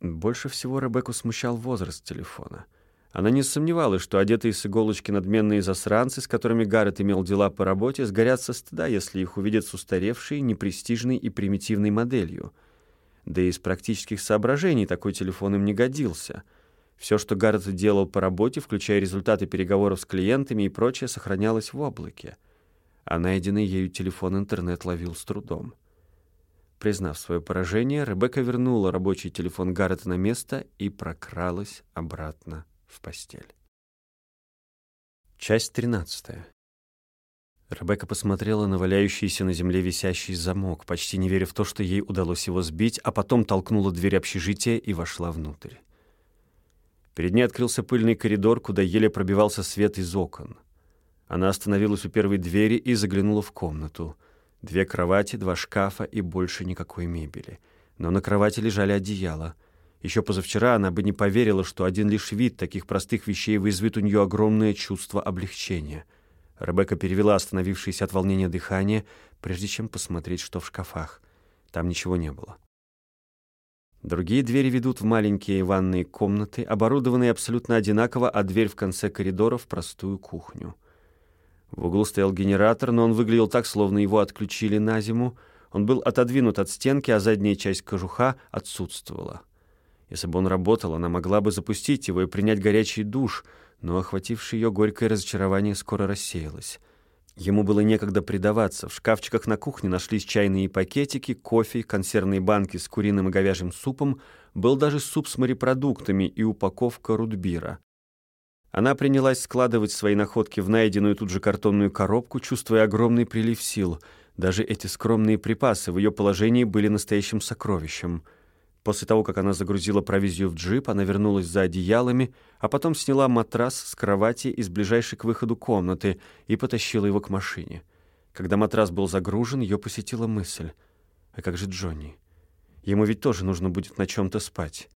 Больше всего Ребекку смущал возраст телефона. Она не сомневалась, что одетые с иголочки надменные засранцы, с которыми Гаррет имел дела по работе, сгорят со стыда, если их увидят с устаревшей, непрестижной и примитивной моделью — да и из практических соображений такой телефон им не годился. Все, что Гаррет делал по работе, включая результаты переговоров с клиентами и прочее, сохранялось в облаке. А найденный ею телефон интернет ловил с трудом. Признав свое поражение, Ребекка вернула рабочий телефон Гаррета на место и прокралась обратно в постель. Часть 13. Ребекка посмотрела на валяющийся на земле висящий замок, почти не веря в то, что ей удалось его сбить, а потом толкнула дверь общежития и вошла внутрь. Перед ней открылся пыльный коридор, куда еле пробивался свет из окон. Она остановилась у первой двери и заглянула в комнату. Две кровати, два шкафа и больше никакой мебели. Но на кровати лежали одеяла. Еще позавчера она бы не поверила, что один лишь вид таких простых вещей вызовет у нее огромное чувство облегчения — Ребекка перевела остановившееся от волнения дыхание, прежде чем посмотреть, что в шкафах. Там ничего не было. Другие двери ведут в маленькие ванные комнаты, оборудованные абсолютно одинаково, а дверь в конце коридора в простую кухню. В углу стоял генератор, но он выглядел так, словно его отключили на зиму. Он был отодвинут от стенки, а задняя часть кожуха отсутствовала. Если бы он работал, она могла бы запустить его и принять горячий душ — но охватившее ее горькое разочарование скоро рассеялось. Ему было некогда предаваться. В шкафчиках на кухне нашлись чайные пакетики, кофе, консервные банки с куриным и говяжьим супом, был даже суп с морепродуктами и упаковка рудбира. Она принялась складывать свои находки в найденную тут же картонную коробку, чувствуя огромный прилив сил. Даже эти скромные припасы в ее положении были настоящим сокровищем — После того, как она загрузила провизию в джип, она вернулась за одеялами, а потом сняла матрас с кровати из ближайшей к выходу комнаты и потащила его к машине. Когда матрас был загружен, ее посетила мысль. А как же Джонни? Ему ведь тоже нужно будет на чем-то спать.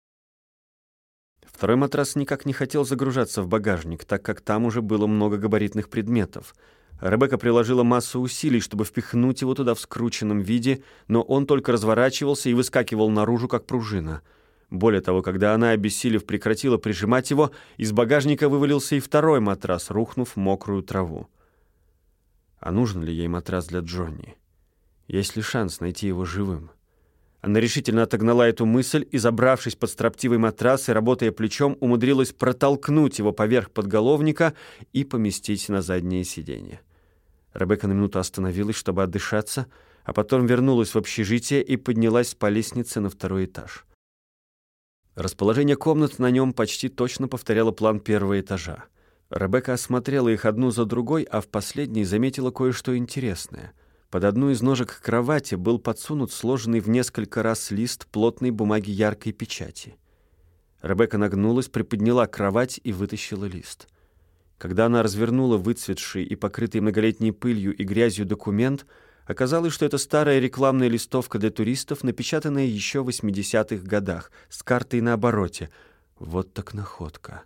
Второй матрас никак не хотел загружаться в багажник, так как там уже было много габаритных предметов — Ребекка приложила массу усилий, чтобы впихнуть его туда в скрученном виде, но он только разворачивался и выскакивал наружу, как пружина. Более того, когда она, обессилев, прекратила прижимать его, из багажника вывалился и второй матрас, рухнув в мокрую траву. А нужен ли ей матрас для Джонни? Есть ли шанс найти его живым? Она решительно отогнала эту мысль и, забравшись под строптивый матрас и работая плечом, умудрилась протолкнуть его поверх подголовника и поместить на заднее сиденье. Ребекка на минуту остановилась, чтобы отдышаться, а потом вернулась в общежитие и поднялась по лестнице на второй этаж. Расположение комнат на нем почти точно повторяло план первого этажа. Ребекка осмотрела их одну за другой, а в последней заметила кое-что интересное — под одну из ножек кровати был подсунут сложенный в несколько раз лист плотной бумаги яркой печати. Ребекка нагнулась, приподняла кровать и вытащила лист. Когда она развернула выцветший и покрытый многолетней пылью и грязью документ, оказалось, что это старая рекламная листовка для туристов, напечатанная еще в 80-х годах, с картой на обороте. Вот так находка.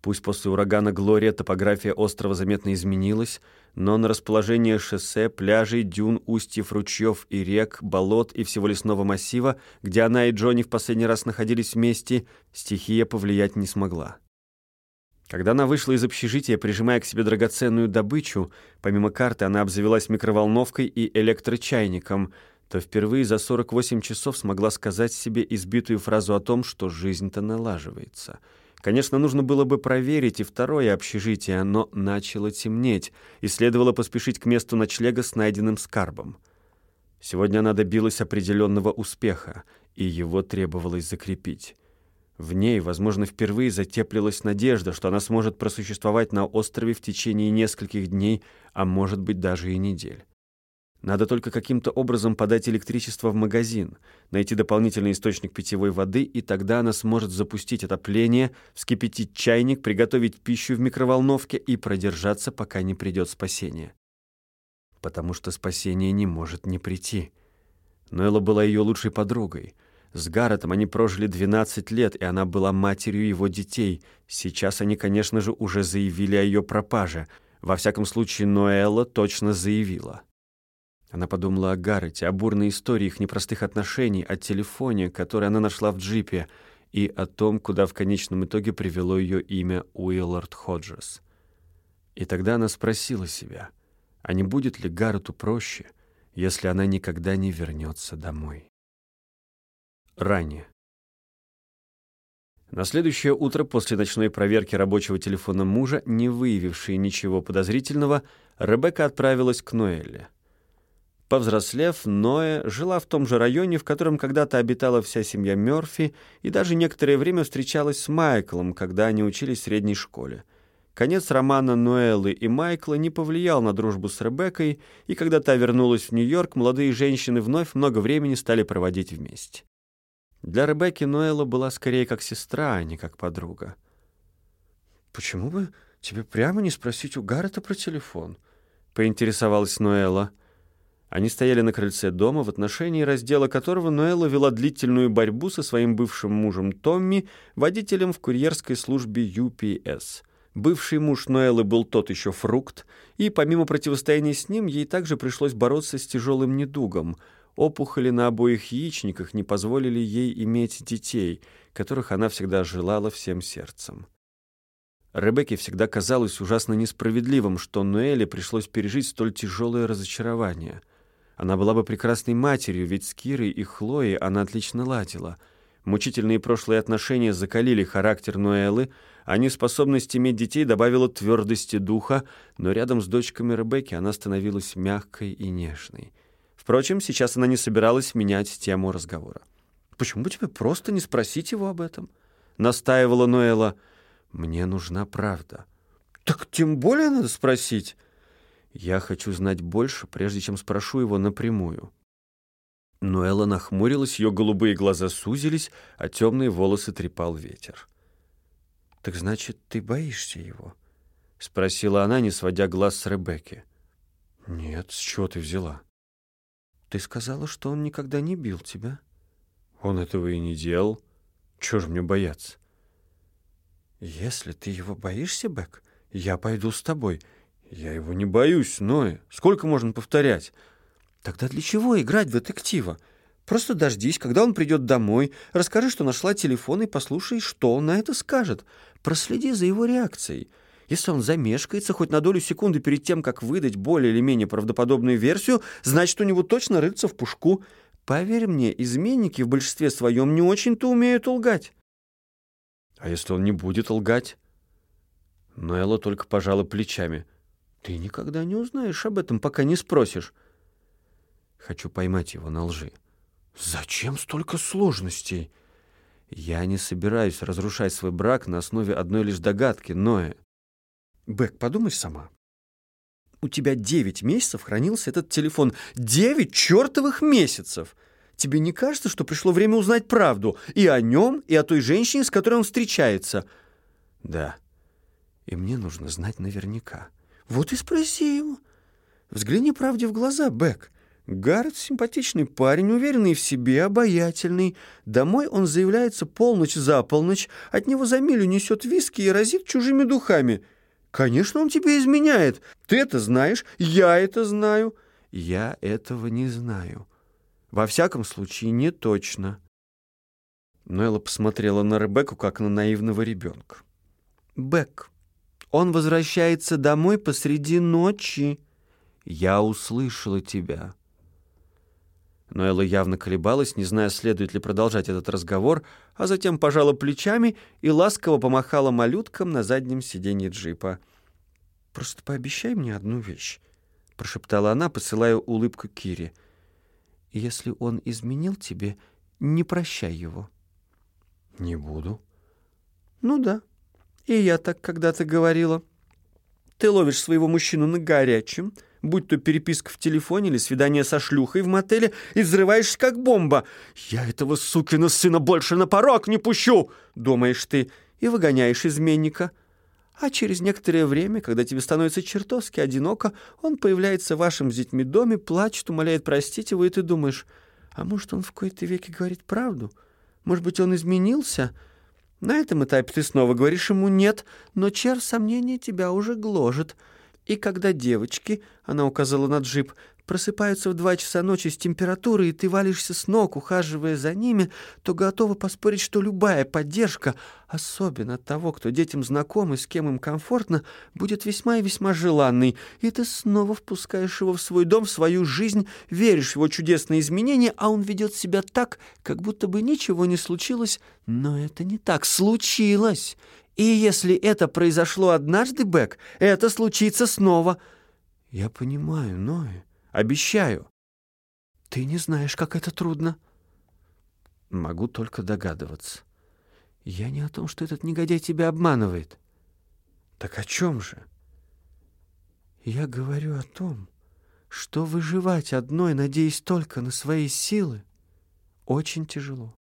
Пусть после урагана Глория топография острова заметно изменилась, но на расположение шоссе, пляжей, дюн, устьев, ручьев и рек, болот и всего лесного массива, где она и Джонни в последний раз находились вместе, стихия повлиять не смогла. Когда она вышла из общежития, прижимая к себе драгоценную добычу, помимо карты она обзавелась микроволновкой и электрочайником, то впервые за 48 часов смогла сказать себе избитую фразу о том, что жизнь-то налаживается — Конечно, нужно было бы проверить и второе общежитие, но начало темнеть, и следовало поспешить к месту ночлега с найденным скарбом. Сегодня она добилась определенного успеха, и его требовалось закрепить. В ней, возможно, впервые затеплилась надежда, что она сможет просуществовать на острове в течение нескольких дней, а может быть даже и недель. Надо только каким-то образом подать электричество в магазин, найти дополнительный источник питьевой воды, и тогда она сможет запустить отопление, вскипятить чайник, приготовить пищу в микроволновке и продержаться, пока не придет спасение. Потому что спасение не может не прийти. Нойла была ее лучшей подругой. С Гарретом они прожили 12 лет, и она была матерью его детей. Сейчас они, конечно же, уже заявили о ее пропаже. Во всяком случае, Ноэла точно заявила. Она подумала о Гаррете, о бурной истории их непростых отношений, о телефоне, который она нашла в джипе, и о том, куда в конечном итоге привело ее имя Уиллард Ходжес. И тогда она спросила себя, а не будет ли Гаррету проще, если она никогда не вернется домой. Ранее. На следующее утро после ночной проверки рабочего телефона мужа, не выявившей ничего подозрительного, Ребекка отправилась к Ноэлле. Повзрослев, Ноэ жила в том же районе, в котором когда-то обитала вся семья Мёрфи, и даже некоторое время встречалась с Майклом, когда они учились в средней школе. Конец романа Ноэллы и Майкла не повлиял на дружбу с Ребеккой, и когда та вернулась в Нью-Йорк, молодые женщины вновь много времени стали проводить вместе. Для Ребекки Ноэлла была скорее как сестра, а не как подруга. «Почему бы тебе прямо не спросить у Гаррета про телефон?» — поинтересовалась Ноэлла. Они стояли на крыльце дома, в отношении раздела которого Ноэлла вела длительную борьбу со своим бывшим мужем Томми, водителем в курьерской службе UPS — Бывший муж Ноэллы был тот еще фрукт, и помимо противостояния с ним, ей также пришлось бороться с тяжелым недугом. Опухоли на обоих яичниках не позволили ей иметь детей, которых она всегда желала всем сердцем. Ребекке всегда казалось ужасно несправедливым, что Ноэле пришлось пережить столь тяжелое разочарование. Она была бы прекрасной матерью, ведь с Кирой и Хлоей она отлично ладила. Мучительные прошлые отношения закалили характер Ноэлы, а неспособность иметь детей добавила твердости духа, но рядом с дочками Ребекки она становилась мягкой и нежной. Впрочем, сейчас она не собиралась менять тему разговора. «Почему бы тебе просто не спросить его об этом?» — настаивала Ноэла. «Мне нужна правда». «Так тем более надо спросить». «Я хочу знать больше, прежде чем спрошу его напрямую». Ноэла нахмурилась, ее голубые глаза сузились, а темные волосы трепал ветер. «Так значит, ты боишься его?» — спросила она, не сводя глаз с Ребекки. «Нет, с чего ты взяла?» «Ты сказала, что он никогда не бил тебя». «Он этого и не делал. Чего же мне бояться?» «Если ты его боишься, Бек, я пойду с тобой». «Я его не боюсь, Ноэ. Сколько можно повторять?» «Тогда для чего играть в детектива? Просто дождись, когда он придет домой, расскажи, что нашла телефон, и послушай, что он на это скажет. Проследи за его реакцией. Если он замешкается хоть на долю секунды перед тем, как выдать более или менее правдоподобную версию, значит, у него точно рыльца в пушку. Поверь мне, изменники в большинстве своем не очень-то умеют лгать. А если он не будет лгать? Но Элла только пожала плечами. Ты никогда не узнаешь об этом, пока не спросишь. Хочу поймать его на лжи. Зачем столько сложностей? Я не собираюсь разрушать свой брак на основе одной лишь догадки, Ноэ. Бэк, подумай сама. У тебя девять месяцев хранился этот телефон. Девять чертовых месяцев! Тебе не кажется, что пришло время узнать правду и о нем, и о той женщине, с которой он встречается? Да. И мне нужно знать наверняка. Вот и спроси его. Взгляни правде в глаза, Бэк. Гаррет — симпатичный парень, уверенный в себе, обаятельный. Домой он заявляется полночь за полночь, от него за милю несет виски и разит чужими духами. Конечно, он тебе изменяет. Ты это знаешь, я это знаю. Я этого не знаю. Во всяком случае, не точно. Нелла посмотрела на Ребекку, как на наивного ребенка. «Бек, он возвращается домой посреди ночи». «Я услышала тебя», но Элла явно колебалась, не зная, следует ли продолжать этот разговор, а затем пожала плечами и ласково помахала малюткам на заднем сиденье джипа. «Просто пообещай мне одну вещь», — прошептала она, посылая улыбку Кире. «Если он изменил тебе, не прощай его». «Не буду». «Ну да, и я так когда-то говорила. Ты ловишь своего мужчину на горячем, — будь то переписка в телефоне или свидание со шлюхой в мотеле, и взрываешься как бомба. «Я этого сукина сына больше на порог не пущу!» — думаешь ты, и выгоняешь изменника. А через некоторое время, когда тебе становится чертовски одиноко, он появляется в вашем с детьми доме, плачет, умоляет простить его, и ты думаешь, а может, он в кои-то веке говорит правду? Может быть, он изменился?» На этом этапе ты снова говоришь ему «нет», но чер сомнения тебя уже гложет — и когда девочки, она указала на джип, просыпаются в два часа ночи с температурой, и ты валишься с ног, ухаживая за ними, то готова поспорить, что любая поддержка, особенно от того, кто детям знаком и с кем им комфортно, будет весьма и весьма желанной. И ты снова впускаешь его в свой дом, в свою жизнь, веришь в его чудесные изменения, а он ведет себя так, как будто бы ничего не случилось. Но это не так. Случилось. И если это произошло однажды, Бэк, это случится снова. Я понимаю, Ной, обещаю. Ты не знаешь, как это трудно. Могу только догадываться. Я не о том, что этот негодяй тебя обманывает. Так о чем же? Я говорю о том, что выживать одной, надеясь только на свои силы, очень тяжело.